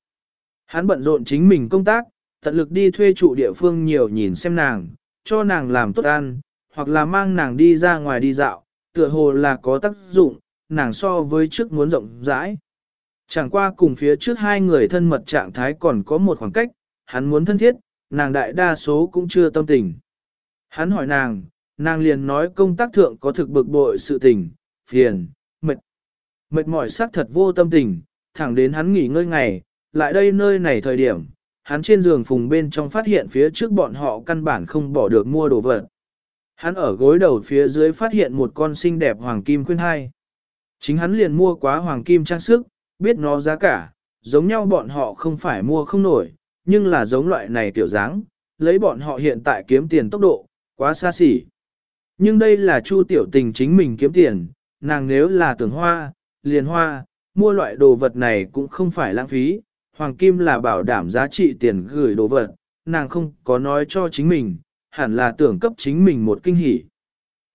S1: Hắn bận rộn chính mình công tác, tận lực đi thuê trụ địa phương nhiều nhìn xem nàng, cho nàng làm tốt ăn, hoặc là mang nàng đi ra ngoài đi dạo, tựa hồ là có tác dụng, nàng so với trước muốn rộng rãi. Chẳng qua cùng phía trước hai người thân mật trạng thái còn có một khoảng cách, hắn muốn thân thiết, nàng đại đa số cũng chưa tâm tình. Hắn hỏi nàng, nàng liền nói công tác thượng có thực bực bội sự tình, phiền, mệt. Mệt mỏi sắc thật vô tâm tình, thẳng đến hắn nghỉ ngơi ngày, lại đây nơi này thời điểm, hắn trên giường phùng bên trong phát hiện phía trước bọn họ căn bản không bỏ được mua đồ vật. Hắn ở gối đầu phía dưới phát hiện một con xinh đẹp hoàng kim khuyên hai. Chính hắn liền mua quá hoàng kim trang sức, biết nó giá cả, giống nhau bọn họ không phải mua không nổi, nhưng là giống loại này tiểu dáng, lấy bọn họ hiện tại kiếm tiền tốc độ, quá xa xỉ. Nhưng đây là chu tiểu tình chính mình kiếm tiền, nàng nếu là tưởng hoa, liền hoa, mua loại đồ vật này cũng không phải lãng phí, hoàng kim là bảo đảm giá trị tiền gửi đồ vật, nàng không có nói cho chính mình, hẳn là tưởng cấp chính mình một kinh hỉ.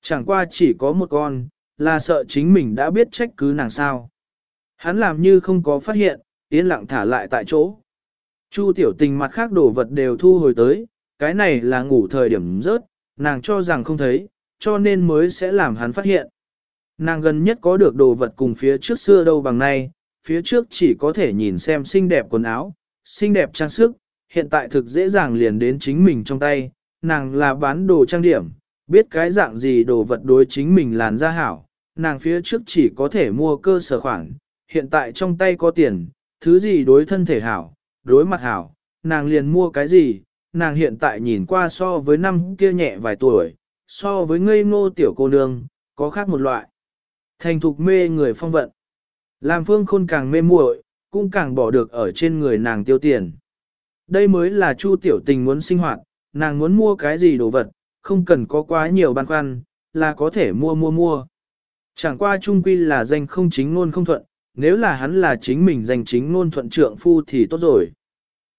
S1: Chẳng qua chỉ có một con, là sợ chính mình đã biết trách cứ nàng sao. Hắn làm như không có phát hiện, yên lặng thả lại tại chỗ. Chu tiểu tình mặt khác đồ vật đều thu hồi tới, cái này là ngủ thời điểm rớt, nàng cho rằng không thấy, cho nên mới sẽ làm hắn phát hiện. Nàng gần nhất có được đồ vật cùng phía trước xưa đâu bằng nay, phía trước chỉ có thể nhìn xem xinh đẹp quần áo, xinh đẹp trang sức, hiện tại thực dễ dàng liền đến chính mình trong tay, nàng là bán đồ trang điểm, biết cái dạng gì đồ vật đối chính mình làn ra hảo, nàng phía trước chỉ có thể mua cơ sở khoản, hiện tại trong tay có tiền, thứ gì đối thân thể hảo, đối mặt hảo, nàng liền mua cái gì, nàng hiện tại nhìn qua so với năm kia nhẹ vài tuổi, so với ngây ngô tiểu cô nương, có khác một loại. Thành thục mê người phong vận. Làm phương khôn càng mê muội, cũng càng bỏ được ở trên người nàng tiêu tiền. Đây mới là chu tiểu tình muốn sinh hoạt, nàng muốn mua cái gì đồ vật, không cần có quá nhiều băn khoăn, là có thể mua mua mua. Chẳng qua trung quy là danh không chính ngôn không thuận, nếu là hắn là chính mình danh chính ngôn thuận trượng phu thì tốt rồi.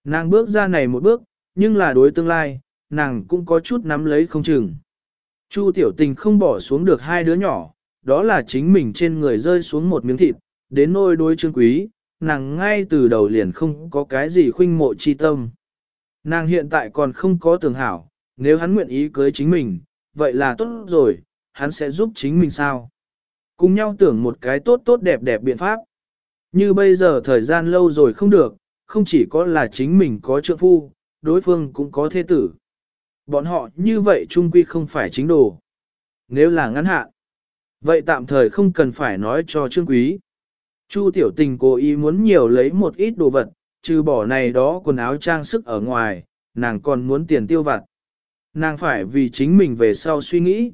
S1: Nàng bước ra này một bước, nhưng là đối tương lai, nàng cũng có chút nắm lấy không chừng. Chu tiểu tình không bỏ xuống được hai đứa nhỏ, đó là chính mình trên người rơi xuống một miếng thịt, đến nôi đối trương quý, nàng ngay từ đầu liền không có cái gì khuynh mộ chi tâm. Nàng hiện tại còn không có tưởng hảo, nếu hắn nguyện ý cưới chính mình, vậy là tốt rồi, hắn sẽ giúp chính mình sao? Cùng nhau tưởng một cái tốt tốt đẹp đẹp biện pháp. Như bây giờ thời gian lâu rồi không được, không chỉ có là chính mình có trượng phu, đối phương cũng có thế tử. Bọn họ như vậy trung quy không phải chính đồ. Nếu là ngắn hạn, vậy tạm thời không cần phải nói cho trương quý. Chu tiểu tình cố ý muốn nhiều lấy một ít đồ vật, trừ bỏ này đó quần áo trang sức ở ngoài, nàng còn muốn tiền tiêu vặt. Nàng phải vì chính mình về sau suy nghĩ.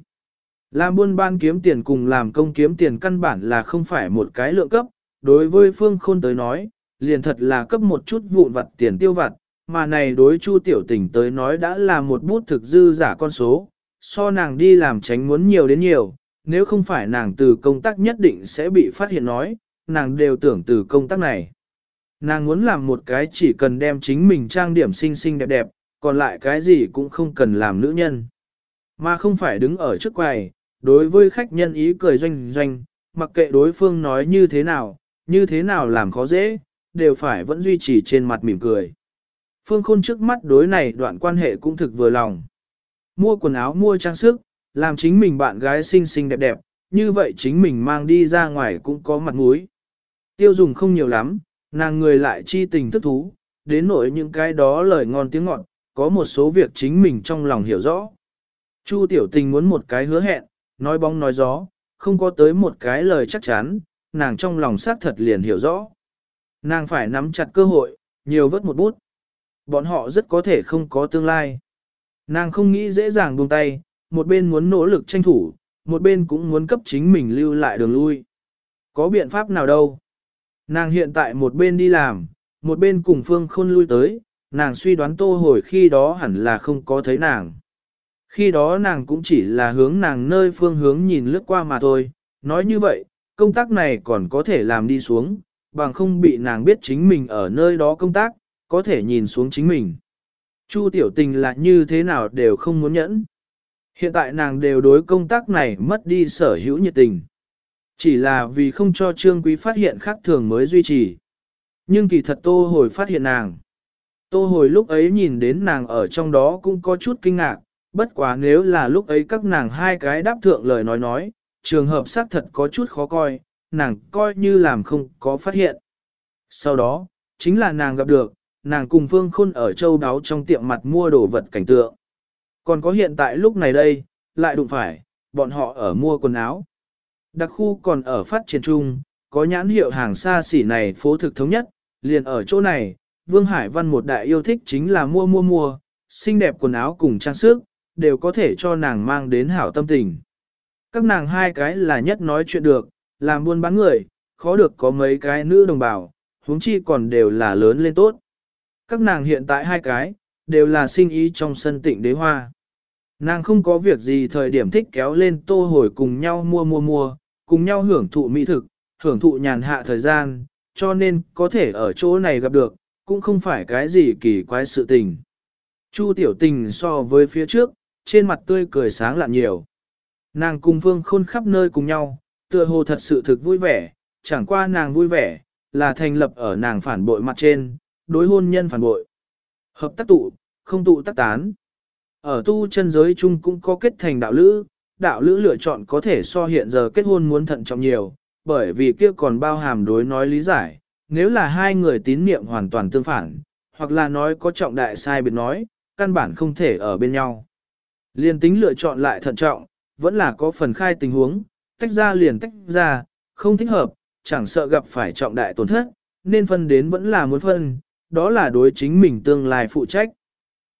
S1: Làm buôn ban kiếm tiền cùng làm công kiếm tiền căn bản là không phải một cái lượng cấp, đối với phương khôn tới nói, liền thật là cấp một chút vụn vặt tiền tiêu vặt, mà này đối chu tiểu tình tới nói đã là một bút thực dư giả con số, so nàng đi làm tránh muốn nhiều đến nhiều, nếu không phải nàng từ công tác nhất định sẽ bị phát hiện nói, nàng đều tưởng từ công tác này. Nàng muốn làm một cái chỉ cần đem chính mình trang điểm xinh xinh đẹp đẹp, còn lại cái gì cũng không cần làm nữ nhân. Mà không phải đứng ở trước quầy, đối với khách nhân ý cười doanh doanh, mặc kệ đối phương nói như thế nào, như thế nào làm khó dễ, đều phải vẫn duy trì trên mặt mỉm cười. Phương Khôn trước mắt đối này đoạn quan hệ cũng thực vừa lòng. Mua quần áo mua trang sức, làm chính mình bạn gái xinh xinh đẹp đẹp, như vậy chính mình mang đi ra ngoài cũng có mặt mũi. Tiêu dùng không nhiều lắm, nàng người lại chi tình thức thú, đến nỗi những cái đó lời ngon tiếng ngọt, có một số việc chính mình trong lòng hiểu rõ. Chu tiểu tình muốn một cái hứa hẹn, nói bóng nói gió, không có tới một cái lời chắc chắn, nàng trong lòng xác thật liền hiểu rõ. Nàng phải nắm chặt cơ hội, nhiều vớt một bút. Bọn họ rất có thể không có tương lai. Nàng không nghĩ dễ dàng buông tay, một bên muốn nỗ lực tranh thủ, một bên cũng muốn cấp chính mình lưu lại đường lui. Có biện pháp nào đâu? Nàng hiện tại một bên đi làm, một bên cùng Phương Khôn lui tới, nàng suy đoán tô hồi khi đó hẳn là không có thấy nàng. Khi đó nàng cũng chỉ là hướng nàng nơi phương hướng nhìn lướt qua mà thôi, nói như vậy, công tác này còn có thể làm đi xuống, bằng không bị nàng biết chính mình ở nơi đó công tác, có thể nhìn xuống chính mình. Chu tiểu tình là như thế nào đều không muốn nhẫn. Hiện tại nàng đều đối công tác này mất đi sở hữu nhiệt tình. Chỉ là vì không cho Trương Quý phát hiện khác thường mới duy trì. Nhưng kỳ thật Tô Hồi phát hiện nàng. Tô Hồi lúc ấy nhìn đến nàng ở trong đó cũng có chút kinh ngạc, bất quá nếu là lúc ấy các nàng hai cái đáp thượng lời nói nói, trường hợp xác thật có chút khó coi, nàng coi như làm không có phát hiện. Sau đó, chính là nàng gặp được, nàng cùng Phương Khôn ở châu đáo trong tiệm mặt mua đồ vật cảnh tượng. Còn có hiện tại lúc này đây, lại đụng phải, bọn họ ở mua quần áo. Đặc khu còn ở phát triển chung, có nhãn hiệu hàng xa xỉ này phố thực thống nhất, liền ở chỗ này, Vương Hải Văn một đại yêu thích chính là mua mua mua, xinh đẹp quần áo cùng trang sức, đều có thể cho nàng mang đến hảo tâm tình. Các nàng hai cái là nhất nói chuyện được, làm buôn bán người, khó được có mấy cái nữ đồng bào, huống chi còn đều là lớn lên tốt. Các nàng hiện tại hai cái, đều là sinh ý trong sân tịnh đế hoa. Nàng không có việc gì thời điểm thích kéo lên tô hồi cùng nhau mua mua mua, cùng nhau hưởng thụ mỹ thực, hưởng thụ nhàn hạ thời gian, cho nên có thể ở chỗ này gặp được, cũng không phải cái gì kỳ quái sự tình. Chu tiểu tình so với phía trước, trên mặt tươi cười sáng lạn nhiều. Nàng cùng Phương Khôn khắp nơi cùng nhau, tựa hồ thật sự thực vui vẻ, chẳng qua nàng vui vẻ, là thành lập ở nàng phản bội mặt trên, đối hôn nhân phản bội. Hợp tác tụ, không tụ tác tán. Ở tu chân giới chung cũng có kết thành đạo lữ, đạo lữ lựa chọn có thể so hiện giờ kết hôn muốn thận trọng nhiều, bởi vì kia còn bao hàm đối nói lý giải, nếu là hai người tín niệm hoàn toàn tương phản, hoặc là nói có trọng đại sai biệt nói, căn bản không thể ở bên nhau. Liên tính lựa chọn lại thận trọng, vẫn là có phần khai tình huống, tách ra liền tách ra, không thích hợp, chẳng sợ gặp phải trọng đại tổn thất, nên phân đến vẫn là muốn phân, đó là đối chính mình tương lai phụ trách.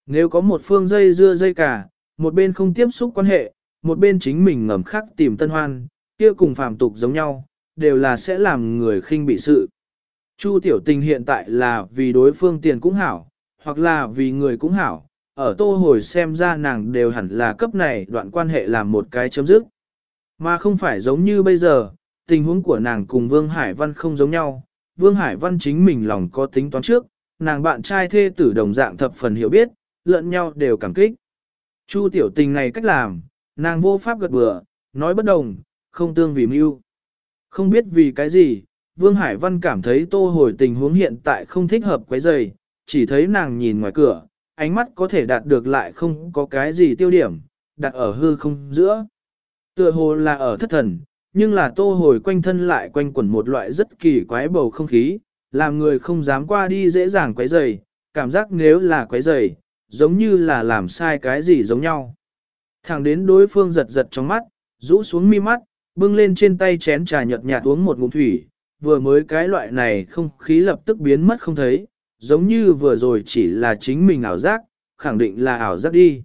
S1: Nếu có một phương dây dưa dây cả, một bên không tiếp xúc quan hệ, một bên chính mình ngầm khắc tìm tân hoan, kia cùng phàm tục giống nhau, đều là sẽ làm người khinh bị sự. Chu tiểu tình hiện tại là vì đối phương tiền cũng hảo, hoặc là vì người cũng hảo, ở tô hồi xem ra nàng đều hẳn là cấp này đoạn quan hệ làm một cái chấm dứt. Mà không phải giống như bây giờ, tình huống của nàng cùng Vương Hải Văn không giống nhau. Vương Hải Văn chính mình lòng có tính toán trước, nàng bạn trai thê tử đồng dạng thập phần hiểu biết, lẫn nhau đều cảm kích. Chu tiểu tình này cách làm, nàng vô pháp gật bừa, nói bất đồng, không tương vì mưu. Không biết vì cái gì, Vương Hải Văn cảm thấy tô hồi tình huống hiện tại không thích hợp quấy giày, chỉ thấy nàng nhìn ngoài cửa, ánh mắt có thể đạt được lại không có cái gì tiêu điểm, đặt ở hư không giữa. Tựa hồ là ở thất thần, nhưng là tô hồi quanh thân lại quanh quẩn một loại rất kỳ quái bầu không khí, làm người không dám qua đi dễ dàng quấy rầy, cảm giác nếu là quấy rầy, giống như là làm sai cái gì giống nhau. Thẳng đến đối phương giật giật trong mắt, rũ xuống mi mắt, bưng lên trên tay chén trà nhợt nhạt uống một ngụm thủy, vừa mới cái loại này không khí lập tức biến mất không thấy, giống như vừa rồi chỉ là chính mình ảo giác, khẳng định là ảo giác đi.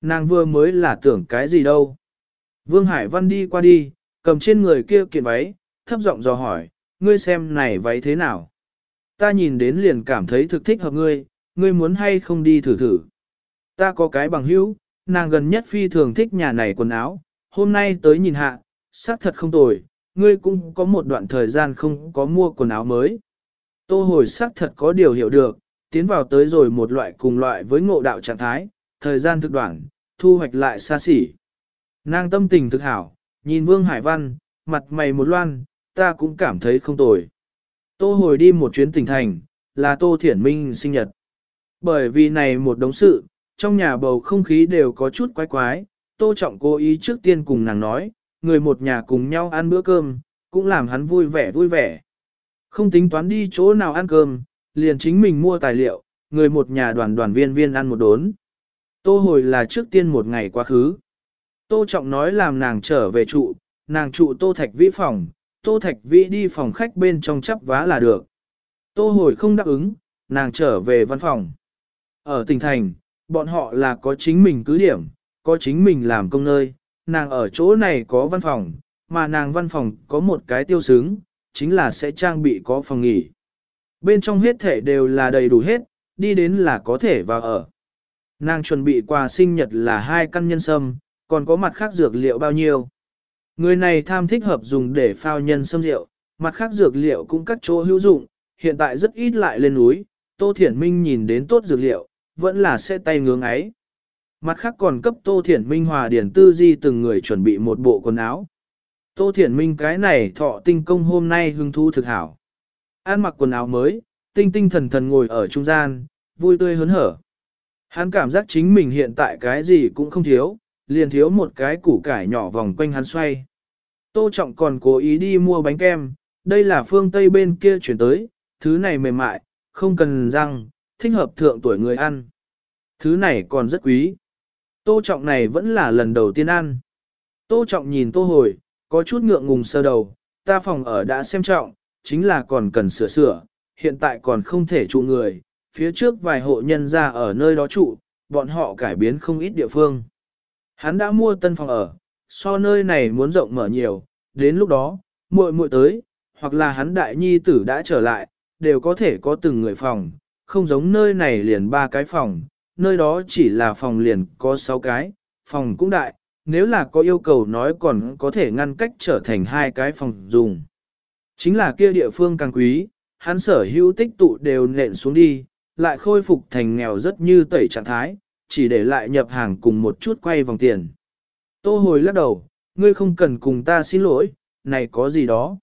S1: Nàng vừa mới là tưởng cái gì đâu. Vương Hải Văn đi qua đi, cầm trên người kia kiện váy, thấp giọng dò hỏi, ngươi xem này váy thế nào? Ta nhìn đến liền cảm thấy thực thích hợp ngươi, ngươi muốn hay không đi thử thử. Ta có cái bằng hữu, nàng gần nhất phi thường thích nhà này quần áo, hôm nay tới nhìn hạ, xác thật không tồi, ngươi cũng có một đoạn thời gian không có mua quần áo mới. Tô hồi xác thật có điều hiểu được, tiến vào tới rồi một loại cùng loại với ngộ đạo trạng thái, thời gian thực đoạn, thu hoạch lại xa xỉ. Nàng tâm tình thực hảo, nhìn Vương Hải Văn, mặt mày một loan, ta cũng cảm thấy không tồi. Tô hồi đi một chuyến tỉnh thành, là Tô Thiển Minh sinh nhật. Bởi vì này một đống sự, trong nhà bầu không khí đều có chút quái quái, Tô Trọng cố ý trước tiên cùng nàng nói, người một nhà cùng nhau ăn bữa cơm, cũng làm hắn vui vẻ vui vẻ. Không tính toán đi chỗ nào ăn cơm, liền chính mình mua tài liệu, người một nhà đoàn đoàn viên viên ăn một đốn. Tô hồi là trước tiên một ngày quá khứ. Tô Trọng nói làm nàng trở về trụ, nàng trụ Tô Thạch Vĩ phòng, Tô Thạch Vĩ đi phòng khách bên trong chắp vá là được. Tô hồi không đáp ứng, nàng trở về văn phòng. Ở tỉnh thành, bọn họ là có chính mình cứ điểm, có chính mình làm công nơi, nàng ở chỗ này có văn phòng, mà nàng văn phòng có một cái tiêu xứng, chính là sẽ trang bị có phòng nghỉ. Bên trong hết thể đều là đầy đủ hết, đi đến là có thể vào ở. Nàng chuẩn bị quà sinh nhật là hai căn nhân sâm, còn có mặt khác dược liệu bao nhiêu. Người này tham thích hợp dùng để phao nhân sâm rượu, mặt khác dược liệu cũng các chỗ hữu dụng, hiện tại rất ít lại lên núi, Tô Thiển Minh nhìn đến tốt dược liệu, vẫn là sẽ tay ngưỡng ấy. Mặt khác còn cấp Tô Thiển Minh hòa điển tư di từng người chuẩn bị một bộ quần áo. Tô Thiển Minh cái này thọ tinh công hôm nay hưng thu thực hảo. An mặc quần áo mới, tinh tinh thần thần ngồi ở trung gian, vui tươi hớn hở. Hắn cảm giác chính mình hiện tại cái gì cũng không thiếu, liền thiếu một cái củ cải nhỏ vòng quanh hắn xoay. Tô Trọng còn cố ý đi mua bánh kem, đây là phương Tây bên kia chuyển tới, thứ này mềm mại, không cần răng, thích hợp thượng tuổi người ăn. Thứ này còn rất quý. Tô Trọng này vẫn là lần đầu tiên ăn. Tô Trọng nhìn Tô Hồi, có chút ngượng ngùng sơ đầu, ta phòng ở đã xem trọng, chính là còn cần sửa sửa, hiện tại còn không thể trụ người, phía trước vài hộ nhân ra ở nơi đó trụ, bọn họ cải biến không ít địa phương. Hắn đã mua tân phòng ở, so nơi này muốn rộng mở nhiều, đến lúc đó, muội muội tới, hoặc là hắn đại nhi tử đã trở lại, đều có thể có từng người phòng, không giống nơi này liền ba cái phòng, nơi đó chỉ là phòng liền có sáu cái, phòng cũng đại, nếu là có yêu cầu nói còn có thể ngăn cách trở thành hai cái phòng dùng. Chính là kia địa phương càng quý, hắn sở hữu tích tụ đều nện xuống đi, lại khôi phục thành nghèo rất như tẩy trạng thái, chỉ để lại nhập hàng cùng một chút quay vòng tiền. Tô hồi lắc đầu, ngươi không cần cùng ta xin lỗi, này có gì đó.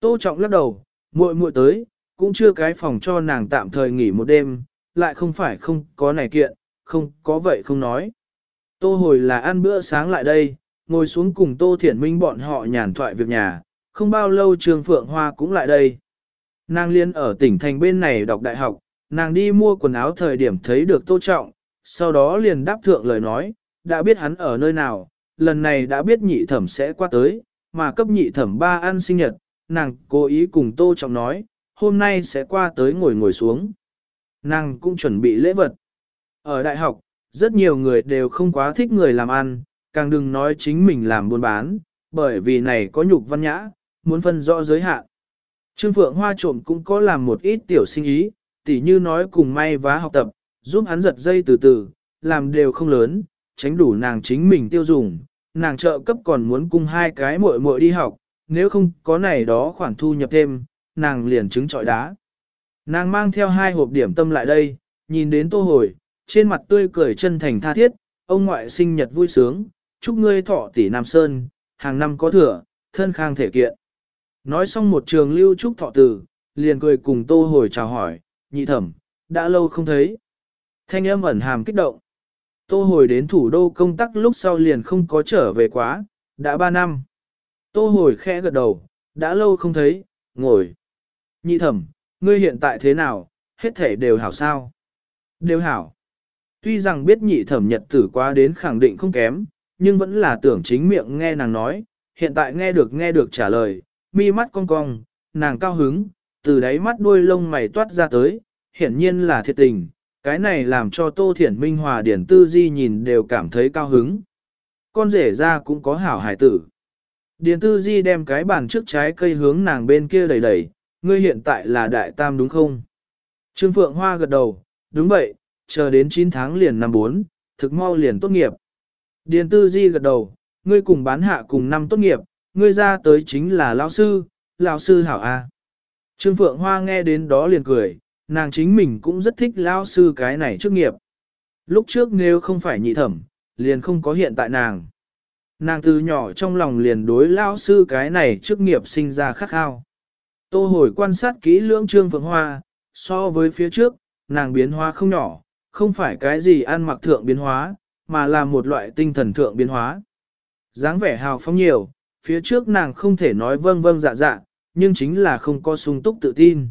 S1: Tô trọng lắc đầu, muội muội tới, cũng chưa cái phòng cho nàng tạm thời nghỉ một đêm, lại không phải không có này kiện, không có vậy không nói. Tô hồi là ăn bữa sáng lại đây, ngồi xuống cùng Tô Thiển Minh bọn họ nhàn thoại việc nhà, không bao lâu Trường Phượng Hoa cũng lại đây. Nàng liên ở tỉnh thành bên này đọc đại học, nàng đi mua quần áo thời điểm thấy được Tô Trọng, sau đó liền đáp thượng lời nói, đã biết hắn ở nơi nào, lần này đã biết nhị thẩm sẽ qua tới, mà cấp nhị thẩm ba ăn sinh nhật, nàng cố ý cùng Tô Trọng nói, hôm nay sẽ qua tới ngồi ngồi xuống. Nàng cũng chuẩn bị lễ vật. Ở đại học, rất nhiều người đều không quá thích người làm ăn, càng đừng nói chính mình làm buôn bán, bởi vì này có nhục văn nhã, muốn phân rõ giới hạn. Trương Phượng Hoa trộm cũng có làm một ít tiểu sinh ý, tỉ như nói cùng may vá học tập, giúp hắn giật dây từ từ, làm đều không lớn, tránh đủ nàng chính mình tiêu dùng, nàng trợ cấp còn muốn cùng hai cái muội muội đi học, nếu không có này đó khoản thu nhập thêm, nàng liền trứng trọi đá. Nàng mang theo hai hộp điểm tâm lại đây, nhìn đến tô hồi, trên mặt tươi cười chân thành tha thiết, ông ngoại sinh nhật vui sướng, chúc ngươi thọ tỷ Nam Sơn, hàng năm có thừa, thân khang thể kiện. Nói xong một trường lưu trúc thọ tử, liền cười cùng tô hồi chào hỏi, nhị thẩm, đã lâu không thấy. Thanh âm ẩn hàm kích động. Tô hồi đến thủ đô công tác lúc sau liền không có trở về quá, đã ba năm. Tô hồi khẽ gật đầu, đã lâu không thấy, ngồi. Nhị thẩm, ngươi hiện tại thế nào, hết thể đều hảo sao? Đều hảo. Tuy rằng biết nhị thẩm nhật tử quá đến khẳng định không kém, nhưng vẫn là tưởng chính miệng nghe nàng nói, hiện tại nghe được nghe được trả lời, mi mắt cong cong, nàng cao hứng, từ đáy mắt đuôi lông mày toát ra tới, hiển nhiên là thiệt tình, cái này làm cho Tô Thiển Minh Hòa Điển Tư Di nhìn đều cảm thấy cao hứng. Con rể ra cũng có hảo hải tử. Điền Tư Di đem cái bàn trước trái cây hướng nàng bên kia đẩy đẩy, ngươi hiện tại là đại tam đúng không? Trương Phượng Hoa gật đầu, đúng vậy, chờ đến 9 tháng liền năm 4, thực mau liền tốt nghiệp. Điền Tư Di gật đầu, ngươi cùng bán hạ cùng năm tốt nghiệp, ngươi ra tới chính là lão sư, lão sư hảo A. Trương Phượng Hoa nghe đến đó liền cười, nàng chính mình cũng rất thích lão sư cái này trước nghiệp. Lúc trước nếu không phải nhị thẩm, liền không có hiện tại nàng. Nàng từ nhỏ trong lòng liền đối lão sư cái này trước nghiệp sinh ra khắc khao. Tô hồi quan sát kỹ lưỡng Trương Phượng Hoa, so với phía trước, nàng biến hóa không nhỏ, không phải cái gì ăn mặc thượng biến hóa, mà là một loại tinh thần thượng biến hóa. dáng vẻ hào phóng nhiều, phía trước nàng không thể nói vâng vâng dạ dạ, nhưng chính là không có sung túc tự tin.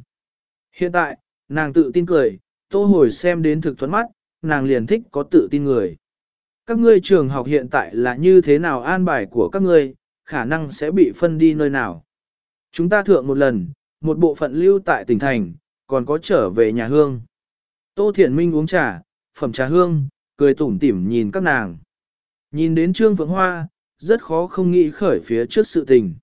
S1: Hiện tại, nàng tự tin cười, tô hồi xem đến thực thuẫn mắt, nàng liền thích có tự tin người. Các ngươi trường học hiện tại là như thế nào an bài của các ngươi, khả năng sẽ bị phân đi nơi nào. Chúng ta thượng một lần, một bộ phận lưu tại tỉnh thành, còn có trở về nhà hương. Tô Thiển Minh uống trà, phẩm trà hương, cười tủm tỉm nhìn các nàng. Nhìn đến Trương Phượng Hoa, rất khó không nghĩ khởi phía trước sự tình.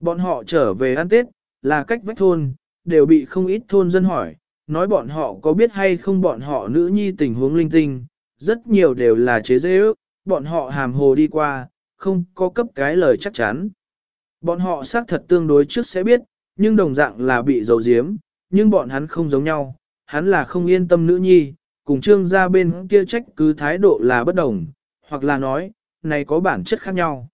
S1: Bọn họ trở về ăn Tết, là cách vách thôn, đều bị không ít thôn dân hỏi, nói bọn họ có biết hay không bọn họ nữ nhi tình huống linh tinh, rất nhiều đều là chế dễ ước, bọn họ hàm hồ đi qua, không có cấp cái lời chắc chắn. Bọn họ xác thật tương đối trước sẽ biết, nhưng đồng dạng là bị dầu diếm, nhưng bọn hắn không giống nhau, hắn là không yên tâm nữ nhi, cùng trương gia bên kia trách cứ thái độ là bất đồng, hoặc là nói, này có bản chất khác nhau.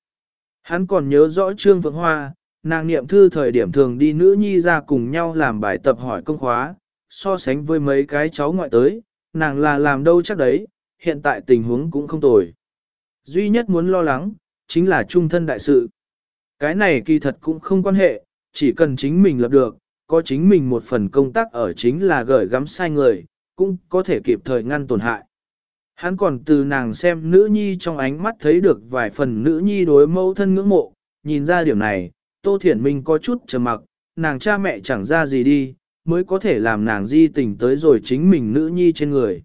S1: Hắn còn nhớ rõ trương vượng hoa, nàng niệm thư thời điểm thường đi nữ nhi ra cùng nhau làm bài tập hỏi công khóa, so sánh với mấy cái cháu ngoại tới, nàng là làm đâu chắc đấy, hiện tại tình huống cũng không tồi. Duy nhất muốn lo lắng, chính là trung thân đại sự. Cái này kỳ thật cũng không quan hệ, chỉ cần chính mình lập được, có chính mình một phần công tác ở chính là gửi gắm sai người, cũng có thể kịp thời ngăn tổn hại. Hắn còn từ nàng xem nữ nhi trong ánh mắt thấy được vài phần nữ nhi đối mẫu thân ngưỡng mộ, nhìn ra điểm này, Tô Thiển Minh có chút trầm mặc, nàng cha mẹ chẳng ra gì đi, mới có thể làm nàng di tình tới rồi chính mình nữ nhi trên người.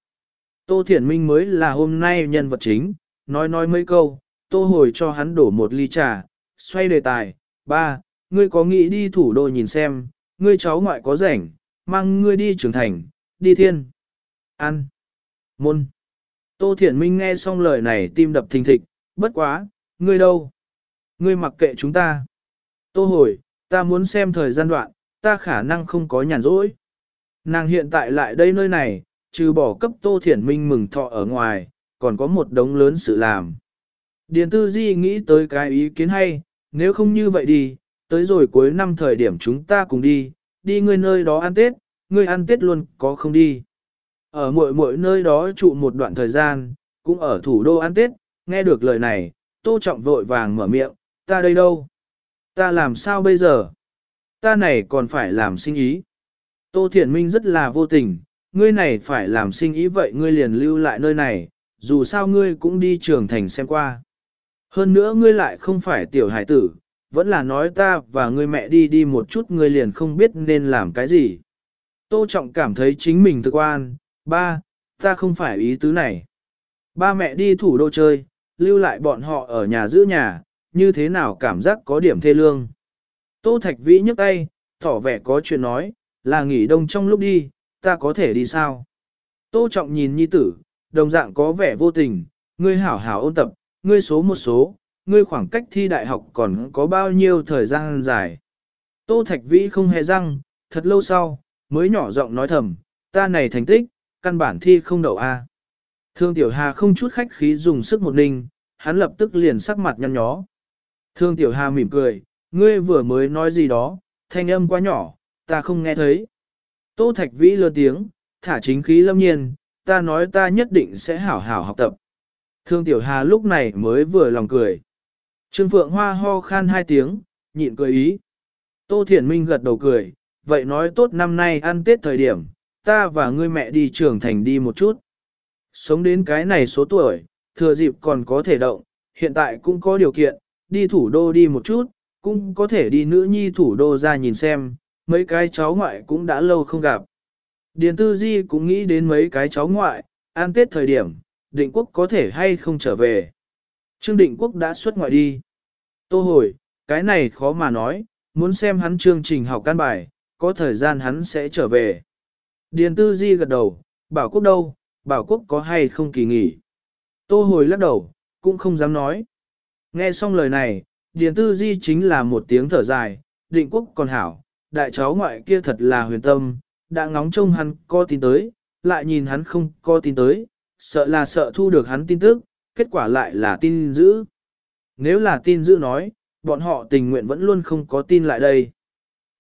S1: Tô Thiển Minh mới là hôm nay nhân vật chính, nói nói mấy câu, Tô hồi cho hắn đổ một ly trà, xoay đề tài, ba, ngươi có nghĩ đi thủ đô nhìn xem, ngươi cháu ngoại có rảnh, mang ngươi đi trưởng thành, đi thiên, ăn, môn. Tô Thiển Minh nghe xong lời này tim đập thình thịch, bất quá, ngươi đâu? Ngươi mặc kệ chúng ta. Tô hồi, ta muốn xem thời gian đoạn, ta khả năng không có nhàn rỗi. Nàng hiện tại lại đây nơi này, trừ bỏ cấp Tô Thiển Minh mừng thọ ở ngoài, còn có một đống lớn sự làm. Điền Tư Di nghĩ tới cái ý kiến hay, nếu không như vậy đi, tới rồi cuối năm thời điểm chúng ta cùng đi, đi ngươi nơi đó ăn Tết, ngươi ăn Tết luôn có không đi. Ở mỗi mỗi nơi đó trụ một đoạn thời gian, cũng ở thủ đô ăn Tết, nghe được lời này, Tô Trọng vội vàng mở miệng, ta đây đâu? Ta làm sao bây giờ? Ta này còn phải làm sinh ý. Tô Thiển Minh rất là vô tình, ngươi này phải làm sinh ý vậy ngươi liền lưu lại nơi này, dù sao ngươi cũng đi trường thành xem qua. Hơn nữa ngươi lại không phải tiểu hải tử, vẫn là nói ta và ngươi mẹ đi đi một chút ngươi liền không biết nên làm cái gì. Tô Trọng cảm thấy chính mình thực quan, ba, ta không phải ý tứ này. Ba mẹ đi thủ đô chơi, lưu lại bọn họ ở nhà giữ nhà, như thế nào cảm giác có điểm thê lương. Tô Thạch Vĩ nhấc tay, tỏ vẻ có chuyện nói, là nghỉ đông trong lúc đi, ta có thể đi sao? Tô Trọng nhìn nhi tử, đồng dạng có vẻ vô tình, ngươi hảo hảo ôn tập, ngươi số một số, ngươi khoảng cách thi đại học còn có bao nhiêu thời gian dài. Tô Thạch Vĩ không hề răng, thật lâu sau, mới nhỏ giọng nói thầm, ta này thành tích, căn bản thi không đậu A. Thương Tiểu Hà không chút khách khí dùng sức một ninh, hắn lập tức liền sắc mặt nhăn nhó. Thương Tiểu Hà mỉm cười, ngươi vừa mới nói gì đó, thanh âm quá nhỏ, ta không nghe thấy. Tô Thạch Vĩ lơ tiếng, thả chính khí lâm nhiên, ta nói ta nhất định sẽ hảo hảo học tập. Thương Tiểu Hà lúc này mới vừa lòng cười. Trương Phượng Hoa ho khan hai tiếng, nhịn cười ý. Tô Thiển Minh gật đầu cười, vậy nói tốt năm nay ăn Tết thời điểm, ta và ngươi mẹ đi trưởng thành đi một chút. Sống đến cái này số tuổi, thừa dịp còn có thể động, hiện tại cũng có điều kiện, đi thủ đô đi một chút, cũng có thể đi nữ nhi thủ đô ra nhìn xem, mấy cái cháu ngoại cũng đã lâu không gặp. Điền Tư Di cũng nghĩ đến mấy cái cháu ngoại, ăn tết thời điểm, định quốc có thể hay không trở về. Trương định quốc đã xuất ngoại đi. Tô hồi, cái này khó mà nói, muốn xem hắn chương trình học căn bài, có thời gian hắn sẽ trở về. Điền Tư Di gật đầu, bảo quốc đâu, bảo quốc có hay không kỳ nghỉ. Tô hồi lắc đầu, cũng không dám nói. Nghe xong lời này, Điền Tư Di chính là một tiếng thở dài, định quốc còn hảo, đại cháu ngoại kia thật là huyền tâm, đã ngóng trông hắn có tin tới, lại nhìn hắn không có tin tới, sợ là sợ thu được hắn tin tức, kết quả lại là tin giữ. Nếu là tin giữ nói, bọn họ tình nguyện vẫn luôn không có tin lại đây.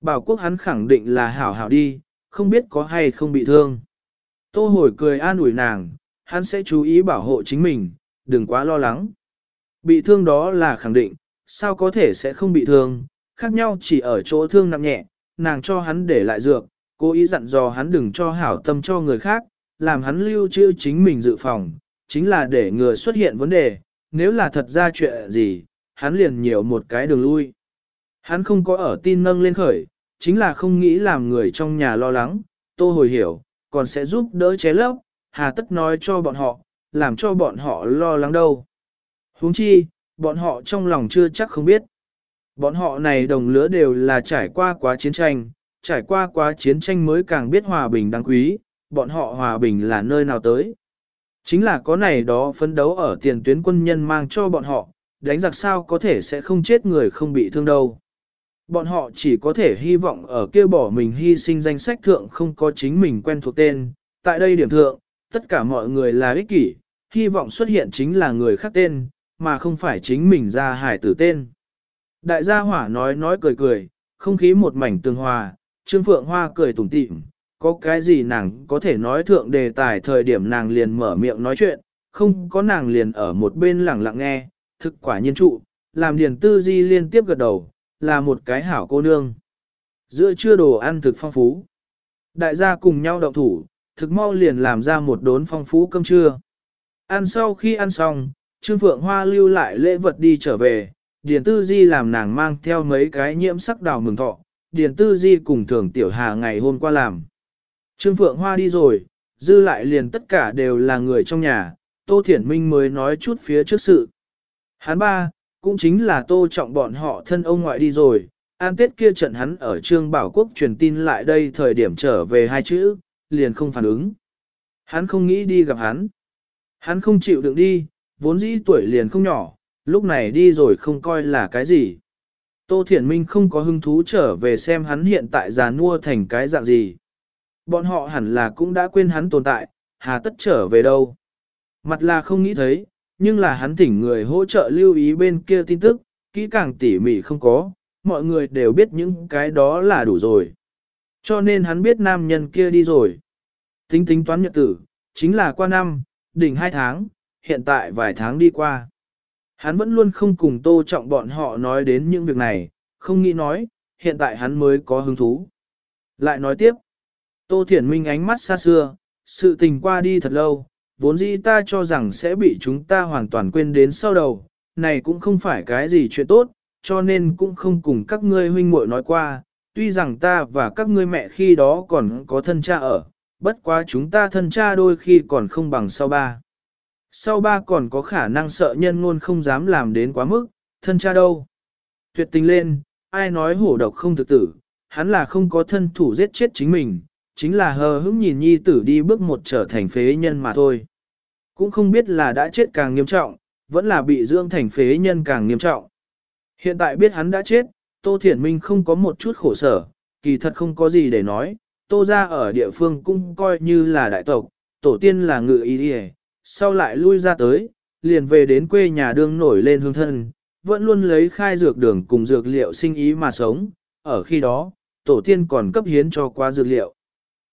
S1: Bảo quốc hắn khẳng định là hảo hảo đi, không biết có hay không bị thương. Tô hồi cười an ủi nàng, hắn sẽ chú ý bảo hộ chính mình, đừng quá lo lắng. Bị thương đó là khẳng định, sao có thể sẽ không bị thương, khác nhau chỉ ở chỗ thương nặng nhẹ, nàng cho hắn để lại dược, cố ý dặn dò hắn đừng cho hảo tâm cho người khác, làm hắn lưu trữ chính mình dự phòng, chính là để ngừa xuất hiện vấn đề, nếu là thật ra chuyện gì, hắn liền nhiều một cái đường lui. Hắn không có ở tin nâng lên khởi, chính là không nghĩ làm người trong nhà lo lắng, tô hồi hiểu, còn sẽ giúp đỡ chế lấp, hà tất nói cho bọn họ, làm cho bọn họ lo lắng đâu. huống chi, bọn họ trong lòng chưa chắc không biết. Bọn họ này đồng lứa đều là trải qua quá chiến tranh, trải qua quá chiến tranh mới càng biết hòa bình đáng quý, bọn họ hòa bình là nơi nào tới. Chính là có này đó phấn đấu ở tiền tuyến quân nhân mang cho bọn họ, đánh giặc sao có thể sẽ không chết người không bị thương đâu. Bọn họ chỉ có thể hy vọng ở kia bỏ mình hy sinh danh sách thượng không có chính mình quen thuộc tên. Tại đây điểm thượng, tất cả mọi người là ích kỷ, hy vọng xuất hiện chính là người khác tên, mà không phải chính mình ra hải tử tên. Đại gia hỏa nói nói cười cười, không khí một mảnh tương hòa, Trương Phượng Hoa cười tủm tỉm, có cái gì nàng có thể nói thượng đề tài thời điểm nàng liền mở miệng nói chuyện, không có nàng liền ở một bên lặng lặng nghe, thực quả nhiên trụ, làm điền tư di liên tiếp gật đầu, là một cái hảo cô nương. Giữa trưa đồ ăn thực phong phú. Đại gia cùng nhau động thủ, thực mau liền làm ra một đốn phong phú cơm trưa. Ăn sau khi ăn xong, Trương Phượng Hoa lưu lại lễ vật đi trở về, Điền Tư Di làm nàng mang theo mấy cái nhiễm sắc đào mừng thọ, Điền Tư Di cùng thường tiểu hà ngày hôm qua làm. Trương Phượng Hoa đi rồi, dư lại liền tất cả đều là người trong nhà, Tô Thiển Minh mới nói chút phía trước sự. Hắn ba, cũng chính là Tô Trọng bọn họ thân ông ngoại đi rồi, an tết kia trận hắn ở Trương Bảo Quốc truyền tin lại đây thời điểm trở về hai chữ, liền không phản ứng. Hắn không nghĩ đi gặp hắn. Hắn không chịu đựng đi, vốn dĩ tuổi liền không nhỏ, lúc này đi rồi không coi là cái gì. Tô Thiển Minh không có hứng thú trở về xem hắn hiện tại già nua thành cái dạng gì. Bọn họ hẳn là cũng đã quên hắn tồn tại, hà tất trở về đâu. Mặt là không nghĩ thấy, nhưng là hắn thỉnh người hỗ trợ lưu ý bên kia tin tức, kỹ càng tỉ mỉ không có, mọi người đều biết những cái đó là đủ rồi. Cho nên hắn biết nam nhân kia đi rồi. Tính tính toán nhật tử, chính là qua năm, đỉnh hai tháng, hiện tại vài tháng đi qua. Hắn vẫn luôn không cùng tô trọng bọn họ nói đến những việc này, không nghĩ nói, hiện tại hắn mới có hứng thú. Lại nói tiếp, tô thiển minh ánh mắt xa xưa, sự tình qua đi thật lâu, vốn dĩ ta cho rằng sẽ bị chúng ta hoàn toàn quên đến sau đầu, này cũng không phải cái gì chuyện tốt, cho nên cũng không cùng các ngươi huynh muội nói qua, tuy rằng ta và các ngươi mẹ khi đó còn có thân cha ở, bất quá chúng ta thân cha đôi khi còn không bằng sau ba. Sau ba còn có khả năng sợ nhân ngôn không dám làm đến quá mức, thân cha đâu. Tuyệt tình lên, ai nói hổ độc không thực tử, hắn là không có thân thủ giết chết chính mình, chính là hờ hững nhìn nhi tử đi bước một trở thành phế nhân mà thôi. Cũng không biết là đã chết càng nghiêm trọng, vẫn là bị dưỡng thành phế nhân càng nghiêm trọng. Hiện tại biết hắn đã chết, Tô Thiển Minh không có một chút khổ sở, kỳ thật không có gì để nói, Tô ra ở địa phương cũng coi như là đại tộc, tổ tiên là ngự ý đi sau lại lui ra tới, liền về đến quê nhà đương nổi lên hương thân, vẫn luôn lấy khai dược đường cùng dược liệu sinh ý mà sống, ở khi đó, tổ tiên còn cấp hiến cho qua dược liệu.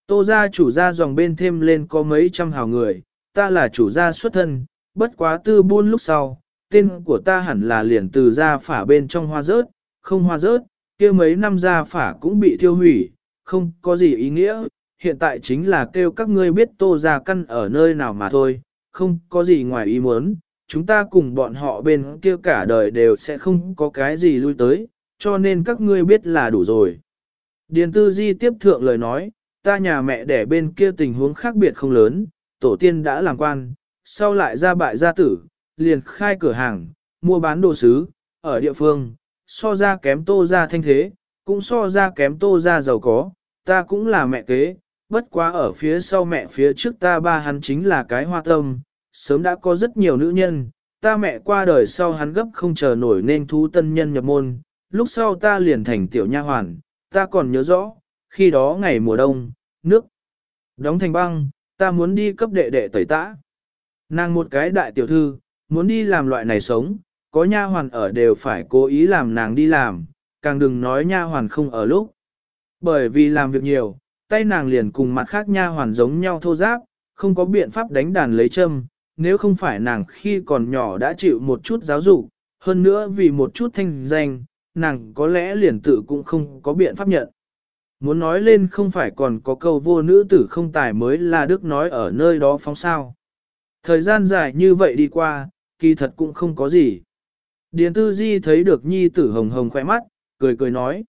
S1: Tô gia chủ gia dòng bên thêm lên có mấy trăm hào người, ta là chủ gia xuất thân, bất quá tư buôn lúc sau, tên của ta hẳn là liền từ gia phả bên trong hoa rớt, không hoa rớt, kia mấy năm gia phả cũng bị thiêu hủy, không có gì ý nghĩa, hiện tại chính là kêu các ngươi biết tô gia căn ở nơi nào mà thôi, không có gì ngoài ý muốn, chúng ta cùng bọn họ bên kia cả đời đều sẽ không có cái gì lui tới, cho nên các ngươi biết là đủ rồi. Điền tư di tiếp thượng lời nói, ta nhà mẹ đẻ bên kia tình huống khác biệt không lớn, tổ tiên đã làm quan, sau lại ra bại gia tử, liền khai cửa hàng, mua bán đồ sứ, ở địa phương, so ra kém tô ra thanh thế, cũng so ra kém tô ra giàu có, ta cũng là mẹ kế, bất quá ở phía sau mẹ phía trước ta ba hắn chính là cái hoa tâm, sớm đã có rất nhiều nữ nhân, ta mẹ qua đời sau hắn gấp không chờ nổi nên thú tân nhân nhập môn, lúc sau ta liền thành tiểu nha hoàn, ta còn nhớ rõ, khi đó ngày mùa đông, nước đóng thành băng, ta muốn đi cấp đệ đệ tẩy tã. Nàng một cái đại tiểu thư, muốn đi làm loại này sống, có nha hoàn ở đều phải cố ý làm nàng đi làm, càng đừng nói nha hoàn không ở lúc. Bởi vì làm việc nhiều, tay nàng liền cùng mặt khác nha hoàn giống nhau thô giáp, không có biện pháp đánh đàn lấy châm, nếu không phải nàng khi còn nhỏ đã chịu một chút giáo dục, hơn nữa vì một chút thanh danh, nàng có lẽ liền tự cũng không có biện pháp nhận. Muốn nói lên không phải còn có câu vô nữ tử không tài mới là đức nói ở nơi đó phóng sao. Thời gian dài như vậy đi qua, kỳ thật cũng không có gì. Điền tư di thấy được nhi tử hồng hồng khỏe mắt, cười cười nói.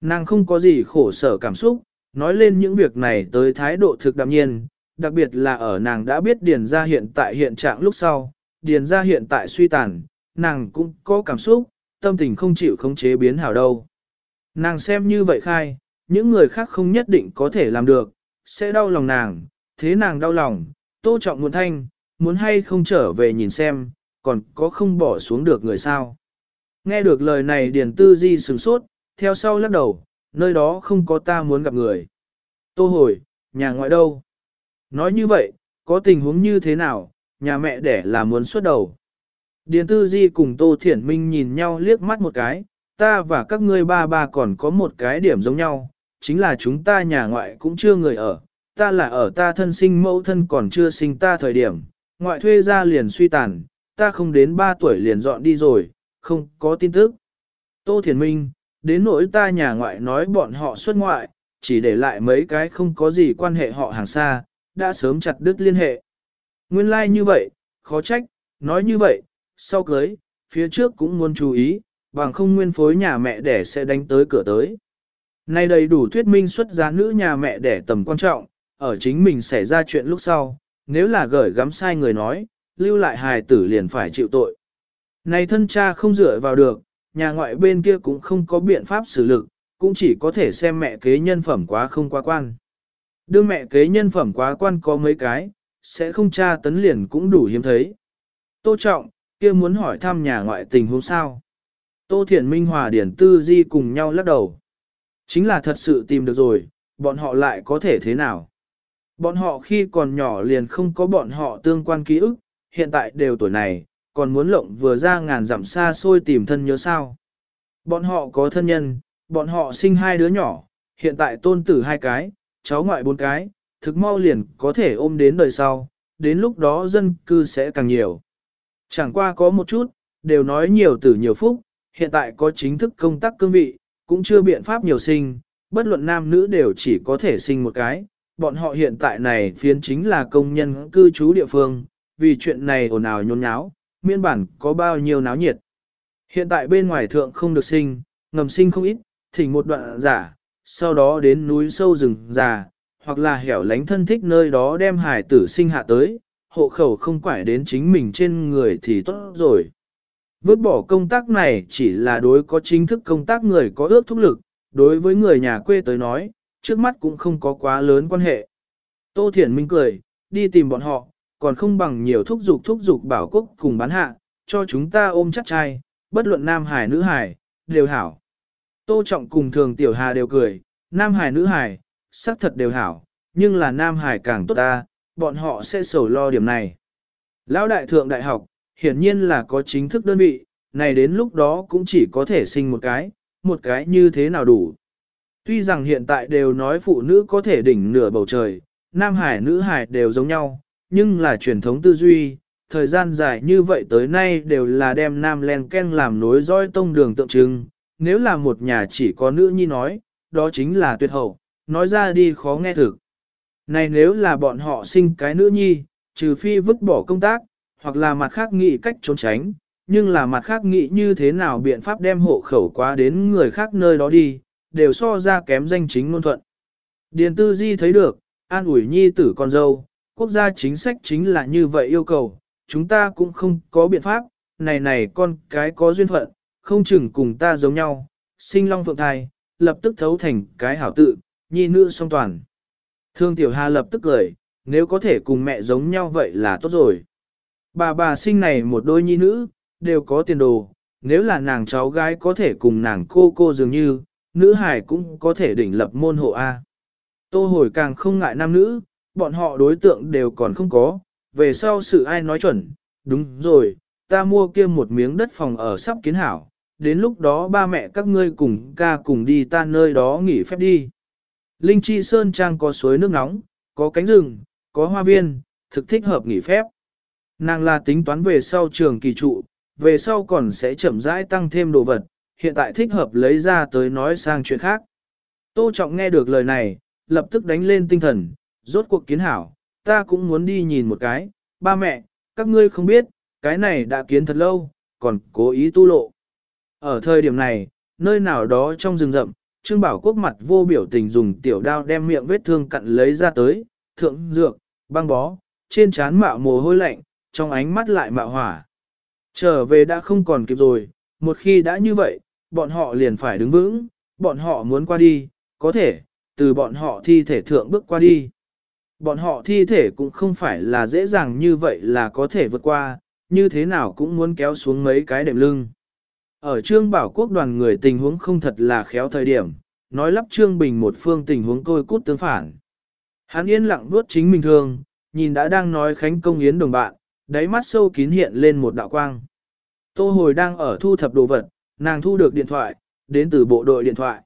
S1: Nàng không có gì khổ sở cảm xúc, nói lên những việc này tới thái độ thực đạm nhiên, đặc biệt là ở nàng đã biết điền ra hiện tại hiện trạng lúc sau, điền ra hiện tại suy tàn, nàng cũng có cảm xúc, tâm tình không chịu khống chế biến hảo đâu. Nàng xem như vậy khai, những người khác không nhất định có thể làm được, sẽ đau lòng nàng, thế nàng đau lòng, tô trọng muốn thanh, muốn hay không trở về nhìn xem, còn có không bỏ xuống được người sao. Nghe được lời này Điền Tư Di sừng sốt, theo sau lắc đầu, nơi đó không có ta muốn gặp người. Tô hồi, nhà ngoại đâu? Nói như vậy, có tình huống như thế nào, nhà mẹ đẻ là muốn xuất đầu. Điền Tư Di cùng Tô Thiển Minh nhìn nhau liếc mắt một cái, ta và các ngươi ba ba còn có một cái điểm giống nhau, chính là chúng ta nhà ngoại cũng chưa người ở, ta là ở ta thân sinh mẫu thân còn chưa sinh ta thời điểm, ngoại thuê ra liền suy tàn, ta không đến 3 tuổi liền dọn đi rồi, không có tin tức. Tô Thiền Minh, đến nỗi ta nhà ngoại nói bọn họ xuất ngoại, chỉ để lại mấy cái không có gì quan hệ họ hàng xa, đã sớm chặt đứt liên hệ. Nguyên lai like như vậy, khó trách, nói như vậy, sau cưới, phía trước cũng muốn chú ý, bằng không nguyên phối nhà mẹ đẻ sẽ đánh tới cửa tới. Nay đầy đủ thuyết minh xuất giá nữ nhà mẹ đẻ tầm quan trọng, ở chính mình xảy ra chuyện lúc sau, nếu là gửi gắm sai người nói, lưu lại hài tử liền phải chịu tội. Này thân cha không dựa vào được, nhà ngoại bên kia cũng không có biện pháp xử lực, cũng chỉ có thể xem mẹ kế nhân phẩm quá không quá quan. Đương mẹ kế nhân phẩm quá quan có mấy cái, sẽ không tra tấn liền cũng đủ hiếm thấy. Tô Trọng, kia muốn hỏi thăm nhà ngoại tình huống sao. Tô Thiển Minh Hòa Điển Tư Di cùng nhau lắc đầu. Chính là thật sự tìm được rồi, bọn họ lại có thể thế nào? Bọn họ khi còn nhỏ liền không có bọn họ tương quan ký ức, hiện tại đều tuổi này, còn muốn lộng vừa ra ngàn dặm xa xôi tìm thân nhớ sao. Bọn họ có thân nhân, bọn họ sinh hai đứa nhỏ, hiện tại tôn tử hai cái, cháu ngoại bốn cái, thực mau liền có thể ôm đến đời sau, đến lúc đó dân cư sẽ càng nhiều. Chẳng qua có một chút, đều nói nhiều tử nhiều phúc, hiện tại có chính thức công tác cương vị, cũng chưa biện pháp nhiều sinh, bất luận nam nữ đều chỉ có thể sinh một cái. Bọn họ hiện tại này phiến chính là công nhân cư trú địa phương, vì chuyện này ồn ào nhốn nháo, miên bản có bao nhiêu náo nhiệt. Hiện tại bên ngoài thượng không được sinh, ngầm sinh không ít, thỉnh một đoạn giả, sau đó đến núi sâu rừng già, hoặc là hẻo lánh thân thích nơi đó đem hải tử sinh hạ tới, hộ khẩu không quải đến chính mình trên người thì tốt rồi. Vứt bỏ công tác này chỉ là đối có chính thức công tác người có ước thúc lực, đối với người nhà quê tới nói, trước mắt cũng không có quá lớn quan hệ. Tô Thiển Minh cười, đi tìm bọn họ, còn không bằng nhiều thúc dục thúc dục bảo quốc cùng bán hạ, cho chúng ta ôm chắc trai, bất luận nam hải nữ hải, đều hảo. Tô Trọng cùng thường tiểu hà đều cười, nam hải nữ hải, xác thật đều hảo, nhưng là nam hải càng tốt ta, bọn họ sẽ sầu lo điểm này. Lão đại thượng đại học, hiển nhiên là có chính thức đơn vị, này đến lúc đó cũng chỉ có thể sinh một cái, một cái như thế nào đủ. Tuy rằng hiện tại đều nói phụ nữ có thể đỉnh nửa bầu trời, nam hải nữ hải đều giống nhau, nhưng là truyền thống tư duy, thời gian dài như vậy tới nay đều là đem nam len ken làm nối dõi tông đường tượng trưng, nếu là một nhà chỉ có nữ nhi nói, đó chính là tuyệt hậu, nói ra đi khó nghe thực. Này nếu là bọn họ sinh cái nữ nhi, trừ phi vứt bỏ công tác, hoặc là mặt khác nghĩ cách trốn tránh, nhưng là mặt khác nghĩ như thế nào biện pháp đem hộ khẩu qua đến người khác nơi đó đi, đều so ra kém danh chính ngôn thuận. Điền tư di thấy được, an ủi nhi tử con dâu, quốc gia chính sách chính là như vậy yêu cầu, chúng ta cũng không có biện pháp, này này con cái có duyên phận, không chừng cùng ta giống nhau, sinh long phượng thai, lập tức thấu thành cái hảo tự, nhi nữ song toàn. Thương tiểu hà lập tức cười, nếu có thể cùng mẹ giống nhau vậy là tốt rồi. Bà bà sinh này một đôi nhi nữ, đều có tiền đồ, nếu là nàng cháu gái có thể cùng nàng cô cô dường như, nữ hải cũng có thể đỉnh lập môn hộ A. Tô hồi càng không ngại nam nữ, bọn họ đối tượng đều còn không có, về sau sự ai nói chuẩn, đúng rồi, ta mua kia một miếng đất phòng ở sắp kiến hảo, đến lúc đó ba mẹ các ngươi cùng ca cùng đi ta nơi đó nghỉ phép đi. Linh Chi Sơn Trang có suối nước nóng, có cánh rừng, có hoa viên, thực thích hợp nghỉ phép. Nàng là tính toán về sau trường kỳ trụ, về sau còn sẽ chậm rãi tăng thêm đồ vật, hiện tại thích hợp lấy ra tới nói sang chuyện khác. Tô Trọng nghe được lời này, lập tức đánh lên tinh thần, rốt cuộc kiến hảo, ta cũng muốn đi nhìn một cái, ba mẹ, các ngươi không biết, cái này đã kiến thật lâu, còn cố ý tu lộ. Ở thời điểm này, nơi nào đó trong rừng rậm, Trương Bảo Quốc mặt vô biểu tình dùng tiểu đao đem miệng vết thương cặn lấy ra tới, thượng dược, băng bó, trên trán mạo mồ hôi lạnh, trong ánh mắt lại mạo hỏa. Trở về đã không còn kịp rồi, một khi đã như vậy, bọn họ liền phải đứng vững, bọn họ muốn qua đi, có thể, từ bọn họ thi thể thượng bước qua đi. Bọn họ thi thể cũng không phải là dễ dàng như vậy là có thể vượt qua, như thế nào cũng muốn kéo xuống mấy cái đệm lưng. Ở Trương Bảo Quốc đoàn người tình huống không thật là khéo thời điểm, nói lắp Trương Bình một phương tình huống tôi cút tương phản. Hắn yên lặng vuốt chính mình thường, nhìn đã đang nói khánh công yến đồng bạn, đáy mắt sâu kín hiện lên một đạo quang. Tô hồi đang ở thu thập đồ vật, nàng thu được điện thoại, đến từ bộ đội điện thoại.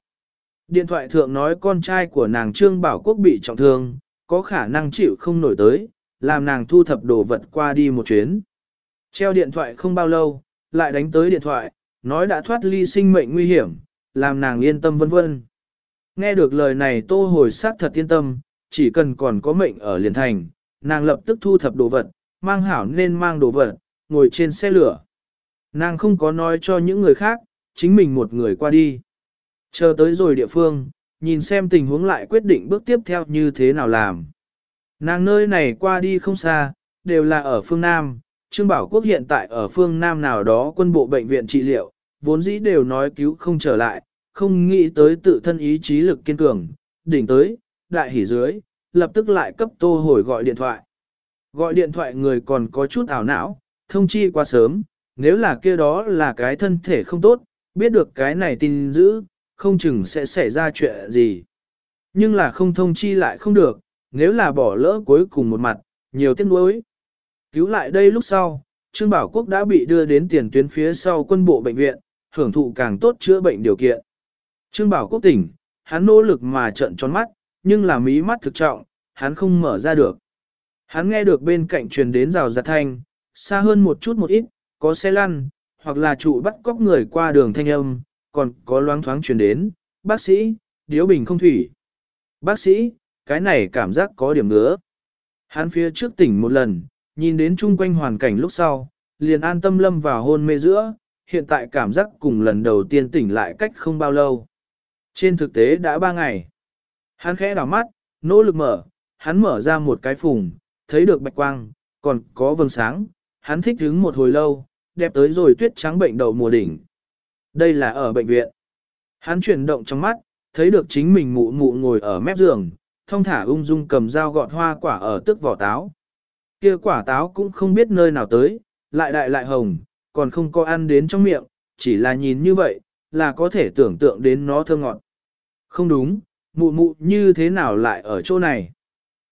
S1: Điện thoại thượng nói con trai của nàng Trương Bảo Quốc bị trọng thương, có khả năng chịu không nổi tới, làm nàng thu thập đồ vật qua đi một chuyến. Treo điện thoại không bao lâu, lại đánh tới điện thoại, nói đã thoát ly sinh mệnh nguy hiểm, làm nàng yên tâm vân vân. Nghe được lời này tô hồi sát thật yên tâm, chỉ cần còn có mệnh ở liền thành, nàng lập tức thu thập đồ vật, mang hảo nên mang đồ vật, ngồi trên xe lửa. Nàng không có nói cho những người khác, chính mình một người qua đi. Chờ tới rồi địa phương, nhìn xem tình huống lại quyết định bước tiếp theo như thế nào làm. Nàng nơi này qua đi không xa, đều là ở phương Nam, Trương Bảo Quốc hiện tại ở phương Nam nào đó quân bộ bệnh viện trị liệu, vốn dĩ đều nói cứu không trở lại, không nghĩ tới tự thân ý chí lực kiên cường, đỉnh tới, đại hỉ dưới, lập tức lại cấp tô hồi gọi điện thoại. Gọi điện thoại người còn có chút ảo não, thông chi quá sớm, nếu là kia đó là cái thân thể không tốt, biết được cái này tin giữ, không chừng sẽ xảy ra chuyện gì. Nhưng là không thông chi lại không được, nếu là bỏ lỡ cuối cùng một mặt, nhiều tiếc nuối. Cứu lại đây lúc sau, Trương Bảo Quốc đã bị đưa đến tiền tuyến phía sau quân bộ bệnh viện, hưởng thụ càng tốt chữa bệnh điều kiện. Trương Bảo Quốc tỉnh, hắn nỗ lực mà trợn tròn mắt, nhưng là mí mắt thực trọng, hắn không mở ra được. Hắn nghe được bên cạnh truyền đến rào giặt thanh, xa hơn một chút một ít, có xe lăn, hoặc là trụ bắt cóc người qua đường thanh âm, còn có loáng thoáng truyền đến, bác sĩ, điếu bình không thủy. Bác sĩ, cái này cảm giác có điểm ngứa. Hắn phía trước tỉnh một lần, nhìn đến chung quanh hoàn cảnh lúc sau, liền an tâm lâm vào hôn mê giữa, hiện tại cảm giác cùng lần đầu tiên tỉnh lại cách không bao lâu. Trên thực tế đã ba ngày. Hắn khẽ đảo mắt, nỗ lực mở, hắn mở ra một cái phùng, thấy được bạch quang, còn có vầng sáng, hắn thích hứng một hồi lâu, đẹp tới rồi tuyết trắng bệnh đầu mùa đỉnh. Đây là ở bệnh viện. Hắn chuyển động trong mắt, thấy được chính mình mụ mụ ngồi ở mép giường, thông thả ung dung cầm dao gọt hoa quả ở tức vỏ táo. Kia quả táo cũng không biết nơi nào tới, lại đại lại hồng, còn không có ăn đến trong miệng, chỉ là nhìn như vậy, là có thể tưởng tượng đến nó thơm ngọt. Không đúng, mụ mụ như thế nào lại ở chỗ này?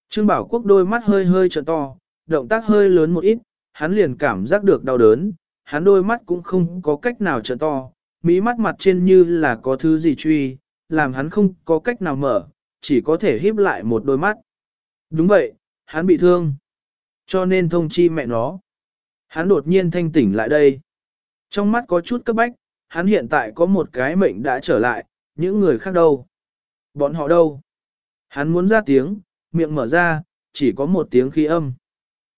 S1: Trương Bảo Quốc đôi mắt hơi hơi trợn to, động tác hơi lớn một ít, hắn liền cảm giác được đau đớn, hắn đôi mắt cũng không có cách nào trợn to, mí mắt mặt trên như là có thứ gì truy, làm hắn không có cách nào mở, chỉ có thể híp lại một đôi mắt. Đúng vậy, hắn bị thương. Cho nên thông chi mẹ nó. Hắn đột nhiên thanh tỉnh lại đây. Trong mắt có chút cấp bách, hắn hiện tại có một cái mệnh đã trở lại, những người khác đâu? Bọn họ đâu? Hắn muốn ra tiếng, miệng mở ra, chỉ có một tiếng khí âm.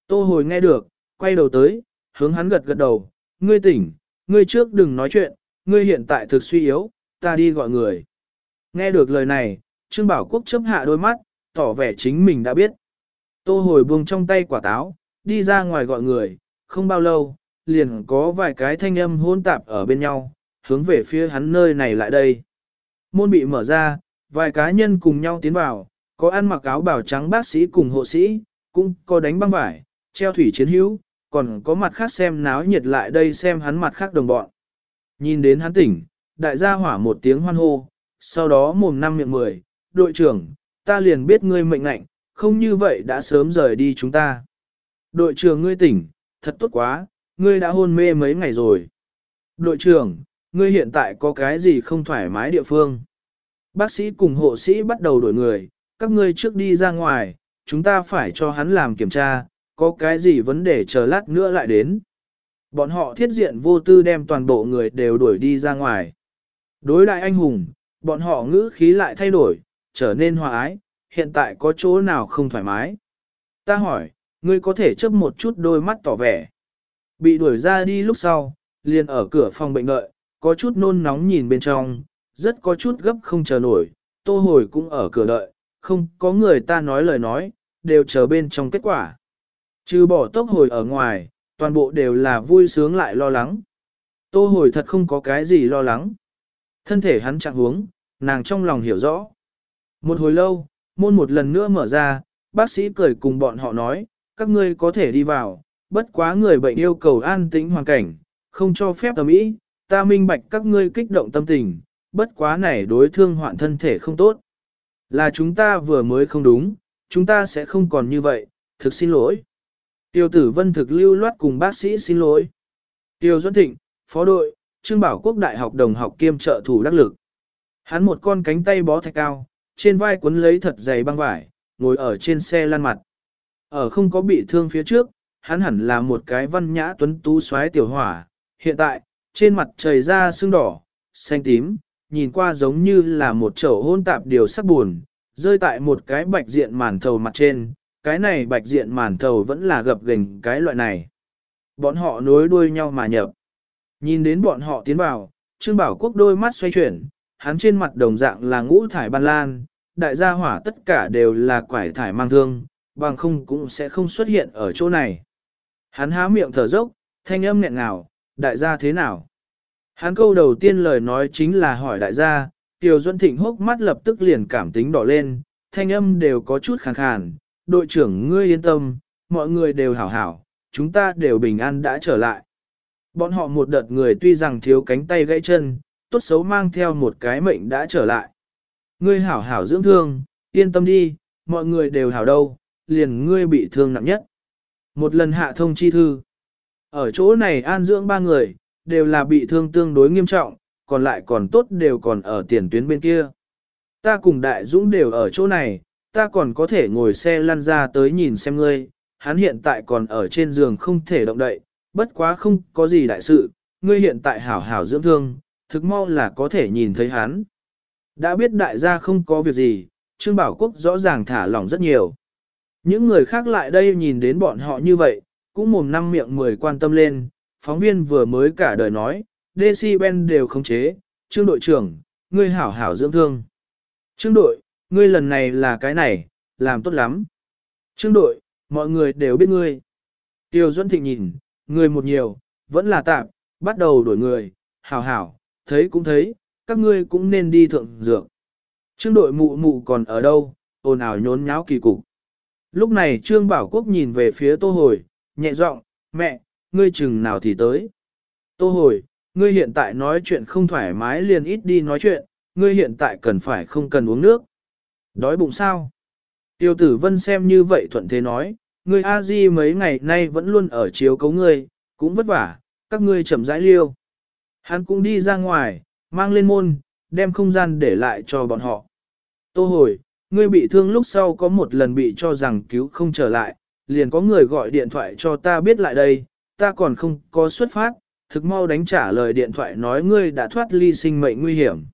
S1: Tô hồi nghe được, quay đầu tới, hướng hắn gật gật đầu, ngươi tỉnh, ngươi trước đừng nói chuyện, ngươi hiện tại thực suy yếu, ta đi gọi người. Nghe được lời này, Trương Bảo Quốc chấp hạ đôi mắt, tỏ vẻ chính mình đã biết. Tô hồi buông trong tay quả táo, đi ra ngoài gọi người, không bao lâu, liền có vài cái thanh âm hôn tạp ở bên nhau, hướng về phía hắn nơi này lại đây. Môn bị mở ra, vài cá nhân cùng nhau tiến vào, có ăn mặc áo bảo trắng bác sĩ cùng hộ sĩ, cũng có đánh băng vải, treo thủy chiến hữu, còn có mặt khác xem náo nhiệt lại đây xem hắn mặt khác đồng bọn. Nhìn đến hắn tỉnh, đại gia hỏa một tiếng hoan hô, sau đó mồm năm miệng mười, đội trưởng, ta liền biết ngươi mệnh lạnh, không như vậy đã sớm rời đi chúng ta. Đội trưởng ngươi tỉnh, thật tốt quá, ngươi đã hôn mê mấy ngày rồi. Đội trưởng, ngươi hiện tại có cái gì không thoải mái địa phương? Bác sĩ cùng hộ sĩ bắt đầu đổi người, các ngươi trước đi ra ngoài, chúng ta phải cho hắn làm kiểm tra, có cái gì vấn đề chờ lát nữa lại đến. Bọn họ thiết diện vô tư đem toàn bộ người đều đuổi đi ra ngoài. Đối đại anh hùng, bọn họ ngữ khí lại thay đổi, trở nên hòa ái, hiện tại có chỗ nào không thoải mái. Ta hỏi, ngươi có thể chấp một chút đôi mắt tỏ vẻ. Bị đuổi ra đi lúc sau, liền ở cửa phòng bệnh đợi, có chút nôn nóng nhìn bên trong, rất có chút gấp không chờ nổi, tô hồi cũng ở cửa đợi, không có người ta nói lời nói, đều chờ bên trong kết quả. Trừ bỏ tốc hồi ở ngoài, toàn bộ đều là vui sướng lại lo lắng. Tô hồi thật không có cái gì lo lắng. Thân thể hắn trạng hướng, nàng trong lòng hiểu rõ. Một hồi lâu, môn một lần nữa mở ra, bác sĩ cười cùng bọn họ nói, các ngươi có thể đi vào, bất quá người bệnh yêu cầu an tĩnh hoàn cảnh, không cho phép tầm ý, ta minh bạch các ngươi kích động tâm tình, bất quá này đối thương hoạn thân thể không tốt. Là chúng ta vừa mới không đúng, chúng ta sẽ không còn như vậy, thực xin lỗi. Tiêu tử vân thực lưu loát cùng bác sĩ xin lỗi. Tiêu Duẫn Thịnh, Phó đội, Trương Bảo Quốc Đại học đồng học kiêm trợ thủ đắc lực. Hắn một con cánh tay bó thạch cao, trên vai quấn lấy thật dày băng vải, ngồi ở trên xe lăn mặt. Ở không có bị thương phía trước, hắn hẳn là một cái văn nhã tuấn tú xoáy tiểu hỏa. Hiện tại, trên mặt trời ra sưng đỏ, xanh tím, nhìn qua giống như là một chậu hôn tạp điều sắc buồn, rơi tại một cái bạch diện màn thầu mặt trên. Cái này bạch diện màn thầu vẫn là gập gềnh cái loại này. Bọn họ nối đuôi nhau mà nhập. Nhìn đến bọn họ tiến vào, Trương Bảo Quốc đôi mắt xoay chuyển, hắn trên mặt đồng dạng là ngũ thải ban lan, đại gia hỏa tất cả đều là quải thải mang thương, bằng không cũng sẽ không xuất hiện ở chỗ này. Hắn há miệng thở dốc, thanh âm nghẹn ngào, đại gia thế nào? Hắn câu đầu tiên lời nói chính là hỏi đại gia, Tiểu Duân Thịnh hốc mắt lập tức liền cảm tính đỏ lên, thanh âm đều có chút khàn khàn, đội trưởng ngươi yên tâm, mọi người đều hảo hảo, chúng ta đều bình an đã trở lại. Bọn họ một đợt người tuy rằng thiếu cánh tay gãy chân, tốt xấu mang theo một cái mệnh đã trở lại. Ngươi hảo hảo dưỡng thương, yên tâm đi, mọi người đều hảo đâu, liền ngươi bị thương nặng nhất. Một lần hạ thông chi thư. Ở chỗ này an dưỡng ba người, đều là bị thương tương đối nghiêm trọng, còn lại còn tốt đều còn ở tiền tuyến bên kia. Ta cùng đại dũng đều ở chỗ này, ta còn có thể ngồi xe lăn ra tới nhìn xem ngươi, hắn hiện tại còn ở trên giường không thể động đậy, bất quá không có gì đại sự, ngươi hiện tại hảo hảo dưỡng thương, thực mau là có thể nhìn thấy hắn. Đã biết đại gia không có việc gì, Trương Bảo Quốc rõ ràng thả lỏng rất nhiều. Những người khác lại đây nhìn đến bọn họ như vậy, cũng mồm năm miệng mười quan tâm lên, phóng viên vừa mới cả đời nói, Ben đều khống chế, Trương đội trưởng, ngươi hảo hảo dưỡng thương. Trương đội, ngươi lần này là cái này, làm tốt lắm. Trương đội, mọi người đều biết ngươi. Tiêu Duân Thịnh nhìn, người một nhiều, vẫn là tạm, bắt đầu đổi người, hảo hảo, thấy cũng thấy, các ngươi cũng nên đi thượng dược. Trương đội mụ mụ còn ở đâu, ồn ào nhốn nháo kỳ cục. Lúc này Trương Bảo Quốc nhìn về phía Tô Hồi, nhẹ giọng, mẹ, ngươi chừng nào thì tới. Tô Hồi, ngươi hiện tại nói chuyện không thoải mái liền ít đi nói chuyện, ngươi hiện tại cần phải không cần uống nước. Đói bụng sao? Tiêu tử vân xem như vậy thuận thế nói, ngươi a di mấy ngày nay vẫn luôn ở chiếu cấu ngươi, cũng vất vả, các ngươi chậm rãi liêu. Hắn cũng đi ra ngoài, mang lên môn, đem không gian để lại cho bọn họ. Tô hồi, ngươi bị thương lúc sau có một lần bị cho rằng cứu không trở lại, liền có người gọi điện thoại cho ta biết lại đây, ta còn không có xuất phát, thực mau đánh trả lời điện thoại nói ngươi đã thoát ly sinh mệnh nguy hiểm.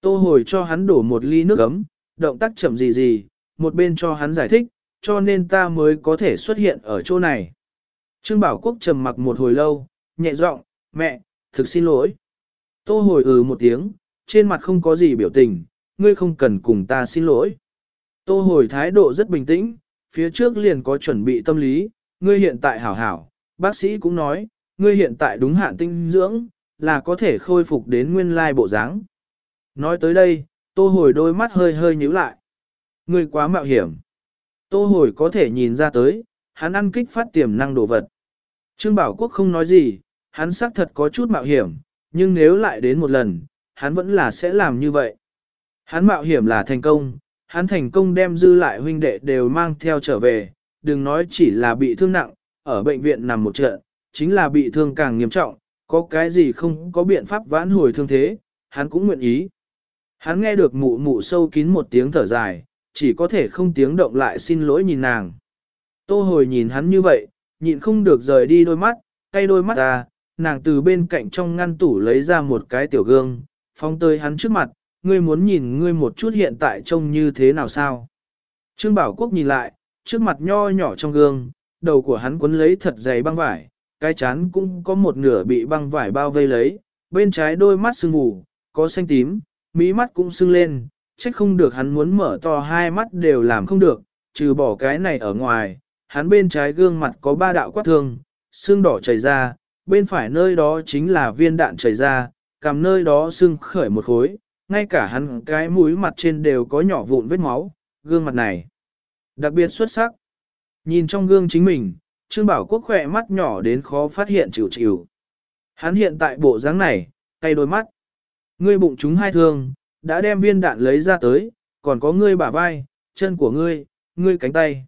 S1: Tô hồi cho hắn đổ một ly nước ấm, động tác chậm gì gì, một bên cho hắn giải thích, cho nên ta mới có thể xuất hiện ở chỗ này. Trương Bảo Quốc trầm mặc một hồi lâu, nhẹ giọng, mẹ, thực xin lỗi. Tô hồi ừ một tiếng, trên mặt không có gì biểu tình, ngươi không cần cùng ta xin lỗi. Tô hồi thái độ rất bình tĩnh, phía trước liền có chuẩn bị tâm lý, ngươi hiện tại hảo hảo, bác sĩ cũng nói, ngươi hiện tại đúng hạn tinh dưỡng, là có thể khôi phục đến nguyên lai bộ dáng. Nói tới đây, tô hồi đôi mắt hơi hơi nhíu lại. Ngươi quá mạo hiểm. Tô hồi có thể nhìn ra tới, hắn ăn kích phát tiềm năng đồ vật. Trương Bảo Quốc không nói gì, hắn xác thật có chút mạo hiểm, nhưng nếu lại đến một lần, hắn vẫn là sẽ làm như vậy. Hắn mạo hiểm là thành công, hắn thành công đem dư lại huynh đệ đều mang theo trở về, đừng nói chỉ là bị thương nặng, ở bệnh viện nằm một trận, chính là bị thương càng nghiêm trọng, có cái gì không có biện pháp vãn hồi thương thế, hắn cũng nguyện ý. Hắn nghe được mụ mụ sâu kín một tiếng thở dài, chỉ có thể không tiếng động lại xin lỗi nhìn nàng. Tô hồi nhìn hắn như vậy, nhịn không được rời đi đôi mắt, cay đôi mắt ra, nàng từ bên cạnh trong ngăn tủ lấy ra một cái tiểu gương, phóng tới hắn trước mặt, ngươi muốn nhìn ngươi một chút hiện tại trông như thế nào sao. Trương Bảo Quốc nhìn lại, trước mặt nho nhỏ trong gương, đầu của hắn quấn lấy thật dày băng vải, cái chán cũng có một nửa bị băng vải bao vây lấy, bên trái đôi mắt sưng ngủ, có xanh tím, mí mắt cũng sưng lên, trách không được hắn muốn mở to hai mắt đều làm không được, trừ bỏ cái này ở ngoài, hắn bên trái gương mặt có ba đạo quát thương, xương đỏ chảy ra, bên phải nơi đó chính là viên đạn chảy ra, cầm nơi đó xương khởi một khối, ngay cả hắn cái mũi mặt trên đều có nhỏ vụn vết máu, gương mặt này đặc biệt xuất sắc. Nhìn trong gương chính mình, Trương Bảo Quốc khỏe mắt nhỏ đến khó phát hiện chịu chịu. Hắn hiện tại bộ dáng này, tay đôi mắt. Ngươi bụng chúng hai thương, đã đem viên đạn lấy ra tới, còn có ngươi bả vai, chân của ngươi, ngươi cánh tay.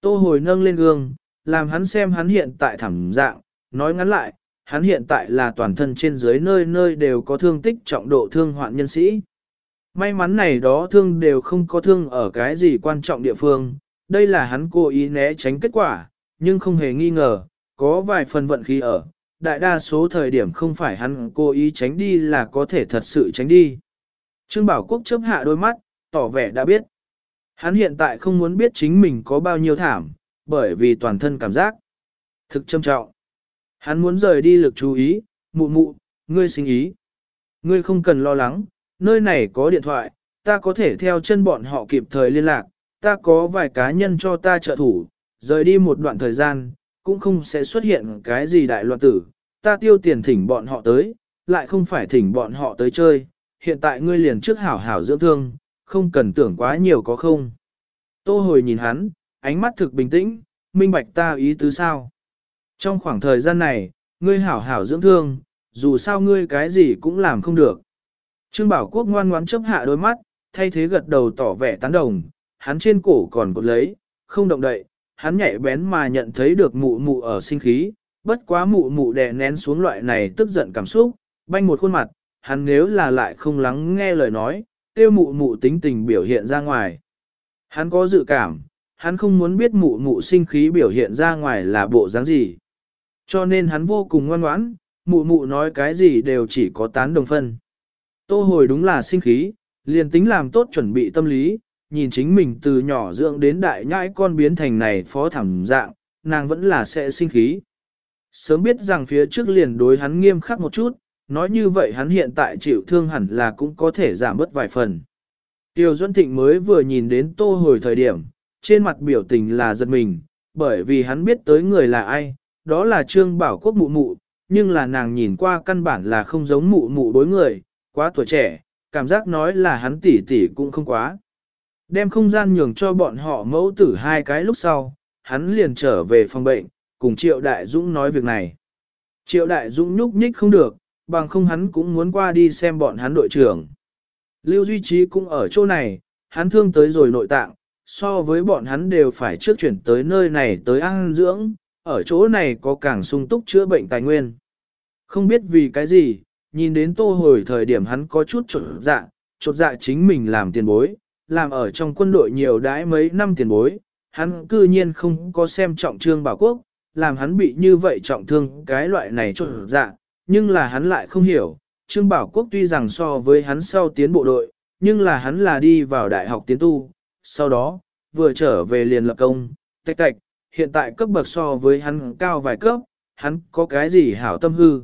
S1: Tô hồi nâng lên gương, làm hắn xem hắn hiện tại thẳng dạng, nói ngắn lại, hắn hiện tại là toàn thân trên dưới nơi nơi đều có thương tích trọng độ thương hoạn nhân sĩ. May mắn này đó thương đều không có thương ở cái gì quan trọng địa phương, đây là hắn cố ý né tránh kết quả, nhưng không hề nghi ngờ, có vài phần vận khí ở, đại đa số thời điểm không phải hắn cố ý tránh đi là có thể thật sự tránh đi. Trương Bảo Quốc chớp hạ đôi mắt, tỏ vẻ đã biết. Hắn hiện tại không muốn biết chính mình có bao nhiêu thảm, bởi vì toàn thân cảm giác thực trầm trọng. Hắn muốn rời đi lực chú ý, mụ mụ, ngươi sinh ý. Ngươi không cần lo lắng, nơi này có điện thoại, ta có thể theo chân bọn họ kịp thời liên lạc, ta có vài cá nhân cho ta trợ thủ, rời đi một đoạn thời gian, cũng không sẽ xuất hiện cái gì đại loạn tử, ta tiêu tiền thỉnh bọn họ tới, lại không phải thỉnh bọn họ tới chơi, hiện tại ngươi liền trước hảo hảo dưỡng thương, không cần tưởng quá nhiều có không. Tô hồi nhìn hắn, ánh mắt thực bình tĩnh, minh bạch ta ý tứ sao. Trong khoảng thời gian này, ngươi hảo hảo dưỡng thương, dù sao ngươi cái gì cũng làm không được. Trương Bảo Quốc ngoan ngoãn chấp hạ đôi mắt, thay thế gật đầu tỏ vẻ tán đồng, hắn trên cổ còn cột lấy, không động đậy, hắn nhạy bén mà nhận thấy được mụ mụ ở sinh khí, bất quá mụ mụ đè nén xuống loại này tức giận cảm xúc, banh một khuôn mặt, hắn nếu là lại không lắng nghe lời nói, tiêu mụ mụ tính tình biểu hiện ra ngoài. Hắn có dự cảm, hắn không muốn biết mụ mụ sinh khí biểu hiện ra ngoài là bộ dáng gì. Cho nên hắn vô cùng ngoan ngoãn, mụ mụ nói cái gì đều chỉ có tán đồng phân. Tô hồi đúng là sinh khí, liền tính làm tốt chuẩn bị tâm lý, nhìn chính mình từ nhỏ dưỡng đến đại nhãi con biến thành này phó thảm dạng, nàng vẫn là sẽ sinh khí. Sớm biết rằng phía trước liền đối hắn nghiêm khắc một chút, nói như vậy hắn hiện tại chịu thương hẳn là cũng có thể giảm bớt vài phần. Tiêu Duân Thịnh mới vừa nhìn đến tô hồi thời điểm, trên mặt biểu tình là giật mình, bởi vì hắn biết tới người là ai, đó là Trương Bảo Quốc mụ mụ, nhưng là nàng nhìn qua căn bản là không giống mụ mụ đối người, quá tuổi trẻ, cảm giác nói là hắn tỷ tỷ cũng không quá. Đem không gian nhường cho bọn họ mẫu tử hai cái lúc sau, hắn liền trở về phòng bệnh, cùng Triệu Đại Dũng nói việc này. Triệu Đại Dũng nhúc nhích không được, bằng không hắn cũng muốn qua đi xem bọn hắn đội trưởng. Lưu Duy Trí cũng ở chỗ này, hắn thương tới rồi nội tạng, so với bọn hắn đều phải trước chuyển tới nơi này tới ăn dưỡng, ở chỗ này có càng sung túc chữa bệnh tài nguyên. Không biết vì cái gì, nhìn đến tô hồi thời điểm hắn có chút trột dạ, trột dạ chính mình làm tiền bối, làm ở trong quân đội nhiều đãi mấy năm tiền bối, hắn cư nhiên không có xem trọng trương bảo quốc, làm hắn bị như vậy trọng thương cái loại này trộn dạ, nhưng là hắn lại không hiểu, trương bảo quốc tuy rằng so với hắn sau tiến bộ đội, nhưng là hắn là đi vào đại học tiến tu, sau đó, vừa trở về liền lập công, tạch tạch, hiện tại cấp bậc so với hắn cao vài cấp, hắn có cái gì hảo tâm hư.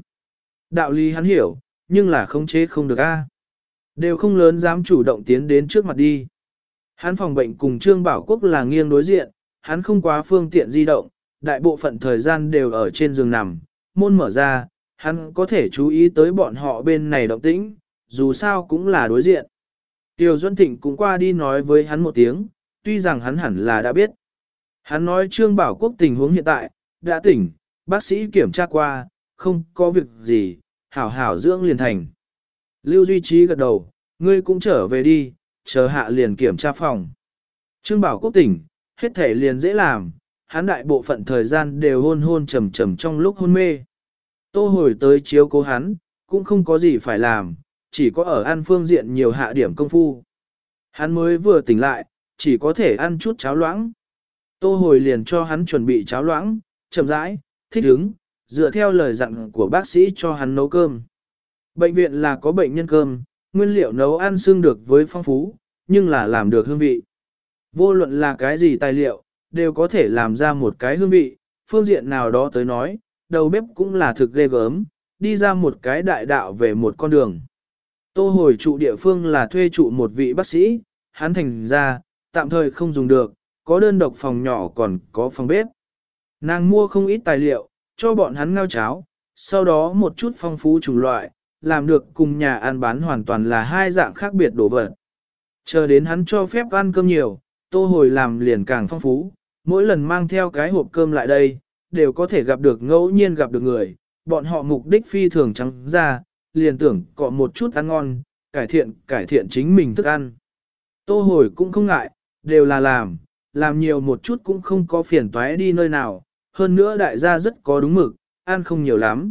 S1: Đạo lý hắn hiểu, nhưng là khống chế không được a. Đều không lớn dám chủ động tiến đến trước mặt đi. Hắn phòng bệnh cùng Trương Bảo Quốc là nghiêng đối diện, hắn không quá phương tiện di động, đại bộ phận thời gian đều ở trên giường nằm, môn mở ra, hắn có thể chú ý tới bọn họ bên này động tĩnh, dù sao cũng là đối diện. Tiêu Duân Thịnh cũng qua đi nói với hắn một tiếng, tuy rằng hắn hẳn là đã biết. Hắn nói Trương Bảo Quốc tình huống hiện tại, đã tỉnh, bác sĩ kiểm tra qua, không có việc gì, hảo hảo dưỡng liền thành. Lưu Duy Trí gật đầu, ngươi cũng trở về đi, chờ hạ liền kiểm tra phòng. Trương Bảo Quốc tỉnh, hết thể liền dễ làm, hắn đại bộ phận thời gian đều hôn hôn trầm trầm trong lúc hôn mê. Tô hồi tới chiếu cố hắn, cũng không có gì phải làm, chỉ có ở ăn phương diện nhiều hạ điểm công phu. Hắn mới vừa tỉnh lại, chỉ có thể ăn chút cháo loãng. Tô hồi liền cho hắn chuẩn bị cháo loãng, chậm rãi, thích ứng, dựa theo lời dặn của bác sĩ cho hắn nấu cơm. Bệnh viện là có bệnh nhân cơm, nguyên liệu nấu ăn xương được với phong phú, nhưng là làm được hương vị. Vô luận là cái gì tài liệu, đều có thể làm ra một cái hương vị, phương diện nào đó tới nói, đầu bếp cũng là thực ghê gớm, đi ra một cái đại đạo về một con đường. Tô hồi trụ địa phương là thuê trụ một vị bác sĩ, hắn thành ra, tạm thời không dùng được, có đơn độc phòng nhỏ còn có phòng bếp. Nàng mua không ít tài liệu, cho bọn hắn ngao cháo, sau đó một chút phong phú chủng loại, làm được cùng nhà ăn bán hoàn toàn là hai dạng khác biệt đồ vật. Chờ đến hắn cho phép ăn cơm nhiều, tô hồi làm liền càng phong phú, mỗi lần mang theo cái hộp cơm lại đây, đều có thể gặp được ngẫu nhiên gặp được người, bọn họ mục đích phi thường trắng ra, liền tưởng cọ một chút ăn ngon, cải thiện, cải thiện chính mình thức ăn. Tô hồi cũng không ngại, đều là làm, làm nhiều một chút cũng không có phiền toái đi nơi nào, hơn nữa đại gia rất có đúng mực, ăn không nhiều lắm.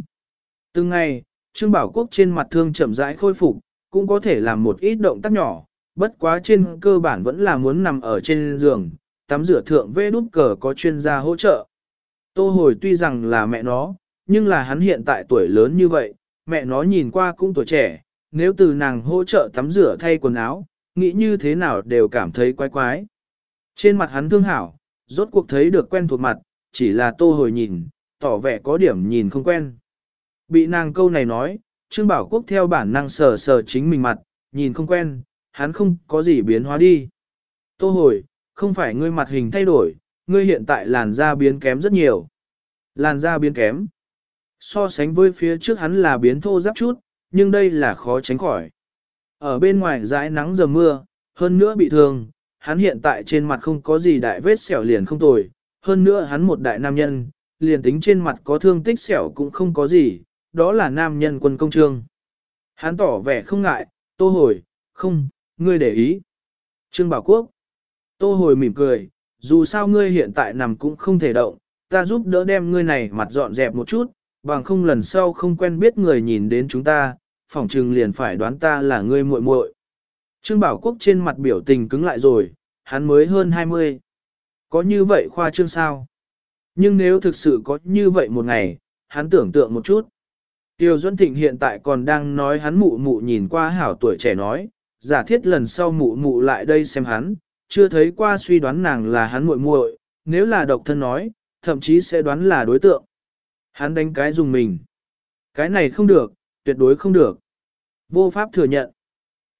S1: Từng ngày, Trương Bảo Quốc trên mặt thương chậm rãi khôi phục, cũng có thể làm một ít động tác nhỏ, bất quá trên cơ bản vẫn là muốn nằm ở trên giường, tắm rửa thượng vê đút cờ có chuyên gia hỗ trợ. Tô hồi tuy rằng là mẹ nó, nhưng là hắn hiện tại tuổi lớn như vậy, mẹ nó nhìn qua cũng tuổi trẻ, nếu từ nàng hỗ trợ tắm rửa thay quần áo, nghĩ như thế nào đều cảm thấy quái quái. Trên mặt hắn thương hảo, rốt cuộc thấy được quen thuộc mặt, chỉ là tô hồi nhìn, tỏ vẻ có điểm nhìn không quen. Bị nàng câu này nói, Trương Bảo Quốc theo bản năng sờ sờ chính mình mặt, nhìn không quen, hắn không có gì biến hóa đi. Tô hồi, không phải ngươi mặt hình thay đổi, ngươi hiện tại làn da biến kém rất nhiều. Làn da biến kém. So sánh với phía trước hắn là biến thô ráp chút, nhưng đây là khó tránh khỏi. Ở bên ngoài dãi nắng giờ mưa, hơn nữa bị thương, hắn hiện tại trên mặt không có gì đại vết sẹo liền không tồi, hơn nữa hắn một đại nam nhân, liền tính trên mặt có thương tích sẹo cũng không có gì, đó là nam nhân quân công trương. Hắn tỏ vẻ không ngại, tô hồi, không, ngươi để ý. Trương Bảo Quốc, tô hồi mỉm cười, dù sao ngươi hiện tại nằm cũng không thể động, ta giúp đỡ đem ngươi này mặt dọn dẹp một chút, bằng không lần sau không quen biết người nhìn đến chúng ta, phỏng trừng liền phải đoán ta là ngươi muội muội. Trương Bảo Quốc trên mặt biểu tình cứng lại rồi, hắn mới hơn 20. Có như vậy khoa trương sao? Nhưng nếu thực sự có như vậy một ngày, hắn tưởng tượng một chút. Tiêu Duân Thịnh hiện tại còn đang nói hắn mụ mụ nhìn qua hảo tuổi trẻ nói, giả thiết lần sau mụ mụ lại đây xem hắn, chưa thấy qua suy đoán nàng là hắn muội muội, nếu là độc thân nói, thậm chí sẽ đoán là đối tượng. Hắn đánh cái dùng mình. Cái này không được, tuyệt đối không được. Vô pháp thừa nhận.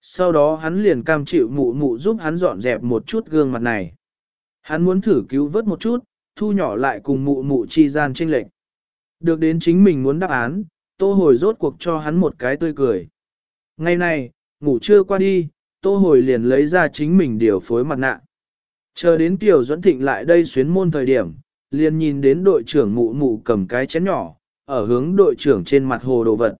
S1: Sau đó hắn liền cam chịu mụ mụ giúp hắn dọn dẹp một chút gương mặt này. Hắn muốn thử cứu vớt một chút, thu nhỏ lại cùng mụ mụ chi gian tranh lệch. Được đến chính mình muốn đáp án, tô hồi rốt cuộc cho hắn một cái tươi cười. Ngày này, ngủ trưa qua đi, tô hồi liền lấy ra chính mình điều phối mặt nạ. Chờ đến Kiều Duẫn Thịnh lại đây xuyến môn thời điểm, liền nhìn đến đội trưởng mụ mụ cầm cái chén nhỏ, ở hướng đội trưởng trên mặt hồ đồ vật.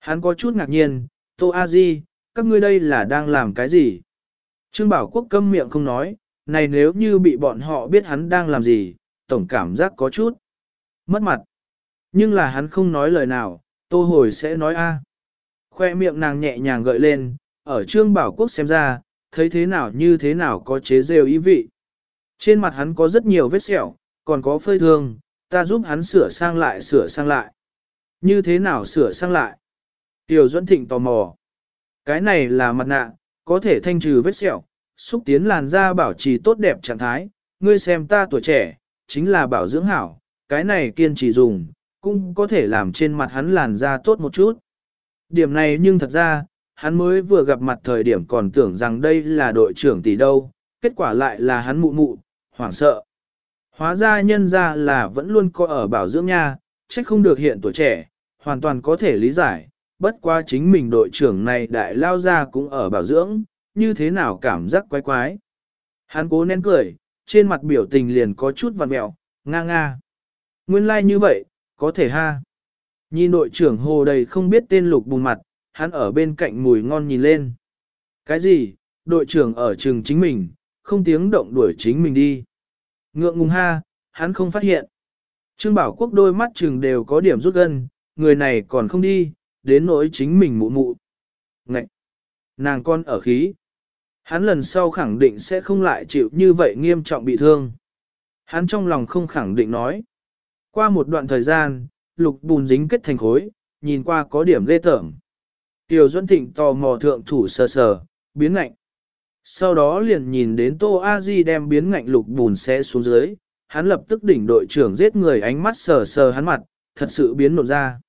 S1: Hắn có chút ngạc nhiên, Tô A Di, các ngươi đây là đang làm cái gì? Trương Bảo Quốc câm miệng không nói, này nếu như bị bọn họ biết hắn đang làm gì, tổng cảm giác có chút mất mặt. Nhưng là hắn không nói lời nào, Tô Hồi sẽ nói A. Khoe miệng nàng nhẹ nhàng gợi lên, ở Trương Bảo Quốc xem ra, thấy thế nào như thế nào có chế rêu ý vị. Trên mặt hắn có rất nhiều vết sẹo, còn có phơi thương, ta giúp hắn sửa sang lại sửa sang lại. Như thế nào sửa sang lại? Tiểu Duẫn Thịnh tò mò. Cái này là mặt nạ, có thể thanh trừ vết sẹo, xúc tiến làn da bảo trì tốt đẹp trạng thái. Ngươi xem ta tuổi trẻ, chính là bảo dưỡng hảo, cái này kiên trì dùng, cũng có thể làm trên mặt hắn làn da tốt một chút. Điểm này nhưng thật ra, hắn mới vừa gặp mặt thời điểm còn tưởng rằng đây là đội trưởng tỷ đâu, kết quả lại là hắn mụ mụ, hoảng sợ. Hóa ra nhân ra là vẫn luôn có ở bảo dưỡng nha, trách không được hiện tuổi trẻ, hoàn toàn có thể lý giải, bất quá chính mình đội trưởng này đại lao ra cũng ở bảo dưỡng, như thế nào cảm giác quái quái. Hắn cố nén cười, trên mặt biểu tình liền có chút vằn mẹo, nga nga. Nguyên lai like như vậy, có thể ha. Nhìn đội trưởng hồ đầy không biết tên lục bùng mặt, hắn ở bên cạnh mùi ngon nhìn lên. Cái gì, đội trưởng ở trường chính mình, không tiếng động đuổi chính mình đi. Ngượng ngùng ha, hắn không phát hiện. Trương Bảo Quốc đôi mắt trường đều có điểm rút gân, người này còn không đi, đến nỗi chính mình mụ mụ. Ngậy! Nàng con ở khí. Hắn lần sau khẳng định sẽ không lại chịu như vậy nghiêm trọng bị thương. Hắn trong lòng không khẳng định nói. Qua một đoạn thời gian, lục bùn dính kết thành khối, nhìn qua có điểm lê tởm. Tiểu Duân Thịnh tò mò thượng thủ sờ sờ, biến ngạnh. Sau đó liền nhìn đến Tô A Di đem biến ngạnh lục bùn xé xuống dưới, hắn lập tức đỉnh đội trưởng giết người ánh mắt sờ sờ hắn mặt, thật sự biến nộn ra.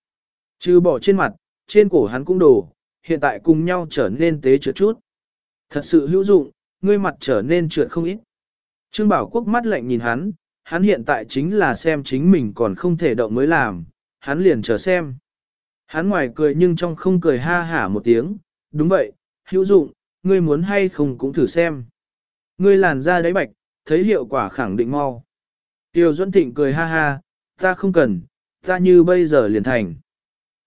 S1: Chứ bỏ trên mặt, trên cổ hắn cũng đổ, hiện tại cùng nhau trở nên tế trượt chút. Thật sự hữu dụng, ngươi mặt trở nên trượt không ít. Trương Bảo Quốc mắt lạnh nhìn hắn, hắn hiện tại chính là xem chính mình còn không thể động mới làm, hắn liền chờ xem. Hắn ngoài cười nhưng trong không cười ha hả một tiếng, đúng vậy, hữu dụng, ngươi muốn hay không cũng thử xem. Ngươi làn da đáy bạch, thấy hiệu quả khẳng định mau. Tiêu Duẫn Thịnh cười ha ha, ta không cần, ta như bây giờ liền thành.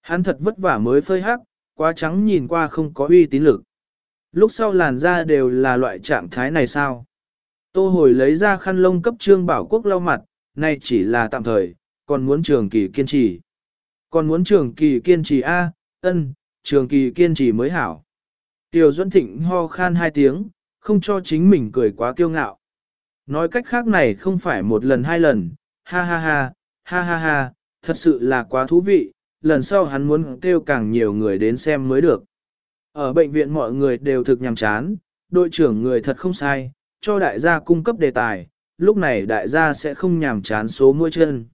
S1: Hắn thật vất vả mới phơi hắc, quá trắng nhìn qua không có uy tín lực. Lúc sau làn da đều là loại trạng thái này sao? Tô hồi lấy ra khăn lông cấp trương bảo quốc lau mặt, nay chỉ là tạm thời, còn muốn trường kỳ kiên trì. Còn muốn trường kỳ kiên trì A, ân, trường kỳ kiên trì mới hảo. Tiêu Duẫn Thịnh ho khan hai tiếng, không cho chính mình cười quá kiêu ngạo. Nói cách khác này không phải một lần hai lần, ha ha ha, ha ha ha, thật sự là quá thú vị, lần sau hắn muốn kêu càng nhiều người đến xem mới được. Ở bệnh viện mọi người đều thực nhằm chán, đội trưởng người thật không sai, cho đại gia cung cấp đề tài, lúc này đại gia sẽ không nhàm chán số mũi chân.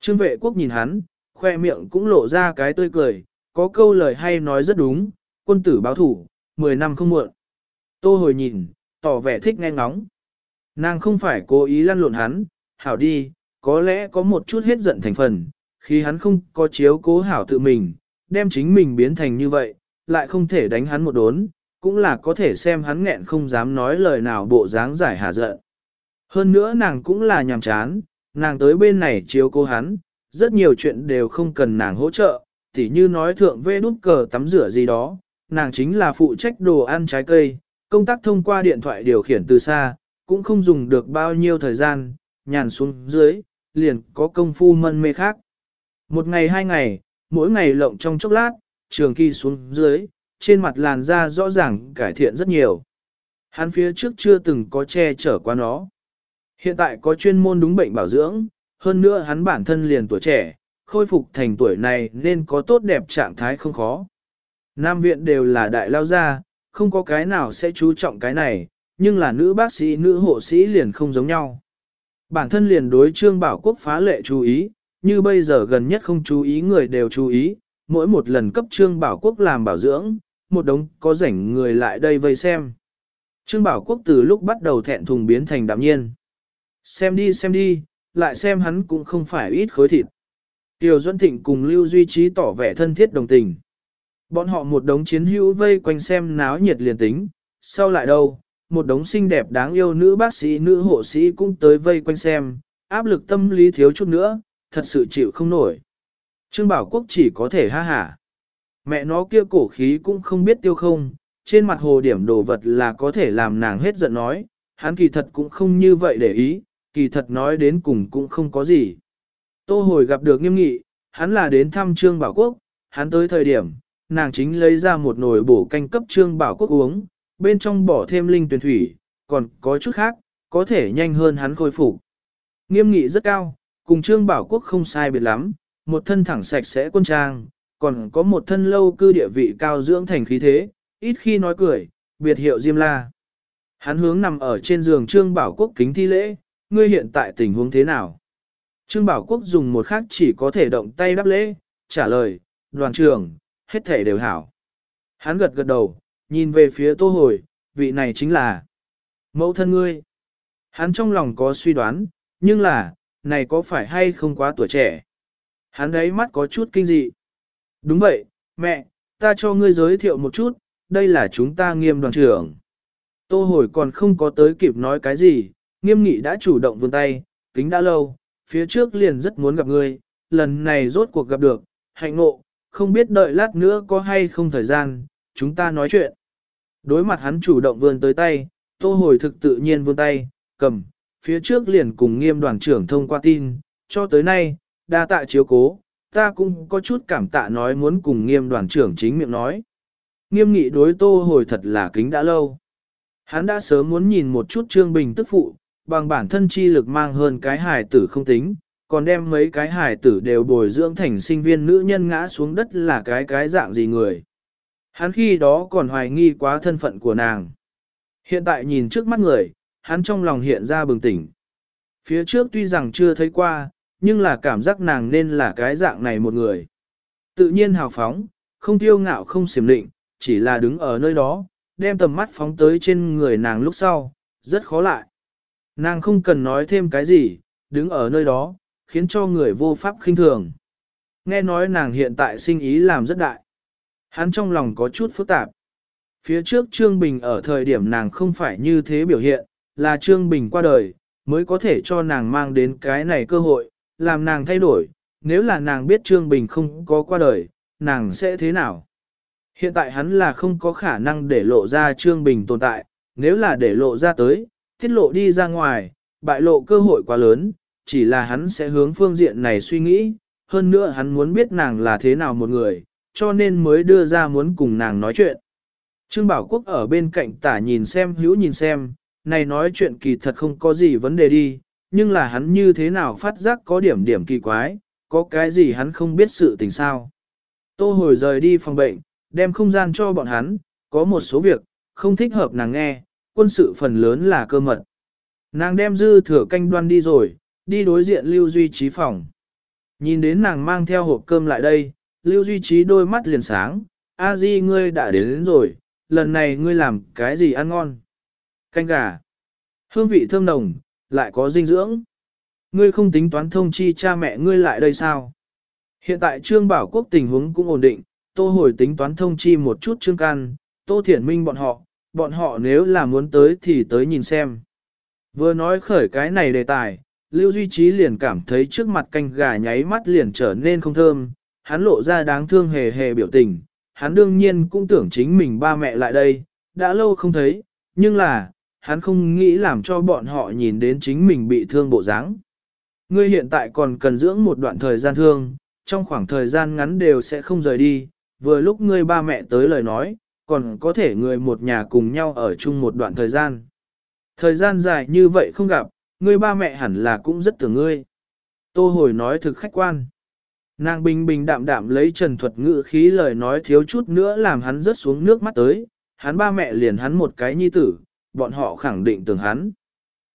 S1: Trương vệ quốc nhìn hắn, khoe miệng cũng lộ ra cái tươi cười, có câu lời hay nói rất đúng, quân tử báo thủ, 10 năm không muộn. Tô hồi nhìn, tỏ vẻ thích nghe ngóng. Nàng không phải cố ý lăn lộn hắn, hảo đi, có lẽ có một chút hết giận thành phần, khi hắn không có chiếu cố hảo tự mình, đem chính mình biến thành như vậy, lại không thể đánh hắn một đốn, cũng là có thể xem hắn nghẹn không dám nói lời nào bộ dáng giải hà giận. Hơn nữa nàng cũng là nhàm chán, nàng tới bên này chiếu cố hắn, rất nhiều chuyện đều không cần nàng hỗ trợ, tỉ như nói thượng vê đút cờ tắm rửa gì đó, nàng chính là phụ trách đồ ăn trái cây, công tác thông qua điện thoại điều khiển từ xa, cũng không dùng được bao nhiêu thời gian, nhàn xuống dưới, liền có công phu mân mê khác. Một ngày hai ngày, mỗi ngày lộng trong chốc lát, trường kỳ xuống dưới, trên mặt làn da rõ ràng cải thiện rất nhiều. Hắn phía trước chưa từng có che chở qua nó. Hiện tại có chuyên môn đúng bệnh bảo dưỡng, hơn nữa hắn bản thân liền tuổi trẻ, khôi phục thành tuổi này nên có tốt đẹp trạng thái không khó. Nam viện đều là đại lao gia, không có cái nào sẽ chú trọng cái này, nhưng là nữ bác sĩ nữ hộ sĩ liền không giống nhau. Bản thân liền đối trương bảo quốc phá lệ chú ý, như bây giờ gần nhất không chú ý người đều chú ý, mỗi một lần cấp trương bảo quốc làm bảo dưỡng, một đống có rảnh người lại đây vây xem. Trương bảo quốc từ lúc bắt đầu thẹn thùng biến thành đạm nhiên. Xem đi xem đi, lại xem hắn cũng không phải ít khối thịt. Tiêu Duân Thịnh cùng Lưu Duy Trí tỏ vẻ thân thiết đồng tình. Bọn họ một đống chiến hữu vây quanh xem náo nhiệt liền tính, sau lại đâu, một đống xinh đẹp đáng yêu nữ bác sĩ nữ hộ sĩ cũng tới vây quanh xem, áp lực tâm lý thiếu chút nữa, thật sự chịu không nổi. Trương Bảo Quốc chỉ có thể ha hả. Mẹ nó kia cổ khí cũng không biết tiêu không, trên mặt hồ điểm đồ vật là có thể làm nàng hết giận nói, hắn kỳ thật cũng không như vậy để ý, kỳ thật nói đến cùng cũng không có gì. Tô hồi gặp được nghiêm nghị, hắn là đến thăm Trương Bảo Quốc, hắn tới thời điểm, nàng chính lấy ra một nồi bổ canh cấp Trương Bảo Quốc uống, bên trong bỏ thêm linh tuyển thủy, còn có chút khác, có thể nhanh hơn hắn khôi phục. Nghiêm nghị rất cao, cùng Trương Bảo Quốc không sai biệt lắm, một thân thẳng sạch sẽ quân trang, còn có một thân lâu cư địa vị cao dưỡng thành khí thế, ít khi nói cười, biệt hiệu Diêm La. Hắn hướng nằm ở trên giường Trương Bảo Quốc kính thi lễ, ngươi hiện tại tình huống thế nào? Trương Bảo Quốc dùng một khắc chỉ có thể động tay đáp lễ, trả lời, đoàn trưởng, hết thể đều hảo. Hắn gật gật đầu, nhìn về phía tô hồi, vị này chính là mẫu thân ngươi. Hắn trong lòng có suy đoán, nhưng là, này có phải hay không quá tuổi trẻ? Hắn đấy mắt có chút kinh dị. Đúng vậy, mẹ, ta cho ngươi giới thiệu một chút, đây là chúng ta nghiêm đoàn trưởng. Tô hồi còn không có tới kịp nói cái gì, nghiêm nghị đã chủ động vươn tay, kính đã lâu, phía trước liền rất muốn gặp ngươi, lần này rốt cuộc gặp được, hạnh ngộ, không biết đợi lát nữa có hay không thời gian, chúng ta nói chuyện. Đối mặt hắn chủ động vươn tới tay, tô hồi thực tự nhiên vươn tay, cầm, phía trước liền cùng nghiêm đoàn trưởng thông qua tin, cho tới nay, đa tạ chiếu cố, ta cũng có chút cảm tạ nói muốn cùng nghiêm đoàn trưởng chính miệng nói. Nghiêm nghị đối tô hồi thật là kính đã lâu. Hắn đã sớm muốn nhìn một chút Trương Bình tức phụ, bằng bản thân chi lực mang hơn cái hài tử không tính, còn đem mấy cái hài tử đều bồi dưỡng thành sinh viên nữ nhân ngã xuống đất là cái cái dạng gì người. Hắn khi đó còn hoài nghi quá thân phận của nàng. Hiện tại nhìn trước mắt người, hắn trong lòng hiện ra bừng tỉnh. Phía trước tuy rằng chưa thấy qua, nhưng là cảm giác nàng nên là cái dạng này một người. Tự nhiên hào phóng, không tiêu ngạo không xiểm định, chỉ là đứng ở nơi đó, đem tầm mắt phóng tới trên người nàng lúc sau, rất khó lại. Nàng không cần nói thêm cái gì, đứng ở nơi đó, khiến cho người vô pháp khinh thường. Nghe nói nàng hiện tại sinh ý làm rất đại. Hắn trong lòng có chút phức tạp. Phía trước Trương Bình ở thời điểm nàng không phải như thế biểu hiện, là Trương Bình qua đời, mới có thể cho nàng mang đến cái này cơ hội, làm nàng thay đổi. Nếu là nàng biết Trương Bình không có qua đời, nàng sẽ thế nào? Hiện tại hắn là không có khả năng để lộ ra Trương Bình tồn tại, nếu là để lộ ra tới, tiết lộ đi ra ngoài, bại lộ cơ hội quá lớn, chỉ là hắn sẽ hướng phương diện này suy nghĩ, hơn nữa hắn muốn biết nàng là thế nào một người, cho nên mới đưa ra muốn cùng nàng nói chuyện. Trương Bảo Quốc ở bên cạnh tả nhìn xem hữu nhìn xem, này nói chuyện kỳ thật không có gì vấn đề đi, nhưng là hắn như thế nào phát giác có điểm điểm kỳ quái, có cái gì hắn không biết sự tình sao. Tô hồi rời đi phòng bệnh, đem không gian cho bọn hắn, có một số việc, không thích hợp nàng nghe, quân sự phần lớn là cơ mật. Nàng đem dư thừa canh đoan đi rồi, đi đối diện Lưu Duy Trí phòng. Nhìn đến nàng mang theo hộp cơm lại đây, Lưu Duy Trí đôi mắt liền sáng, A Di ngươi đã đến, đến rồi, lần này ngươi làm cái gì ăn ngon? Canh gà. Hương vị thơm nồng, lại có dinh dưỡng. Ngươi không tính toán thông chi cha mẹ ngươi lại đây sao? Hiện tại Trương Bảo Quốc tình huống cũng ổn định, tô hồi tính toán thông chi một chút Trương Can, tô thiển minh bọn họ, bọn họ nếu là muốn tới thì tới nhìn xem. Vừa nói khởi cái này đề tài, Lưu Duy Trí liền cảm thấy trước mặt canh gà nháy mắt liền trở nên không thơm, hắn lộ ra đáng thương hề hề biểu tình, hắn đương nhiên cũng tưởng chính mình ba mẹ lại đây, đã lâu không thấy, nhưng là, hắn không nghĩ làm cho bọn họ nhìn đến chính mình bị thương bộ dáng. Ngươi hiện tại còn cần dưỡng một đoạn thời gian thương, trong khoảng thời gian ngắn đều sẽ không rời đi, vừa lúc ngươi ba mẹ tới lời nói, còn có thể người một nhà cùng nhau ở chung một đoạn thời gian. Thời gian dài như vậy không gặp, ngươi ba mẹ hẳn là cũng rất tưởng ngươi. Tô hồi nói thực khách quan. Nàng bình bình đạm đạm lấy trần thuật ngữ khí lời nói thiếu chút nữa làm hắn rớt xuống nước mắt tới, hắn ba mẹ liền hắn một cái nhi tử, bọn họ khẳng định tưởng hắn.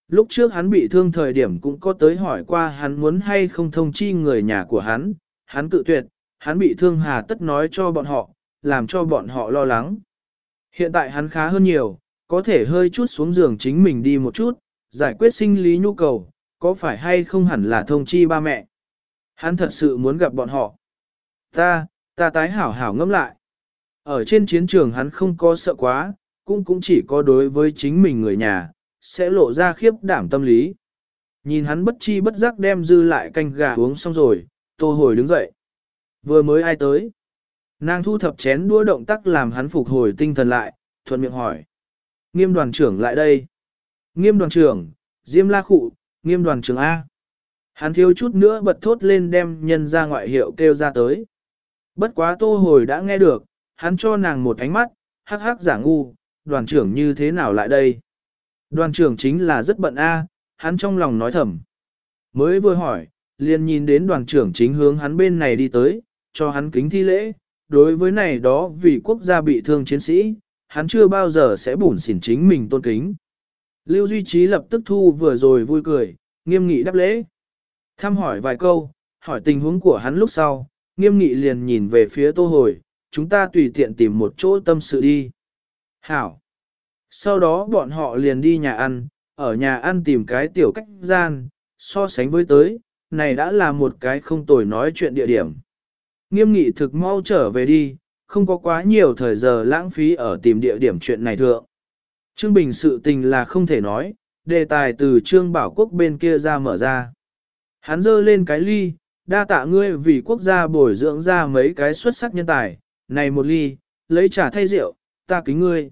S1: Lúc trước hắn bị thương thời điểm cũng có tới hỏi qua hắn muốn hay không thông chi người nhà của hắn, hắn tự tuyệt, hắn bị thương hà tất nói cho bọn họ, làm cho bọn họ lo lắng. Hiện tại hắn khá hơn nhiều, có thể hơi chút xuống giường chính mình đi một chút, giải quyết sinh lý nhu cầu, có phải hay không hẳn là thông chi ba mẹ. Hắn thật sự muốn gặp bọn họ. Ta, ta tái hảo hảo ngẫm lại. Ở trên chiến trường hắn không có sợ quá, cũng cũng chỉ có đối với chính mình người nhà, sẽ lộ ra khiếp đảm tâm lý. Nhìn hắn bất chi bất giác đem dư lại canh gà uống xong rồi, tô hồi đứng dậy. Vừa mới ai tới? Nàng thu thập chén đũa động tác làm hắn phục hồi tinh thần lại, thuận miệng hỏi. Nghiêm đoàn trưởng lại đây. Nghiêm đoàn trưởng, Diêm La Khụ, nghiêm đoàn trưởng A. Hắn thiếu chút nữa bật thốt lên đem nhân ra ngoại hiệu kêu ra tới. Bất quá tô hồi đã nghe được, hắn cho nàng một ánh mắt, hắc hắc giả ngu, đoàn trưởng như thế nào lại đây? Đoàn trưởng chính là rất bận a, hắn trong lòng nói thầm. Mới vừa hỏi, liền nhìn đến đoàn trưởng chính hướng hắn bên này đi tới, cho hắn kính thi lễ. Đối với này đó vì quốc gia bị thương chiến sĩ, hắn chưa bao giờ sẽ bủn xỉn chính mình tôn kính. Lưu Duy Trí lập tức thu vừa rồi vui cười, nghiêm nghị đáp lễ. Thăm hỏi vài câu, hỏi tình huống của hắn lúc sau, nghiêm nghị liền nhìn về phía tô hồi, chúng ta tùy tiện tìm một chỗ tâm sự đi. Hảo. Sau đó bọn họ liền đi nhà ăn, ở nhà ăn tìm cái tiểu cách gian, so sánh với tới, này đã là một cái không tồi nói chuyện địa điểm. Nghiêm nghị thực mau trở về đi, không có quá nhiều thời giờ lãng phí ở tìm địa điểm chuyện này thượng. Trương Bình sự tình là không thể nói, đề tài từ Trương Bảo Quốc bên kia ra mở ra. Hắn dơ lên cái ly, đa tạ ngươi vì quốc gia bồi dưỡng ra mấy cái xuất sắc nhân tài, này một ly, lấy trà thay rượu, ta kính ngươi.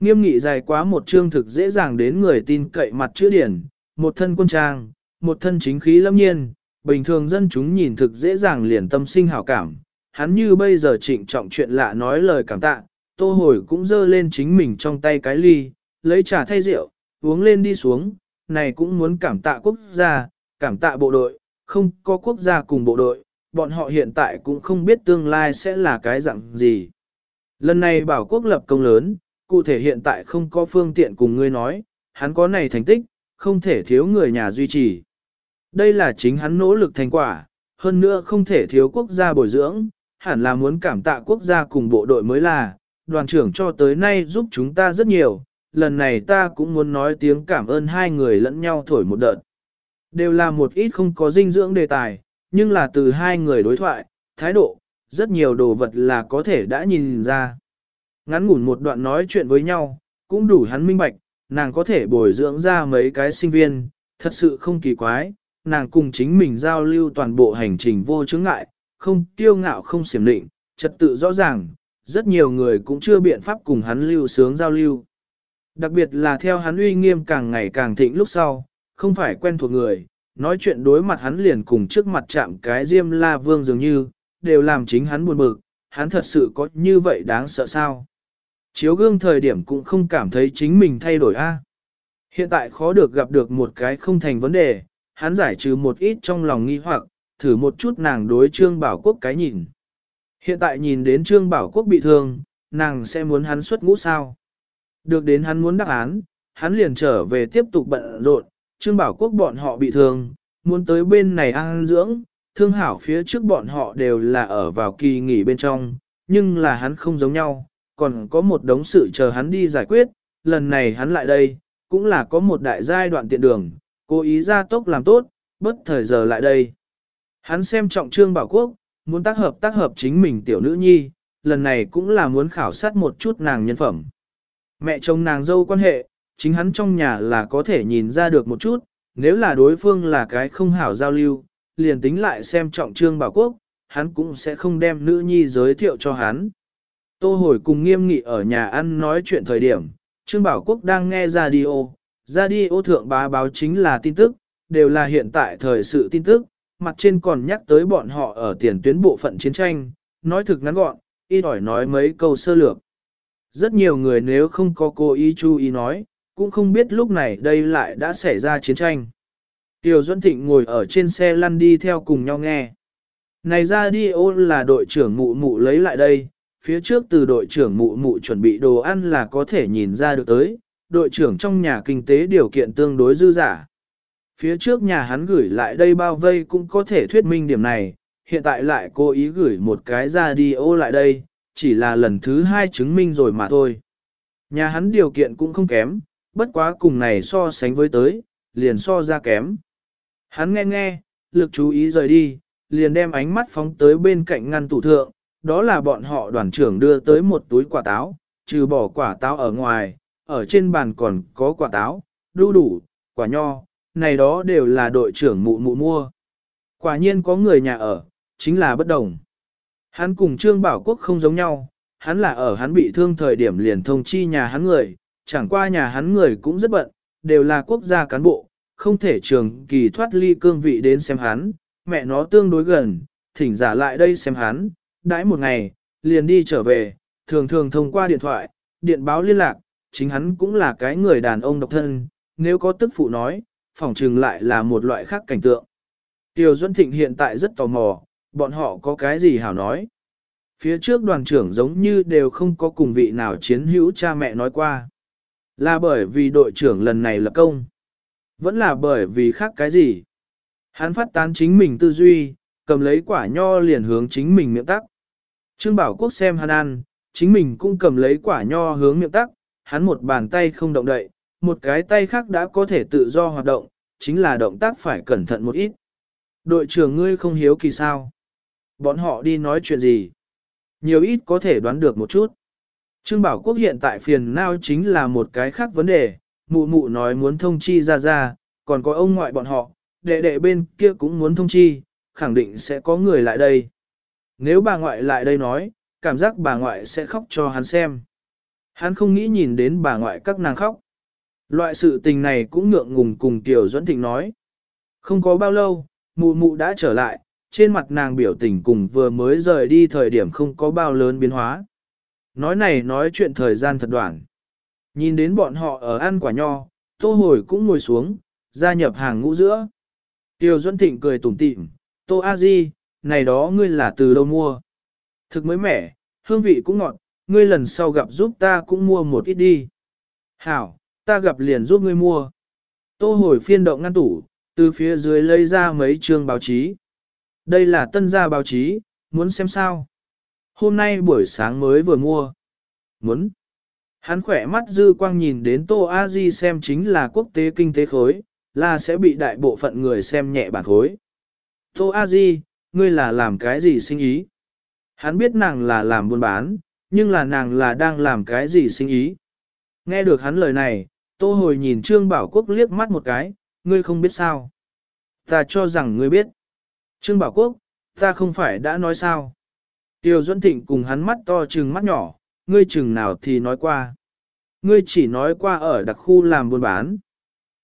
S1: Nghiêm nghị dài quá một chương thực dễ dàng đến người tin cậy mặt chữ điển, một thân quân trang, một thân chính khí lâm nhiên, bình thường dân chúng nhìn thực dễ dàng liền tâm sinh hảo cảm. Hắn như bây giờ trịnh trọng chuyện lạ nói lời cảm tạ, tô hồi cũng dơ lên chính mình trong tay cái ly, lấy trà thay rượu, uống lên đi xuống, này cũng muốn cảm tạ quốc gia, cảm tạ bộ đội, không có quốc gia cùng bộ đội, bọn họ hiện tại cũng không biết tương lai sẽ là cái dạng gì. Lần này bảo quốc lập công lớn, cụ thể hiện tại không có phương tiện cùng ngươi nói, hắn có này thành tích, không thể thiếu người nhà duy trì. Đây là chính hắn nỗ lực thành quả, hơn nữa không thể thiếu quốc gia bồi dưỡng, hẳn là muốn cảm tạ quốc gia cùng bộ đội mới là, đoàn trưởng cho tới nay giúp chúng ta rất nhiều, lần này ta cũng muốn nói tiếng cảm ơn hai người lẫn nhau thổi một đợt. Đều là một ít không có dinh dưỡng đề tài, nhưng là từ hai người đối thoại, thái độ, rất nhiều đồ vật là có thể đã nhìn ra. Ngắn ngủn một đoạn nói chuyện với nhau, cũng đủ hắn minh bạch, nàng có thể bồi dưỡng ra mấy cái sinh viên, thật sự không kỳ quái, nàng cùng chính mình giao lưu toàn bộ hành trình vô chứng ngại, không kiêu ngạo không xiểm định, trật tự rõ ràng, rất nhiều người cũng chưa biện pháp cùng hắn lưu sướng giao lưu. Đặc biệt là theo hắn uy nghiêm càng ngày càng thịnh lúc sau, không phải quen thuộc người, nói chuyện đối mặt hắn liền cùng trước mặt chạm cái diêm la vương dường như, đều làm chính hắn buồn bực, hắn thật sự có như vậy đáng sợ sao. Chiếu gương thời điểm cũng không cảm thấy chính mình thay đổi a. Hiện tại khó được gặp được một cái không thành vấn đề, hắn giải trừ một ít trong lòng nghi hoặc, thử một chút nàng đối Trương Bảo Quốc cái nhìn. Hiện tại nhìn đến Trương Bảo Quốc bị thương, nàng sẽ muốn hắn xuất ngũ sao. Được đến hắn muốn đáp án, hắn liền trở về tiếp tục bận rộn, Trương Bảo Quốc bọn họ bị thương, muốn tới bên này ăn dưỡng, thương hảo phía trước bọn họ đều là ở vào kỳ nghỉ bên trong, nhưng là hắn không giống nhau, còn có một đống sự chờ hắn đi giải quyết, lần này hắn lại đây, cũng là có một đại giai đoạn tiện đường, cố ý ra tốc làm tốt, bất thời giờ lại đây. Hắn xem trọng Trương Bảo Quốc, muốn tác hợp tác hợp chính mình tiểu nữ nhi, lần này cũng là muốn khảo sát một chút nàng nhân phẩm. Mẹ chồng nàng dâu quan hệ, chính hắn trong nhà là có thể nhìn ra được một chút, nếu là đối phương là cái không hảo giao lưu, liền tính lại xem trọng Trương Bảo Quốc, hắn cũng sẽ không đem nữ nhi giới thiệu cho hắn. Tô hồi cùng nghiêm nghị ở nhà ăn nói chuyện thời điểm, Trương Bảo Quốc đang nghe radio, radio thượng bá báo chính là tin tức, đều là hiện tại thời sự tin tức, mặt trên còn nhắc tới bọn họ ở tiền tuyến bộ phận chiến tranh, nói thực ngắn gọn, y hỏi nói mấy câu sơ lược. Rất nhiều người nếu không có cố ý chú ý nói, cũng không biết lúc này đây lại đã xảy ra chiến tranh. Tiểu Duân Thịnh ngồi ở trên xe lăn đi theo cùng nhau nghe. Này ra đi ô là đội trưởng mụ mụ lấy lại đây, phía trước từ đội trưởng mụ mụ chuẩn bị đồ ăn là có thể nhìn ra được tới, đội trưởng trong nhà kinh tế điều kiện tương đối dư giả. Phía trước nhà hắn gửi lại đây bao vây cũng có thể thuyết minh điểm này, hiện tại lại cố ý gửi một cái ra đi ô lại đây, chỉ là lần thứ hai chứng minh rồi mà thôi. Nhà hắn điều kiện cũng không kém, bất quá cùng này so sánh với tới, liền so ra kém. Hắn nghe nghe, lực chú ý rời đi, liền đem ánh mắt phóng tới bên cạnh ngăn tủ thượng, đó là bọn họ đoàn trưởng đưa tới một túi quả táo, trừ bỏ quả táo ở ngoài, ở trên bàn còn có quả táo, đu đủ, quả nho, này đó đều là đội trưởng mụ mụ mua. Quả nhiên có người nhà ở, chính là bất đồng. Hắn cùng Trương Bảo Quốc không giống nhau, hắn là ở hắn bị thương thời điểm liền thông chi nhà hắn người, chẳng qua nhà hắn người cũng rất bận, đều là quốc gia cán bộ, không thể trường kỳ thoát ly cương vị đến xem hắn, mẹ nó tương đối gần, thỉnh giả lại đây xem hắn, đãi một ngày, liền đi trở về, thường thường thông qua điện thoại, điện báo liên lạc, chính hắn cũng là cái người đàn ông độc thân, nếu có tức phụ nói, phỏng trừng lại là một loại khác cảnh tượng. Tiêu Duân Thịnh hiện tại rất tò mò, bọn họ có cái gì hảo nói. Phía trước đoàn trưởng giống như đều không có cùng vị nào chiến hữu cha mẹ nói qua. Là bởi vì đội trưởng lần này lập công. Vẫn là bởi vì khác cái gì. Hắn phát tán chính mình tư duy, cầm lấy quả nho liền hướng chính mình miệng tắc. Trương Bảo Quốc xem hắn ăn, chính mình cũng cầm lấy quả nho hướng miệng tắc, hắn một bàn tay không động đậy, một cái tay khác đã có thể tự do hoạt động, chính là động tác phải cẩn thận một ít. Đội trưởng ngươi không hiếu kỳ sao? Bọn họ đi nói chuyện gì? Nhiều ít có thể đoán được một chút. Trương Bảo Quốc hiện tại phiền não chính là một cái khác vấn đề, mụ mụ nói muốn thông chi ra ra, còn có ông ngoại bọn họ, đệ đệ bên kia cũng muốn thông chi, khẳng định sẽ có người lại đây. Nếu bà ngoại lại đây nói, cảm giác bà ngoại sẽ khóc cho hắn xem. Hắn không nghĩ nhìn đến bà ngoại các nàng khóc. Loại sự tình này cũng ngượng ngùng cùng Tiểu Duẫn Thịnh nói. Không có bao lâu, mụ mụ đã trở lại, trên mặt nàng biểu tình cùng vừa mới rời đi thời điểm không có bao lớn biến hóa. Nói này nói chuyện thời gian thật đoạn. Nhìn đến bọn họ ở ăn quả nho, tô hồi cũng ngồi xuống, gia nhập hàng ngũ giữa. Tiêu Duẫn Thịnh cười tủm tỉm, tô a di, này đó ngươi là từ đâu mua? Thực mới mẻ, hương vị cũng ngọt, ngươi lần sau gặp giúp ta cũng mua một ít đi. Hảo, ta gặp liền giúp ngươi mua. Tô hồi phiên động ngăn tủ, từ phía dưới lấy ra mấy chương báo chí. Đây là tân gia báo chí, muốn xem sao? Hôm nay buổi sáng mới vừa mua. Muốn. Hắn khỏe mắt dư quang nhìn đến Tô A Di xem chính là quốc tế kinh tế khối, là sẽ bị đại bộ phận người xem nhẹ bản khối. Tô A Di, ngươi là làm cái gì sinh ý? Hắn biết nàng là làm buôn bán, nhưng là nàng là đang làm cái gì sinh ý? Nghe được hắn lời này, Tô hồi nhìn Trương Bảo Quốc liếc mắt một cái, ngươi không biết sao. Ta cho rằng ngươi biết. Trương Bảo Quốc, ta không phải đã nói sao. Tiêu Duẫn Thịnh cùng hắn mắt to trừng mắt nhỏ, ngươi chừng nào thì nói qua. Ngươi chỉ nói qua ở đặc khu làm buôn bán.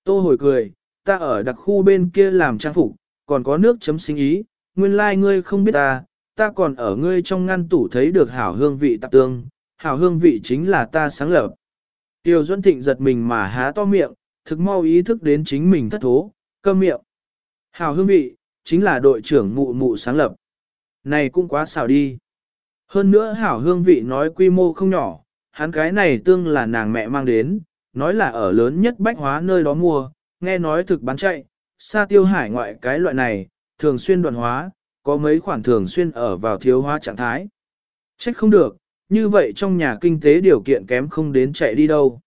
S1: Tô hồi cười, ta ở đặc khu bên kia làm trang phục, còn có nước chấm sinh ý, nguyên lai like ngươi không biết ta, ta còn ở ngươi trong ngăn tủ thấy được hảo hương vị tạp tương, hảo hương vị chính là ta sáng lập. Tiêu Duân Thịnh giật mình mà há to miệng, thực mau ý thức đến chính mình thất thố, cơm miệng. Hảo hương vị, chính là đội trưởng mụ mụ sáng lập. Này cũng quá xảo đi. Hơn nữa hảo hương vị nói quy mô không nhỏ, hắn cái này tương là nàng mẹ mang đến, nói là ở lớn nhất bách hóa nơi đó mua, nghe nói thực bán chạy, xa tiêu hải ngoại cái loại này, thường xuyên đoạn hóa, có mấy khoản thường xuyên ở vào thiếu hóa trạng thái. Trách không được, như vậy trong nhà kinh tế điều kiện kém không đến chạy đi đâu.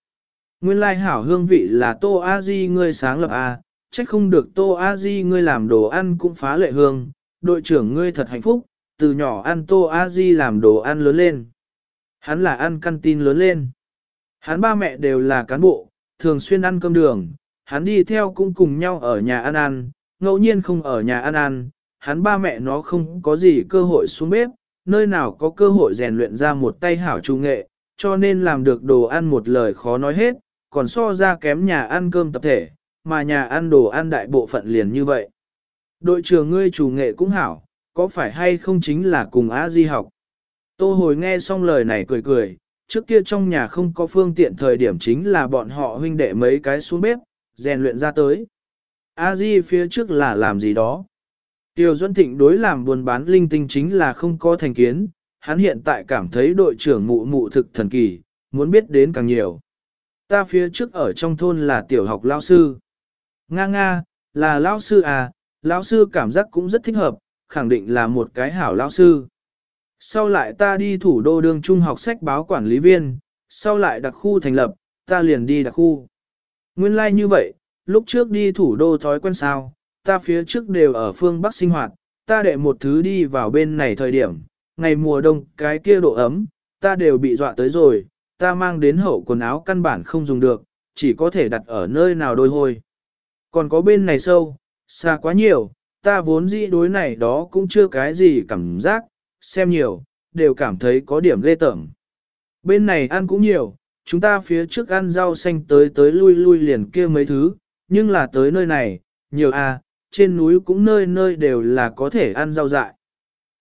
S1: Nguyên lai hảo hương vị là Tô A Di ngươi sáng lập A, à, trách không được Tô A Di ngươi làm đồ ăn cũng phá lệ hương, đội trưởng ngươi thật hạnh phúc, từ nhỏ ăn Tô A Di làm đồ ăn lớn lên. Hắn là ăn căn tin lớn lên. Hắn ba mẹ đều là cán bộ, thường xuyên ăn cơm đường, hắn đi theo cũng cùng nhau ở nhà ăn ăn, ngẫu nhiên không ở nhà ăn ăn, hắn ba mẹ nó không có gì cơ hội xuống bếp, nơi nào có cơ hội rèn luyện ra một tay hảo trung nghệ, cho nên làm được đồ ăn một lời khó nói hết, còn so ra kém nhà ăn cơm tập thể, mà nhà ăn đồ ăn đại bộ phận liền như vậy. Đội trưởng ngươi chủ nghệ cũng hảo, có phải hay không chính là cùng A Di học? Tô hồi nghe xong lời này cười cười, trước kia trong nhà không có phương tiện thời điểm chính là bọn họ huynh đệ mấy cái xuống bếp, rèn luyện ra tới. A Di phía trước là làm gì đó? Tiêu Duân Thịnh đối làm buôn bán linh tinh chính là không có thành kiến, hắn hiện tại cảm thấy đội trưởng mụ mụ thực thần kỳ, muốn biết đến càng nhiều. Ta phía trước ở trong thôn là tiểu học lao sư. Nga nga, là lao sư à, lao sư cảm giác cũng rất thích hợp, khẳng định là một cái hảo lão sư. Sau lại ta đi thủ đô đương trung học sách báo quản lý viên, sau lại đặc khu thành lập, ta liền đi đặc khu. Nguyên lai like như vậy, lúc trước đi thủ đô thói quen sao, ta phía trước đều ở phương Bắc sinh hoạt, ta đệ một thứ đi vào bên này thời điểm, ngày mùa đông cái kia độ ấm, ta đều bị dọa tới rồi, ta mang đến hậu quần áo căn bản không dùng được, chỉ có thể đặt ở nơi nào đôi hôi. Còn có bên này sâu, xa quá nhiều, ta vốn dĩ đối này đó cũng chưa cái gì cảm giác, xem nhiều, đều cảm thấy có điểm ghê tởm. Bên này ăn cũng nhiều, chúng ta phía trước ăn rau xanh tới tới lui lui liền kia mấy thứ, nhưng là tới nơi này, nhiều à, trên núi cũng nơi nơi đều là có thể ăn rau dại.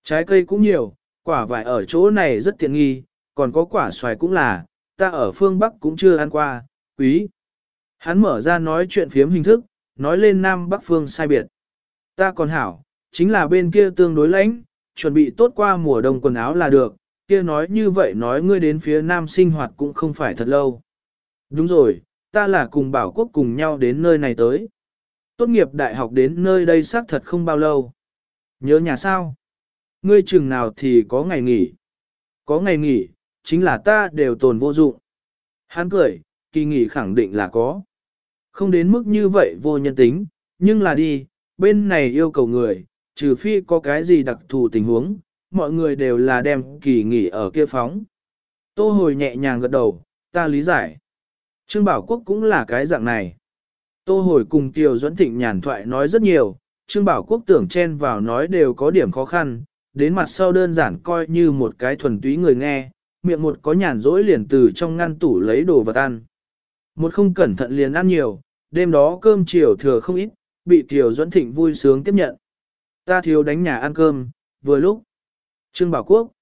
S1: Trái cây cũng nhiều, quả vải ở chỗ này rất tiện nghi, còn có quả xoài cũng là, ta ở phương Bắc cũng chưa ăn qua, quý. Hắn mở ra nói chuyện phiếm hình thức, nói lên Nam Bắc phương sai biệt. Ta còn hảo, chính là bên kia tương đối lãnh, chuẩn bị tốt qua mùa đông quần áo là được, kia nói như vậy nói ngươi đến phía Nam sinh hoạt cũng không phải thật lâu. Đúng rồi, ta là cùng bảo quốc cùng nhau đến nơi này tới. Tốt nghiệp đại học đến nơi đây xác thật không bao lâu. Nhớ nhà sao? Ngươi chừng nào thì có ngày nghỉ. Có ngày nghỉ, chính là ta đều tồn vô dụng. Hắn cười, kỳ nghỉ khẳng định là có. Không đến mức như vậy vô nhân tính, nhưng là đi, bên này yêu cầu người, trừ phi có cái gì đặc thù tình huống, mọi người đều là đem kỳ nghỉ ở kia phóng. Tô hồi nhẹ nhàng gật đầu, ta lý giải. Trương Bảo Quốc cũng là cái dạng này. Tô hồi cùng tiêu Duẫn Thịnh nhàn thoại nói rất nhiều, Trương Bảo Quốc tưởng chen vào nói đều có điểm khó khăn, đến mặt sau đơn giản coi như một cái thuần túy người nghe, miệng một có nhàn rỗi liền từ trong ngăn tủ lấy đồ vật ăn. Một không cẩn thận liền ăn nhiều, đêm đó cơm chiều thừa không ít, bị Kiều Duẫn Thịnh vui sướng tiếp nhận. Ta thiếu đánh nhà ăn cơm, vừa lúc. Trương Bảo Quốc,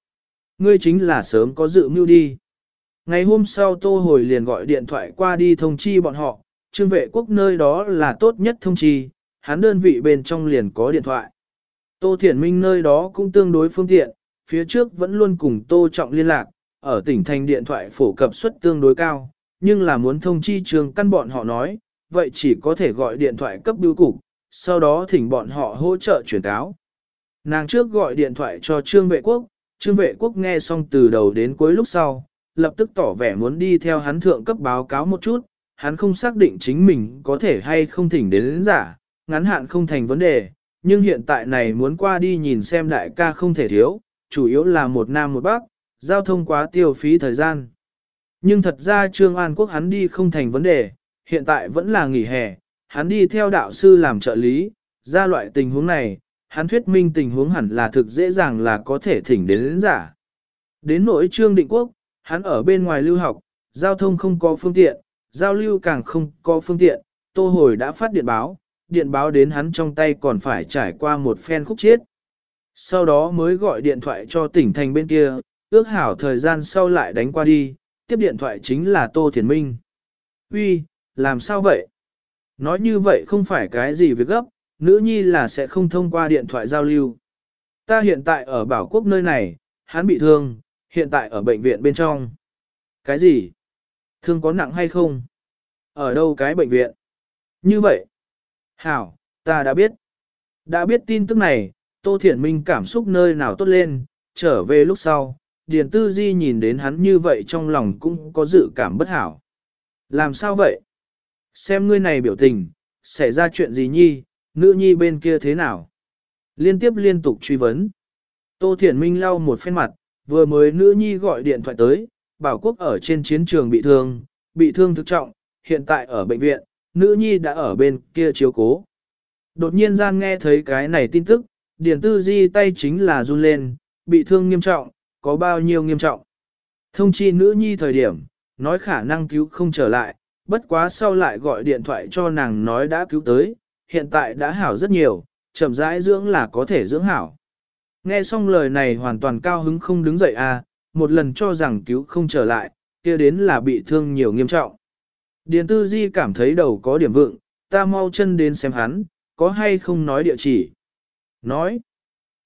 S1: ngươi chính là sớm có dự mưu đi. Ngày hôm sau Tô Hồi liền gọi điện thoại qua đi thông chi bọn họ, trương vệ quốc nơi đó là tốt nhất thông chi, hắn đơn vị bên trong liền có điện thoại. Tô Thiển Minh nơi đó cũng tương đối phương tiện, phía trước vẫn luôn cùng Tô Trọng liên lạc, ở tỉnh thành điện thoại phổ cập suất tương đối cao, nhưng là muốn thông chi trường căn bọn họ nói, vậy chỉ có thể gọi điện thoại cấp bưu cục, sau đó thỉnh bọn họ hỗ trợ chuyển cáo. Nàng trước gọi điện thoại cho Trương Vệ Quốc, Trương Vệ Quốc nghe xong từ đầu đến cuối lúc sau, lập tức tỏ vẻ muốn đi theo hắn thượng cấp báo cáo một chút, hắn không xác định chính mình có thể hay không thỉnh đến, đến giả, ngắn hạn không thành vấn đề, nhưng hiện tại này muốn qua đi nhìn xem đại ca không thể thiếu, chủ yếu là một nam một bắc, giao thông quá tiêu phí thời gian. Nhưng thật ra Trương An Quốc hắn đi không thành vấn đề, hiện tại vẫn là nghỉ hè, hắn đi theo đạo sư làm trợ lý, ra loại tình huống này, hắn thuyết minh tình huống hẳn là thực dễ dàng là có thể thỉnh đến, đến giả. Đến nỗi Trương Định Quốc, hắn ở bên ngoài lưu học, giao thông không có phương tiện, giao lưu càng không có phương tiện, tô hồi đã phát điện báo, điện báo đến hắn trong tay còn phải trải qua một phen khúc chết, Sau đó mới gọi điện thoại cho tỉnh thành bên kia, ước hảo thời gian sau lại đánh qua đi, tiếp điện thoại chính là Tô Thiền Minh. Uy, làm sao vậy? Nói như vậy không phải cái gì việc gấp, nữ nhi là sẽ không thông qua điện thoại giao lưu. Ta hiện tại ở Bảo Quốc nơi này, hắn bị thương, hiện tại ở bệnh viện bên trong. Cái gì? Thương có nặng hay không? Ở đâu cái bệnh viện? Như vậy. Hảo, ta đã biết. Đã biết tin tức này, Tô Thiển Minh cảm xúc nơi nào tốt lên, trở về lúc sau, Điền Tư Di nhìn đến hắn như vậy trong lòng cũng có dự cảm bất hảo. Làm sao vậy? Xem ngươi này biểu tình, xảy ra chuyện gì nhi, nữ nhi bên kia thế nào? Liên tiếp liên tục truy vấn. Tô Thiển Minh lau một phen mặt, vừa mới nữ nhi gọi điện thoại tới, bảo quốc ở trên chiến trường bị thương, bị thương thực trọng, hiện tại ở bệnh viện, nữ nhi đã ở bên kia chiếu cố. Đột nhiên gian nghe thấy cái này tin tức, điển Tư Di tay chính là run lên, bị thương nghiêm trọng, có bao nhiêu nghiêm trọng. Thông chi nữ nhi thời điểm, nói khả năng cứu không trở lại, bất quá sau lại gọi điện thoại cho nàng nói đã cứu tới, hiện tại đã hảo rất nhiều, chậm rãi dưỡng là có thể dưỡng hảo. Nghe xong lời này hoàn toàn cao hứng không đứng dậy à, một lần cho rằng cứu không trở lại, kia đến là bị thương nhiều nghiêm trọng. Điền tư di cảm thấy đầu có điểm vượng, ta mau chân đến xem hắn, có hay không nói địa chỉ. Nói,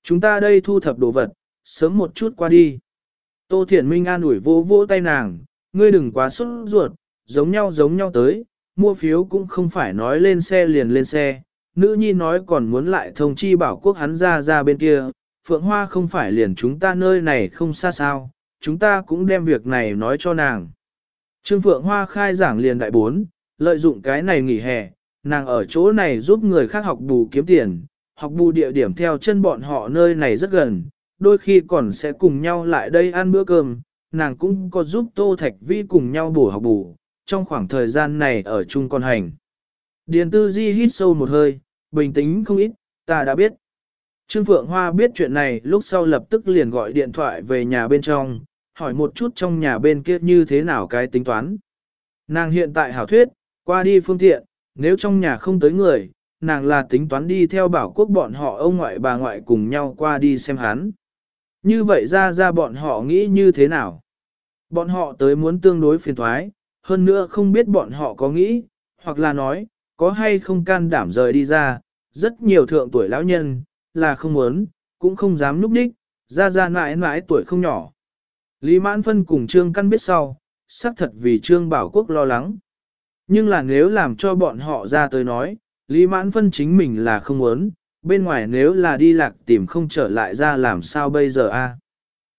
S1: chúng ta đây thu thập đồ vật, sớm một chút qua đi. Tô Thiển Minh an ủi vô vô tay nàng, ngươi đừng quá sốt ruột, giống nhau giống nhau tới, mua phiếu cũng không phải nói lên xe liền lên xe. Nữ nhi nói còn muốn lại thông chi bảo quốc hắn ra ra bên kia, Phượng Hoa không phải liền chúng ta nơi này không xa sao, chúng ta cũng đem việc này nói cho nàng. Trương Phượng Hoa khai giảng liền đại bốn, lợi dụng cái này nghỉ hè, nàng ở chỗ này giúp người khác học bù kiếm tiền, học bù địa điểm theo chân bọn họ nơi này rất gần, đôi khi còn sẽ cùng nhau lại đây ăn bữa cơm, nàng cũng có giúp Tô Thạch Vi cùng nhau bổ học bù, trong khoảng thời gian này ở chung con hành. Điền Tư Di hít sâu một hơi, bình tĩnh không ít, ta đã biết. Trương Phượng Hoa biết chuyện này lúc sau lập tức liền gọi điện thoại về nhà bên trong, hỏi một chút trong nhà bên kia như thế nào cái tính toán. Nàng hiện tại hảo thuyết, qua đi phương tiện, nếu trong nhà không tới người, nàng là tính toán đi theo bảo quốc bọn họ ông ngoại bà ngoại cùng nhau qua đi xem hắn. Như vậy ra ra bọn họ nghĩ như thế nào? Bọn họ tới muốn tương đối phiền thoái, hơn nữa không biết bọn họ có nghĩ, hoặc là nói, có hay không can đảm rời đi ra, rất nhiều thượng tuổi lão nhân, là không muốn, cũng không dám núp đích, ra ra mãi mãi tuổi không nhỏ. Lý Mãn Phân cùng Trương Căn biết sau, xác thật vì Trương Bảo Quốc lo lắng. Nhưng là nếu làm cho bọn họ ra tới nói, Lý Mãn Phân chính mình là không muốn, bên ngoài nếu là đi lạc tìm không trở lại ra làm sao bây giờ a?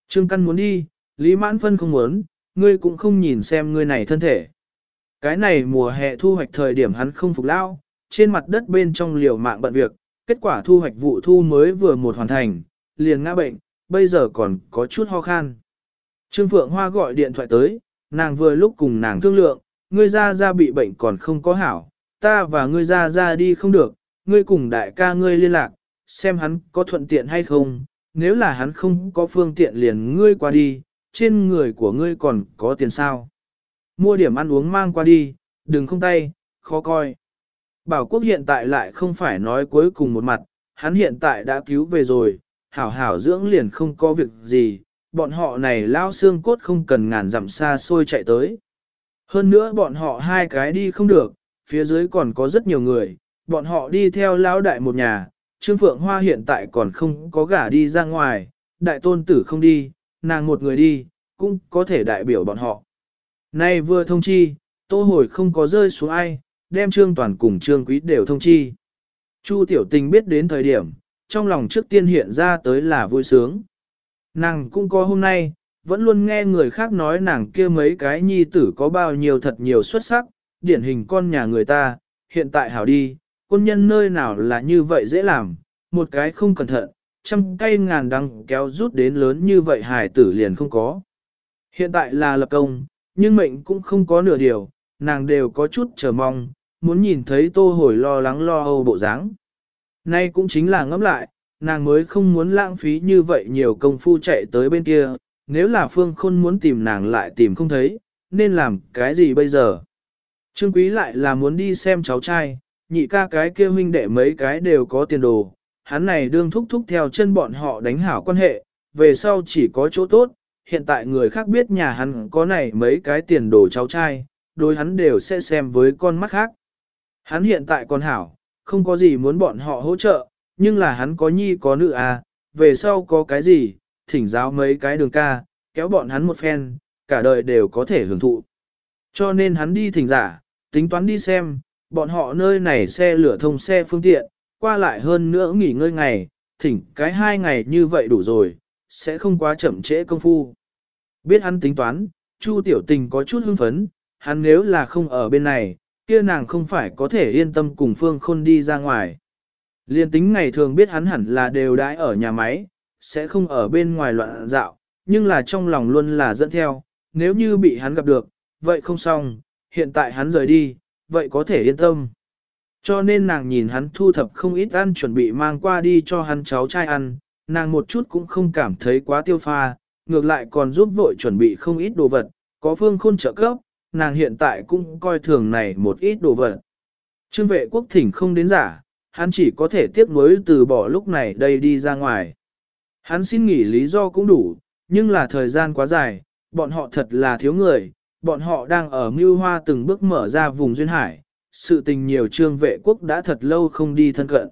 S1: Trương Căn muốn đi, Lý Mãn Phân không muốn, ngươi cũng không nhìn xem ngươi này thân thể. Cái này mùa hè thu hoạch thời điểm hắn không phục lao, trên mặt đất bên trong liều mạng bận việc, kết quả thu hoạch vụ thu mới vừa một hoàn thành, liền ngã bệnh, bây giờ còn có chút ho khan. Trương Phượng Hoa gọi điện thoại tới, nàng vừa lúc cùng nàng thương lượng, ngươi ra ra bị bệnh còn không có hảo, ta và ngươi ra ra đi không được, ngươi cùng đại ca ngươi liên lạc, xem hắn có thuận tiện hay không, nếu là hắn không có phương tiện liền ngươi qua đi, trên người của ngươi còn có tiền sao. Mua điểm ăn uống mang qua đi, đừng không tay, khó coi. Bảo quốc hiện tại lại không phải nói cuối cùng một mặt, hắn hiện tại đã cứu về rồi, hảo hảo dưỡng liền không có việc gì, bọn họ này lao xương cốt không cần ngàn dặm xa xôi chạy tới. Hơn nữa bọn họ hai cái đi không được, phía dưới còn có rất nhiều người, bọn họ đi theo lão đại một nhà, Trương Phượng Hoa hiện tại còn không có gả đi ra ngoài, đại tôn tử không đi, nàng một người đi, cũng có thể đại biểu bọn họ. Nay vừa thông chi, tô hồi không có rơi xuống ai, đem Trương Toàn cùng Trương Quý đều thông chi. Chu Tiểu Tình biết đến thời điểm, trong lòng trước tiên hiện ra tới là vui sướng. Nàng cũng có hôm nay, vẫn luôn nghe người khác nói nàng kia mấy cái nhi tử có bao nhiêu thật nhiều xuất sắc, điển hình con nhà người ta, hiện tại hảo đi, quân nhân nơi nào là như vậy dễ làm, một cái không cẩn thận, trăm cây ngàn đắng kéo rút đến lớn như vậy hải tử liền không có. Hiện tại là lập công, nhưng mệnh cũng không có nửa điều, nàng đều có chút chờ mong, muốn nhìn thấy tô hồi lo lắng lo âu bộ dáng. Nay cũng chính là ngẫm lại, nàng mới không muốn lãng phí như vậy nhiều công phu chạy tới bên kia, nếu là phương khôn muốn tìm nàng lại tìm không thấy, nên làm cái gì bây giờ? Trương Quý lại là muốn đi xem cháu trai, nhị ca cái kia huynh đệ mấy cái đều có tiền đồ, hắn này đương thúc thúc theo chân bọn họ đánh hảo quan hệ, về sau chỉ có chỗ tốt, hiện tại người khác biết nhà hắn có này mấy cái tiền đồ cháu trai, đối hắn đều sẽ xem với con mắt khác. Hắn hiện tại còn hảo, không có gì muốn bọn họ hỗ trợ, nhưng là hắn có nhi có nữ à, về sau có cái gì, thỉnh giáo mấy cái đường ca, kéo bọn hắn một phen, cả đời đều có thể hưởng thụ. Cho nên hắn đi thỉnh giả, tính toán đi xem, bọn họ nơi này xe lửa thông xe phương tiện, qua lại hơn nữa nghỉ ngơi ngày, thỉnh cái hai ngày như vậy đủ rồi, sẽ không quá chậm trễ công phu. Biết hắn tính toán, Chu tiểu tình có chút hưng phấn, hắn nếu là không ở bên này, kia nàng không phải có thể yên tâm cùng Phương Khôn đi ra ngoài. Liên tính ngày thường biết hắn hẳn là đều đãi ở nhà máy, sẽ không ở bên ngoài loạn dạo, nhưng là trong lòng luôn là dẫn theo, nếu như bị hắn gặp được, vậy không xong, hiện tại hắn rời đi, vậy có thể yên tâm. Cho nên nàng nhìn hắn thu thập không ít ăn chuẩn bị mang qua đi cho hắn cháu trai ăn, nàng một chút cũng không cảm thấy quá tiêu pha, ngược lại còn giúp vội chuẩn bị không ít đồ vật, có phương khôn trợ cấp, nàng hiện tại cũng coi thường này một ít đồ vật. Trương vệ quốc thỉnh không đến giả, hắn chỉ có thể tiếp nối từ bỏ lúc này đây đi ra ngoài. Hắn xin nghỉ lý do cũng đủ, nhưng là thời gian quá dài, bọn họ thật là thiếu người, bọn họ đang ở mưu hoa từng bước mở ra vùng duyên hải, sự tình nhiều trương vệ quốc đã thật lâu không đi thân cận.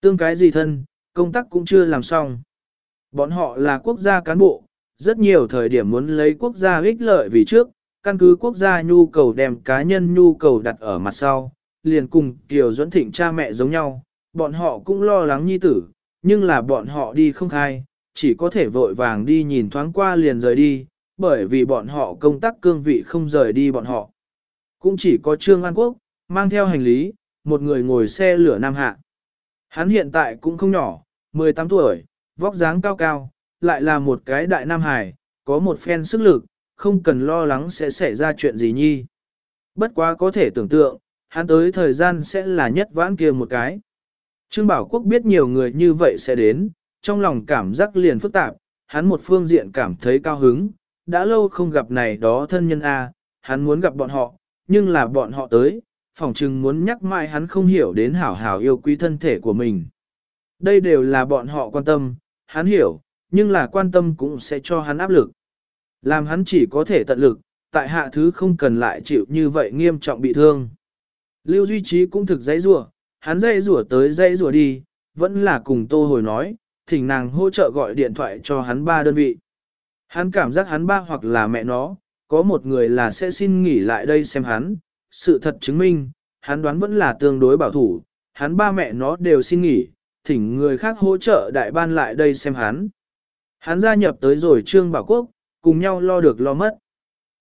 S1: Tương cái gì thân, công tác cũng chưa làm xong. Bọn họ là quốc gia cán bộ, rất nhiều thời điểm muốn lấy quốc gia ích lợi vì trước, căn cứ quốc gia nhu cầu đem cá nhân nhu cầu đặt ở mặt sau, liền cùng Kiều Duẫn Thịnh cha mẹ giống nhau, bọn họ cũng lo lắng nhi tử, nhưng là bọn họ đi không khai, chỉ có thể vội vàng đi nhìn thoáng qua liền rời đi, bởi vì bọn họ công tác cương vị không rời đi bọn họ. Cũng chỉ có Trương An Quốc, mang theo hành lý, một người ngồi xe lửa Nam Hạ. Hắn hiện tại cũng không nhỏ, 18 tuổi, vóc dáng cao cao, lại là một cái đại Nam Hải, có một phen sức lực, không cần lo lắng sẽ xảy ra chuyện gì nhi. Bất quá có thể tưởng tượng, hắn tới thời gian sẽ là nhất vãn kia một cái. Trương Bảo Quốc biết nhiều người như vậy sẽ đến, trong lòng cảm giác liền phức tạp, hắn một phương diện cảm thấy cao hứng, đã lâu không gặp này đó thân nhân A, hắn muốn gặp bọn họ, nhưng là bọn họ tới, phỏng chừng muốn nhắc mãi hắn không hiểu đến hảo hảo yêu quý thân thể của mình. Đây đều là bọn họ quan tâm, hắn hiểu, nhưng là quan tâm cũng sẽ cho hắn áp lực. Làm hắn chỉ có thể tận lực, tại hạ thứ không cần lại chịu như vậy nghiêm trọng bị thương. Lưu Duy Trí cũng thực dãy rủa, hắn dãy rủa tới dãy rủa đi, vẫn là cùng Tô Hồi nói, thỉnh nàng hỗ trợ gọi điện thoại cho hắn ba đơn vị. Hắn cảm giác hắn ba hoặc là mẹ nó, có một người là sẽ xin nghỉ lại đây xem hắn, sự thật chứng minh, hắn đoán vẫn là tương đối bảo thủ, hắn ba mẹ nó đều xin nghỉ, thỉnh người khác hỗ trợ đại ban lại đây xem hắn. Hắn gia nhập tới rồi Trương Bảo Quốc, cùng nhau lo được lo mất.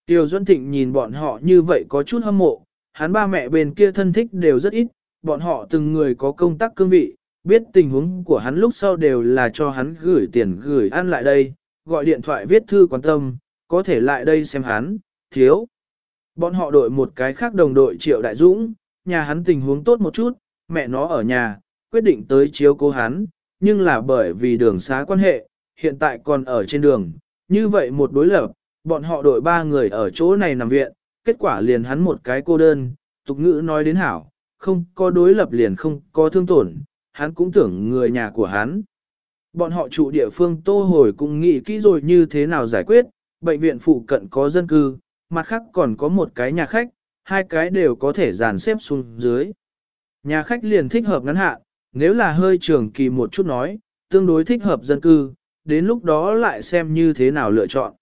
S1: Tiêu Duân Thịnh nhìn bọn họ như vậy có chút hâm mộ, hắn ba mẹ bên kia thân thích đều rất ít, bọn họ từng người có công tác cương vị, biết tình huống của hắn lúc sau đều là cho hắn gửi tiền gửi ăn lại đây, gọi điện thoại viết thư quan tâm, có thể lại đây xem hắn, thiếu. Bọn họ đội một cái khác đồng đội Triệu Đại Dũng, nhà hắn tình huống tốt một chút, mẹ nó ở nhà, quyết định tới chiếu cố hắn, nhưng là bởi vì đường xá quan hệ, hiện tại còn ở trên đường, như vậy một đối lập, bọn họ đội ba người ở chỗ này nằm viện, kết quả liền hắn một cái cô đơn, tục ngữ nói đến hảo, không có đối lập liền không có thương tổn, hắn cũng tưởng người nhà của hắn. Bọn họ trụ địa phương tô hồi cũng nghĩ kỹ rồi như thế nào giải quyết, bệnh viện phụ cận có dân cư, mặt khác còn có một cái nhà khách, hai cái đều có thể dàn xếp xuống dưới. Nhà khách liền thích hợp ngắn hạn, nếu là hơi trường kỳ một chút nói, tương đối thích hợp dân cư, đến lúc đó lại xem như thế nào lựa chọn.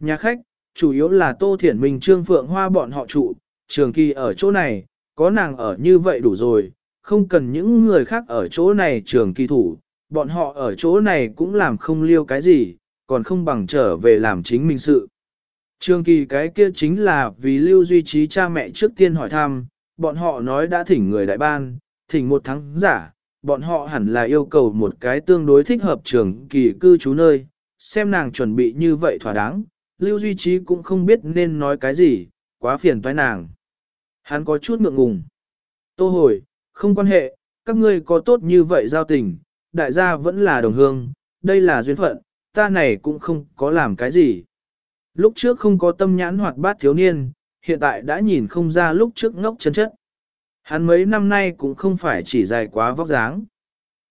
S1: Nhà khách, chủ yếu là Tô Thiển Minh Trương Phượng Hoa bọn họ trụ, trường kỳ ở chỗ này, có nàng ở như vậy đủ rồi, không cần những người khác ở chỗ này trường kỳ thủ, bọn họ ở chỗ này cũng làm không liêu cái gì, còn không bằng trở về làm chính mình sự. Trường kỳ cái kia chính là vì lưu duy trí cha mẹ trước tiên hỏi thăm, bọn họ nói đã thỉnh người đại ban, thỉnh một tháng giả, bọn họ hẳn là yêu cầu một cái tương đối thích hợp trường kỳ cư trú nơi, xem nàng chuẩn bị như vậy thỏa đáng, lưu duy trí cũng không biết nên nói cái gì, quá phiền toái nàng. Hắn có chút ngượng ngùng. Tô hồi, không quan hệ, các ngươi có tốt như vậy giao tình, đại gia vẫn là đồng hương, đây là duyên phận, ta này cũng không có làm cái gì. Lúc trước không có tâm nhãn hoạt bát thiếu niên, hiện tại đã nhìn không ra lúc trước ngốc chân chất. Hắn mấy năm nay cũng không phải chỉ dài quá vóc dáng.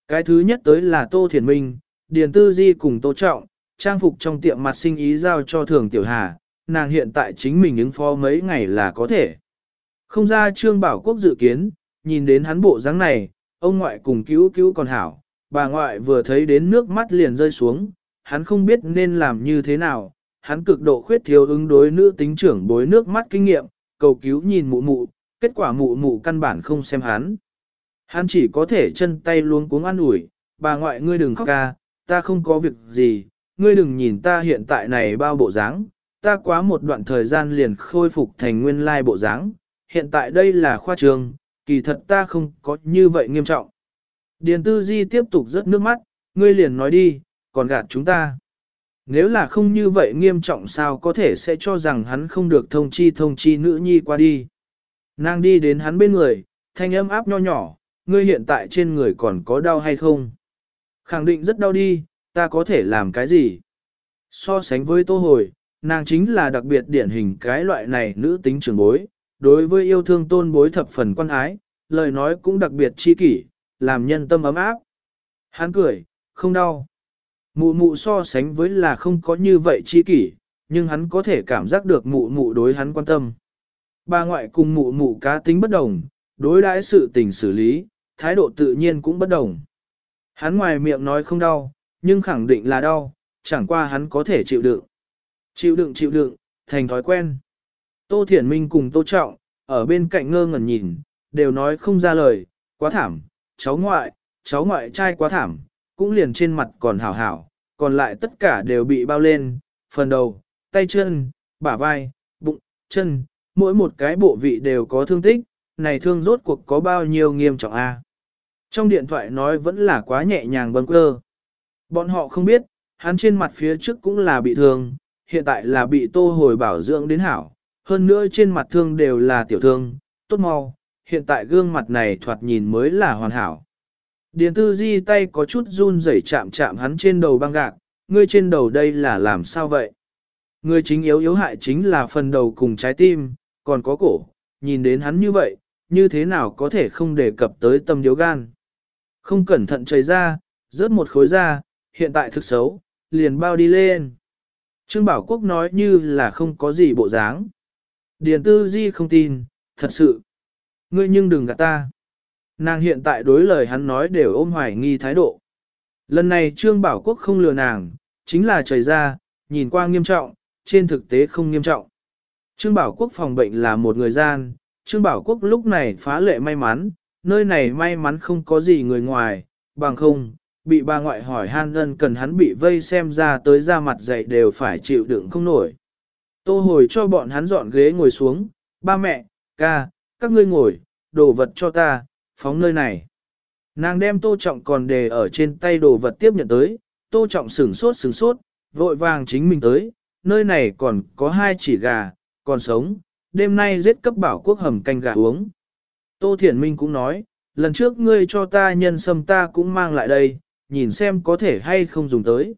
S1: Cái thứ nhất tới là Tô Thiền Minh, Điền Tư Di cùng Tô Trọng, trang phục trong tiệm mặt sinh ý giao cho thường tiểu hà, nàng hiện tại chính mình ứng phó mấy ngày là có thể. Không ra trương bảo quốc dự kiến, nhìn đến hắn bộ dáng này, ông ngoại cùng cứu cứu còn hảo, bà ngoại vừa thấy đến nước mắt liền rơi xuống, hắn không biết nên làm như thế nào, hắn cực độ khuyết thiếu ứng đối nữ tính trưởng bối nước mắt kinh nghiệm, cầu cứu nhìn mụ mụ, kết quả mụ mụ căn bản không xem hắn. Hắn chỉ có thể chân tay luống cuống ăn ủi, bà ngoại ngươi đừng khóc ca, ta không có việc gì, ngươi đừng nhìn ta hiện tại này bao bộ dáng, ta quá một đoạn thời gian liền khôi phục thành nguyên lai bộ dáng, hiện tại đây là khoa trường, kỳ thật ta không có như vậy nghiêm trọng. Điền tư di tiếp tục rớt nước mắt, ngươi liền nói đi, còn gạt chúng ta. Nếu là không như vậy nghiêm trọng sao có thể sẽ cho rằng hắn không được thông chi thông chi nữ nhi qua đi. Nàng đi đến hắn bên người, thanh âm áp nho nhỏ, ngươi hiện tại trên người còn có đau hay không? Khẳng định rất đau đi, ta có thể làm cái gì? So sánh với tô hồi, nàng chính là đặc biệt điển hình cái loại này nữ tính trưởng bối, đối với yêu thương tôn bối thập phần quan ái, lời nói cũng đặc biệt chi kỷ, làm nhân tâm ấm áp. Hắn cười, không đau. Mụ mụ so sánh với là không có như vậy chi kỷ, nhưng hắn có thể cảm giác được mụ mụ đối hắn quan tâm. Bà ngoại cùng mụ mụ cá tính bất đồng, đối đãi sự tình xử lý, thái độ tự nhiên cũng bất đồng. Hắn ngoài miệng nói không đau, nhưng khẳng định là đau, chẳng qua hắn có thể chịu đựng. Chịu đựng chịu đựng, thành thói quen. Tô Thiển Minh cùng Tô Trọng, ở bên cạnh ngơ ngẩn nhìn, đều nói không ra lời, quá thảm, cháu ngoại, cháu ngoại trai quá thảm, cũng liền trên mặt còn hảo hảo, còn lại tất cả đều bị bao lên, phần đầu, tay chân, bả vai, bụng, chân, mỗi một cái bộ vị đều có thương tích, này thương rốt cuộc có bao nhiêu nghiêm trọng a? Trong điện thoại nói vẫn là quá nhẹ nhàng bâng cơ. Bọn họ không biết, hắn trên mặt phía trước cũng là bị thương, hiện tại là bị tô hồi bảo dưỡng đến hảo, hơn nữa trên mặt thương đều là tiểu thương, tốt mau, hiện tại gương mặt này thoạt nhìn mới là hoàn hảo. Điền tư di tay có chút run rẩy chạm chạm hắn trên đầu băng gạc, ngươi trên đầu đây là làm sao vậy? Ngươi chính yếu yếu hại chính là phần đầu cùng trái tim, còn có cổ, nhìn đến hắn như vậy, như thế nào có thể không đề cập tới tâm điếu gan. Không cẩn thận chảy ra, rớt một khối da, hiện tại thực xấu, liền bao đi lên. Trương Bảo Quốc nói như là không có gì bộ dáng. Điền tư di không tin, thật sự. Ngươi nhưng đừng gạt ta. Nàng hiện tại đối lời hắn nói đều ôm hoài nghi thái độ. Lần này Trương Bảo Quốc không lừa nàng, chính là trời ra, nhìn qua nghiêm trọng, trên thực tế không nghiêm trọng. Trương Bảo Quốc phòng bệnh là một người gian, Trương Bảo Quốc lúc này phá lệ may mắn, nơi này may mắn không có gì người ngoài, bằng không, bị bà ngoại hỏi han ân cần hắn bị vây xem ra tới ra mặt dậy đều phải chịu đựng không nổi. Tô hồi cho bọn hắn dọn ghế ngồi xuống, ba mẹ, ca, các ngươi ngồi, đồ vật cho ta, phóng nơi này. Nàng đem tô trọng còn đề ở trên tay đồ vật tiếp nhận tới, tô trọng sửng sốt sửng sốt, vội vàng chính mình tới, nơi này còn có hai chỉ gà, còn sống, đêm nay giết cấp bảo quốc hầm canh gà uống. Tô Thiển Minh cũng nói, lần trước ngươi cho ta nhân sâm ta cũng mang lại đây, nhìn xem có thể hay không dùng tới.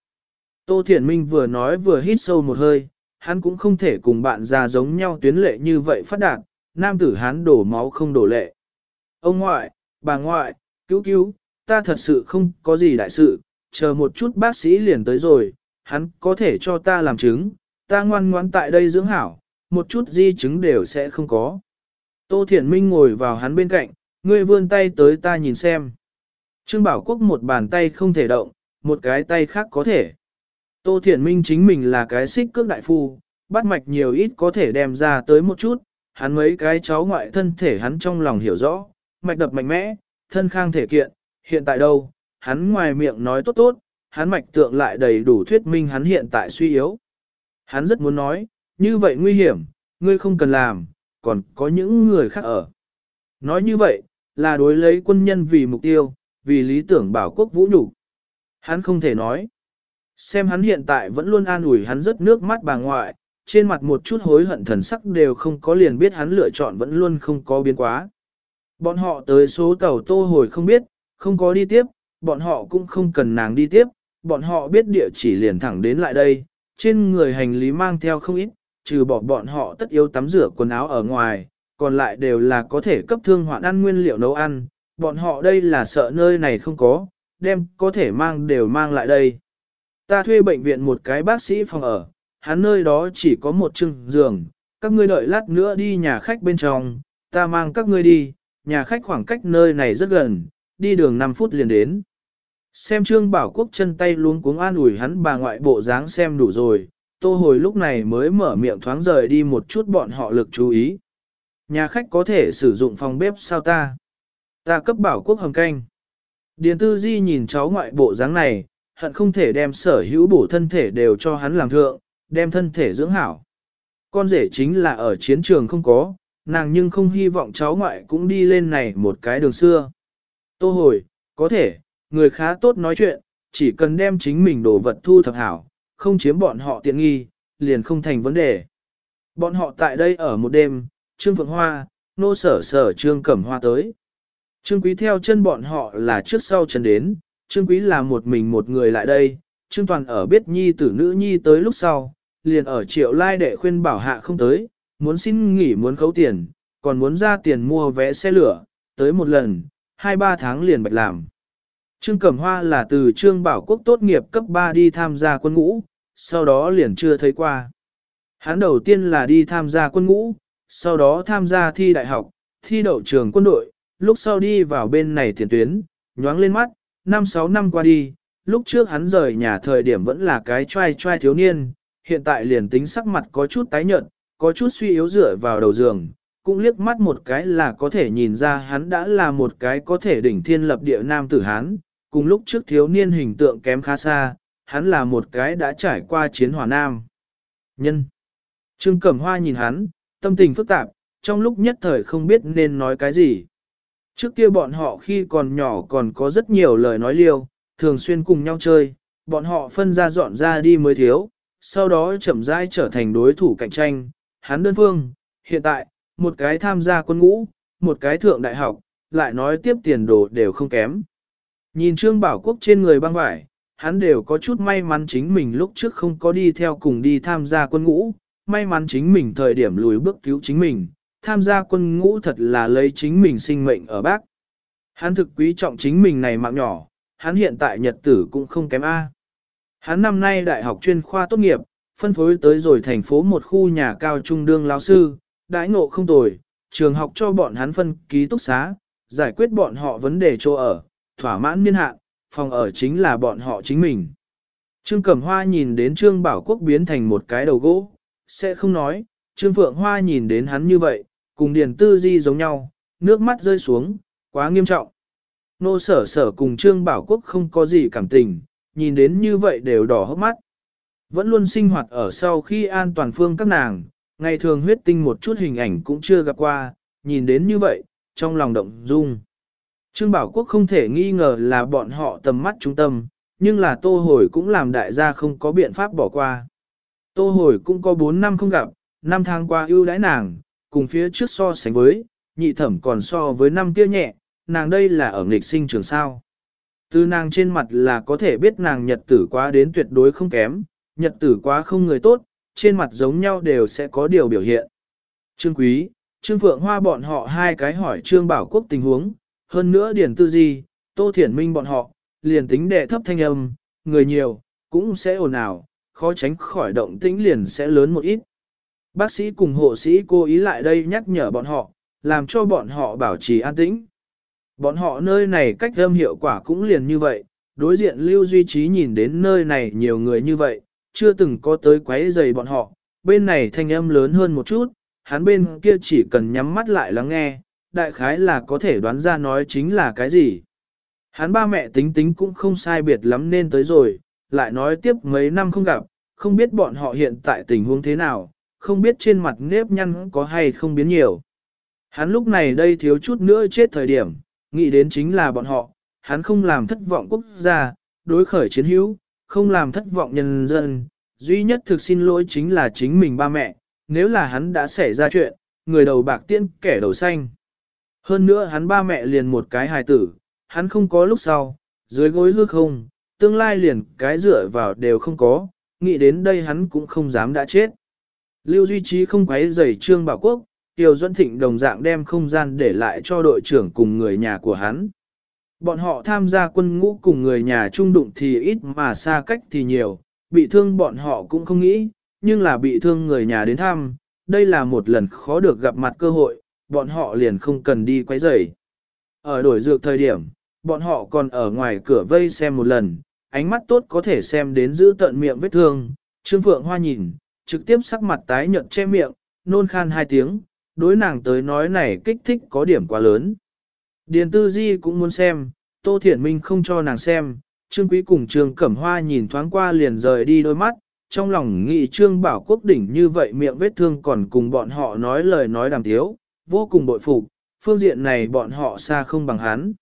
S1: Tô Thiển Minh vừa nói vừa hít sâu một hơi, hắn cũng không thể cùng bạn già giống nhau tuyến lệ như vậy phát đạt, nam tử hắn đổ máu không đổ lệ. Ông ngoại, bà ngoại, cứu cứu, ta thật sự không có gì đại sự, chờ một chút bác sĩ liền tới rồi, hắn có thể cho ta làm chứng, ta ngoan ngoãn tại đây dưỡng hảo, một chút di chứng đều sẽ không có. Tô Thiển Minh ngồi vào hắn bên cạnh, ngươi vươn tay tới ta nhìn xem. Trương Bảo Quốc một bàn tay không thể động, một cái tay khác có thể. Tô Thiển Minh chính mình là cái xích cước đại phu, bắt mạch nhiều ít có thể đem ra tới một chút, hắn mấy cái cháu ngoại thân thể hắn trong lòng hiểu rõ, mạch đập mạnh mẽ, thân khang thể kiện, hiện tại đâu, hắn ngoài miệng nói tốt tốt, hắn mạch tượng lại đầy đủ thuyết minh hắn hiện tại suy yếu. Hắn rất muốn nói, như vậy nguy hiểm, ngươi không cần làm, còn có những người khác ở. Nói như vậy, là đối lấy quân nhân vì mục tiêu, vì lý tưởng bảo quốc vũ nhục Hắn không thể nói. Xem hắn hiện tại vẫn luôn an ủi hắn rất nước mắt bà ngoại, trên mặt một chút hối hận thần sắc đều không có liền biết hắn lựa chọn vẫn luôn không có biến quá. Bọn họ tới số tàu tô hồi không biết, không có đi tiếp, bọn họ cũng không cần nàng đi tiếp, bọn họ biết địa chỉ liền thẳng đến lại đây, trên người hành lý mang theo không ít, trừ bỏ bọn họ tất yếu tắm rửa quần áo ở ngoài, còn lại đều là có thể cấp thương hoạn ăn nguyên liệu nấu ăn, bọn họ đây là sợ nơi này không có, đem có thể mang đều mang lại đây. ta thuê bệnh viện một cái bác sĩ phòng ở, hắn nơi đó chỉ có một chừng giường, các ngươi đợi lát nữa đi nhà khách bên trong, ta mang các ngươi đi, nhà khách khoảng cách nơi này rất gần, đi đường 5 phút liền đến. Xem Trương Bảo Quốc chân tay luống cuống an ủi hắn bà ngoại bộ dáng xem đủ rồi, tô hồi lúc này mới mở miệng thoáng rời đi một chút bọn họ lực chú ý. Nhà khách có thể sử dụng phòng bếp sao ta? Ta cấp Bảo Quốc hầm canh. Điền Tư Di nhìn cháu ngoại bộ dáng này, hận không thể đem sở hữu bổ thân thể đều cho hắn làm thượng, đem thân thể dưỡng hảo. Con rể chính là ở chiến trường không có, nàng nhưng không hy vọng cháu ngoại cũng đi lên này một cái đường xưa. Tô hồi, có thể, người khá tốt nói chuyện, chỉ cần đem chính mình đồ vật thu thập hảo, không chiếm bọn họ tiện nghi, liền không thành vấn đề. Bọn họ tại đây ở một đêm, Trương Phượng Hoa, nô sở sở Trương Cẩm Hoa tới. Trương Quý theo chân bọn họ là trước sau chân đến, Trương Quý là một mình một người lại đây, Trương Toàn ở biết nhi tử nữ nhi tới lúc sau, liền ở triệu lai đệ khuyên bảo hạ không tới, muốn xin nghỉ muốn khấu tiền, còn muốn ra tiền mua vé xe lửa, tới một lần, hai ba tháng liền bạch làm. Trương Cẩm Hoa là từ Trương Bảo Quốc tốt nghiệp cấp 3 đi tham gia quân ngũ, sau đó liền chưa thấy qua. Hắn đầu tiên là đi tham gia quân ngũ, sau đó tham gia thi đại học, thi đậu trường quân đội, lúc sau đi vào bên này tiền tuyến, nhoáng lên mắt, 5-6 năm qua đi, lúc trước hắn rời nhà thời điểm vẫn là cái trai trai thiếu niên, hiện tại liền tính sắc mặt có chút tái nhợt, có chút suy yếu dựa vào đầu giường, cũng liếc mắt một cái là có thể nhìn ra hắn đã là một cái có thể đỉnh thiên lập địa nam tử hán, cùng lúc trước thiếu niên hình tượng kém khá xa, hắn là một cái đã trải qua chiến hỏa nam. Nhân Trương Cẩm Hoa nhìn hắn, tâm tình phức tạp, trong lúc nhất thời không biết nên nói cái gì. Trước kia bọn họ khi còn nhỏ còn có rất nhiều lời nói liêu, thường xuyên cùng nhau chơi, bọn họ phân ra dọn ra đi mới thiếu, sau đó chậm rãi trở thành đối thủ cạnh tranh, hắn đơn phương, hiện tại, một cái tham gia quân ngũ, một cái thượng đại học, lại nói tiếp tiền đồ đều không kém. Nhìn Trương Bảo Quốc trên người băng vải, hắn đều có chút may mắn chính mình lúc trước không có đi theo cùng đi tham gia quân ngũ, may mắn chính mình thời điểm lùi bước cứu chính mình, tham gia quân ngũ thật là lấy chính mình sinh mệnh ở bác. Hắn thực quý trọng chính mình này mạng nhỏ, hắn hiện tại nhật tử cũng không kém A. Hắn năm nay đại học chuyên khoa tốt nghiệp, phân phối tới rồi thành phố một khu nhà cao trung đương lao sư, đãi ngộ không tồi, trường học cho bọn hắn phân ký túc xá, giải quyết bọn họ vấn đề chỗ ở, thỏa mãn niên hạn, phòng ở chính là bọn họ chính mình. Trương Cẩm Hoa nhìn đến Trương Bảo Quốc biến thành một cái đầu gỗ, sẽ không nói, Trương Phượng Hoa nhìn đến hắn như vậy, cùng Điền Tư Di giống nhau, nước mắt rơi xuống, quá nghiêm trọng. Nô sở sở cùng Trương Bảo Quốc không có gì cảm tình, nhìn đến như vậy đều đỏ hốc mắt. Vẫn luôn sinh hoạt ở sau khi an toàn phương các nàng, ngày thường huyết tinh một chút hình ảnh cũng chưa gặp qua, nhìn đến như vậy, trong lòng động dung. Trương Bảo Quốc không thể nghi ngờ là bọn họ tầm mắt trung tâm, nhưng là tô hồi cũng làm đại gia không có biện pháp bỏ qua. Tô hồi cũng có 4 năm không gặp, năm tháng qua ưu đãi nàng, cùng phía trước so sánh với, nhị thẩm còn so với năm kia nhẹ, nàng đây là ở nghịch sinh trường sao. Từ nàng trên mặt là có thể biết nàng nhật tử quá đến tuyệt đối không kém, nhật tử quá không người tốt, trên mặt giống nhau đều sẽ có điều biểu hiện. Trương Quý, Trương Phượng Hoa bọn họ hai cái hỏi Trương Bảo Quốc tình huống, hơn nữa Điển Tư Di, Tô Thiển Minh bọn họ, liền tính đệ thấp thanh âm, người nhiều, cũng sẽ ồn ào, khó tránh khỏi động tĩnh liền sẽ lớn một ít. Bác sĩ cùng hộ sĩ cố ý lại đây nhắc nhở bọn họ, làm cho bọn họ bảo trì an tĩnh. Bọn họ nơi này cách âm hiệu quả cũng liền như vậy, đối diện lưu duy trí nhìn đến nơi này nhiều người như vậy, chưa từng có tới quấy rầy bọn họ, bên này thanh âm lớn hơn một chút, hắn bên kia chỉ cần nhắm mắt lại lắng nghe, đại khái là có thể đoán ra nói chính là cái gì. Hắn ba mẹ tính tính cũng không sai biệt lắm nên tới rồi, lại nói tiếp mấy năm không gặp, không biết bọn họ hiện tại tình huống thế nào, không biết trên mặt nếp nhăn có hay không biến nhiều. Hắn lúc này đây thiếu chút nữa chết thời điểm, nghĩ đến chính là bọn họ, hắn không làm thất vọng quốc gia, đối khởi chiến hữu, không làm thất vọng nhân dân, duy nhất thực xin lỗi chính là chính mình ba mẹ, nếu là hắn đã xảy ra chuyện, người đầu bạc tiên kẻ đầu xanh. Hơn nữa hắn ba mẹ liền một cái hài tử, hắn không có lúc sau, dưới gối hư không, tương lai liền cái dựa vào đều không có, nghĩ đến đây hắn cũng không dám đã chết. Lưu Duy Trí không quấy rầy Trương Bảo Quốc, Tiêu Duân Thịnh đồng dạng đem không gian để lại cho đội trưởng cùng người nhà của hắn. Bọn họ tham gia quân ngũ cùng người nhà trung đụng thì ít mà xa cách thì nhiều, bị thương bọn họ cũng không nghĩ, nhưng là bị thương người nhà đến thăm, đây là một lần khó được gặp mặt cơ hội, bọn họ liền không cần đi quấy rầy. Ở đổi dược thời điểm, bọn họ còn ở ngoài cửa vây xem một lần, ánh mắt tốt có thể xem đến giữ tận miệng vết thương, Trương Phượng Hoa nhìn, trực tiếp sắc mặt tái nhợt che miệng, nôn khan hai tiếng, đối nàng tới nói này kích thích có điểm quá lớn. Điền Tư Di cũng muốn xem, Tô Thiển Minh không cho nàng xem, Trương Quý cùng Trương Cẩm Hoa nhìn thoáng qua liền rời đi đôi mắt, trong lòng nghĩ Trương Bảo Quốc đỉnh như vậy miệng vết thương còn cùng bọn họ nói lời nói đàm thiếu, vô cùng bội phục, phương diện này bọn họ xa không bằng hắn.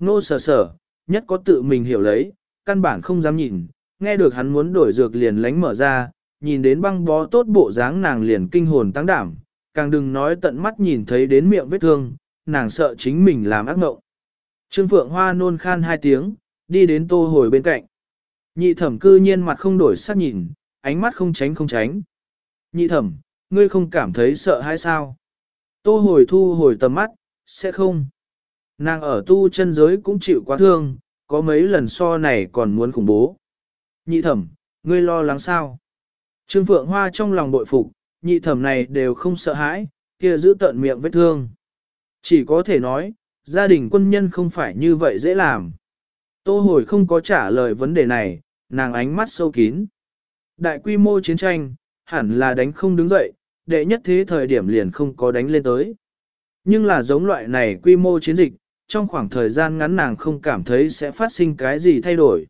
S1: Nô sở sở, nhất có tự mình hiểu lấy, căn bản không dám nhìn, nghe được hắn muốn đổi dược liền lánh mở ra, nhìn đến băng bó tốt bộ dáng nàng liền kinh hồn tăng đảm, càng đừng nói tận mắt nhìn thấy đến miệng vết thương, nàng sợ chính mình làm ác mộng. Trương Phượng Hoa nôn khan hai tiếng, đi đến tô hồi bên cạnh. Nhị thẩm cư nhiên mặt không đổi sắc nhìn, ánh mắt không tránh không tránh. Nhị thẩm, ngươi không cảm thấy sợ hay sao? Tô hồi thu hồi tầm mắt, sẽ không. Nàng ở tu chân giới cũng chịu quá thương, có mấy lần so này còn muốn khủng bố. Nhị thẩm, ngươi lo lắng sao? Trương Phượng Hoa trong lòng bội phục, nhị thẩm này đều không sợ hãi, kia giữ tận miệng vết thương. Chỉ có thể nói, gia đình quân nhân không phải như vậy dễ làm. Tô hồi không có trả lời vấn đề này, nàng ánh mắt sâu kín. Đại quy mô chiến tranh, hẳn là đánh không đứng dậy, đệ nhất thế thời điểm liền không có đánh lên tới. Nhưng là giống loại này quy mô chiến dịch, trong khoảng thời gian ngắn nàng không cảm thấy sẽ phát sinh cái gì thay đổi.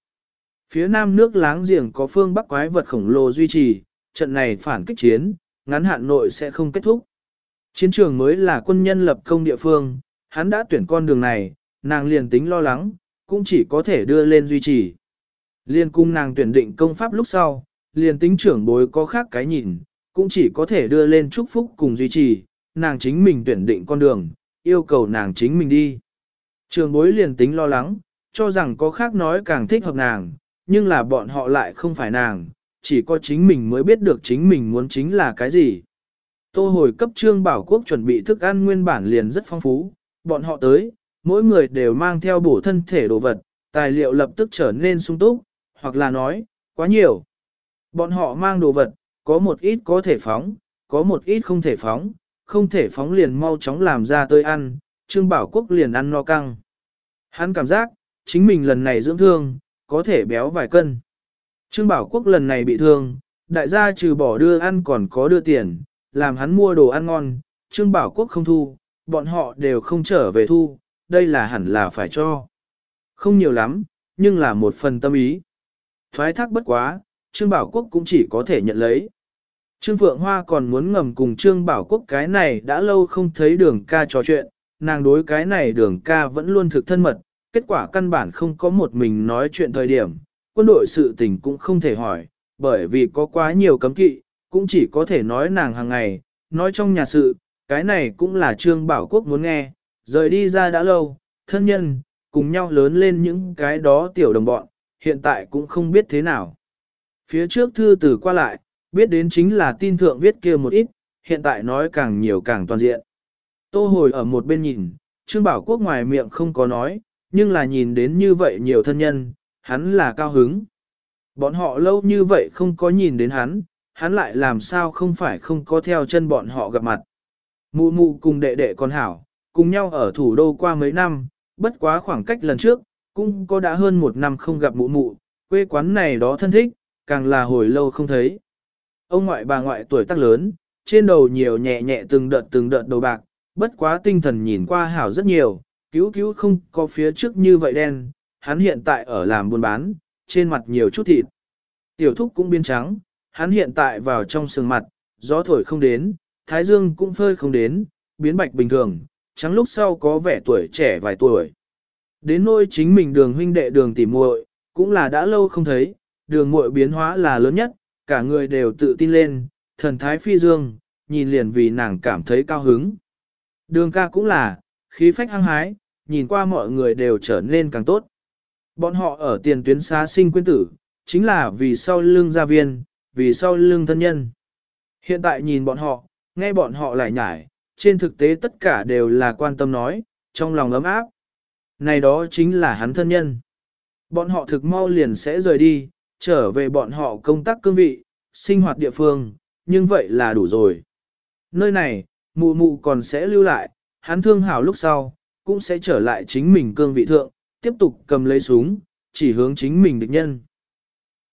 S1: Phía nam nước láng giềng có phương bắc quái vật khổng lồ duy trì, trận này phản kích chiến, ngắn hạn nội sẽ không kết thúc. Chiến trường mới là quân nhân lập công địa phương, hắn đã tuyển con đường này, nàng liền tính lo lắng, cũng chỉ có thể đưa lên duy trì. Liên cung nàng tuyển định công pháp lúc sau, liền tính trưởng bối có khác cái nhìn, cũng chỉ có thể đưa lên chúc phúc cùng duy trì, nàng chính mình tuyển định con đường, yêu cầu nàng chính mình đi. Trường bối liền tính lo lắng, cho rằng có khác nói càng thích hợp nàng, nhưng là bọn họ lại không phải nàng, chỉ có chính mình mới biết được chính mình muốn chính là cái gì. Tô hồi cấp trương bảo quốc chuẩn bị thức ăn nguyên bản liền rất phong phú, bọn họ tới, mỗi người đều mang theo bổ thân thể đồ vật, tài liệu lập tức trở nên sung túc, hoặc là nói, quá nhiều. Bọn họ mang đồ vật, có một ít có thể phóng, có một ít không thể phóng, không thể phóng liền mau chóng làm ra tới ăn, Trương Bảo Quốc liền ăn no căng. Hắn cảm giác, chính mình lần này dưỡng thương, có thể béo vài cân. Trương Bảo Quốc lần này bị thương, đại gia trừ bỏ đưa ăn còn có đưa tiền, làm hắn mua đồ ăn ngon, Trương Bảo Quốc không thu, bọn họ đều không trở về thu, đây là hẳn là phải cho. Không nhiều lắm, nhưng là một phần tâm ý. Thoái thác bất quá, Trương Bảo Quốc cũng chỉ có thể nhận lấy. Trương Phượng Hoa còn muốn ngầm cùng Trương Bảo Quốc cái này đã lâu không thấy đường ca trò chuyện, nàng đối cái này đường ca vẫn luôn thực thân mật, kết quả căn bản không có một mình nói chuyện thời điểm, quân đội sự tình cũng không thể hỏi, bởi vì có quá nhiều cấm kỵ, cũng chỉ có thể nói nàng hàng ngày, nói trong nhà sự, cái này cũng là Trương Bảo Quốc muốn nghe, rời đi ra đã lâu, thân nhân, cùng nhau lớn lên những cái đó tiểu đồng bọn, hiện tại cũng không biết thế nào. Phía trước thư từ qua lại, biết đến chính là tin thượng viết kia một ít, hiện tại nói càng nhiều càng toàn diện. Tô hồi ở một bên nhìn, Trương Bảo Quốc ngoài miệng không có nói, nhưng là nhìn đến như vậy nhiều thân nhân, hắn là cao hứng. Bọn họ lâu như vậy không có nhìn đến hắn, hắn lại làm sao không phải không có theo chân bọn họ gặp mặt. Mụ mụ cùng đệ đệ con hảo, cùng nhau ở thủ đô qua mấy năm, bất quá khoảng cách lần trước, cũng có đã hơn một năm không gặp mụ mụ, quê quán này đó thân thích, càng là hồi lâu không thấy. Ông ngoại bà ngoại tuổi tác lớn, trên đầu nhiều nhẹ nhẹ từng đợt từng đợt đầu bạc, bất quá tinh thần nhìn qua hảo rất nhiều, cứu cứu không có phía trước như vậy đen, hắn hiện tại ở làm buôn bán, trên mặt nhiều chút thịt. Tiểu thúc cũng biến trắng, hắn hiện tại vào trong sườn mặt, gió thổi không đến, thái dương cũng phơi không đến, biến bạch bình thường, trắng lúc sau có vẻ tuổi trẻ vài tuổi. Đến nôi chính mình đường huynh đệ đường tỉ muội cũng là đã lâu không thấy, đường muội biến hóa là lớn nhất, cả người đều tự tin lên, thần thái phi dương, nhìn liền vì nàng cảm thấy cao hứng. Đường ca cũng là, khí phách hăng hái, nhìn qua mọi người đều trở nên càng tốt. Bọn họ ở tiền tuyến xá sinh quyến tử, chính là vì sau lưng gia viên, vì sau lưng thân nhân. Hiện tại nhìn bọn họ, nghe bọn họ lại nhải, trên thực tế tất cả đều là quan tâm nói, trong lòng ấm áp. này đó chính là hắn thân nhân. Bọn họ thực mau liền sẽ rời đi, trở về bọn họ công tác cương vị, sinh hoạt địa phương, nhưng vậy là đủ rồi. Nơi này, mụ mụ còn sẽ lưu lại, hắn thương hảo lúc sau, cũng sẽ trở lại chính mình cương vị thượng, tiếp tục cầm lấy súng, chỉ hướng chính mình địch nhân.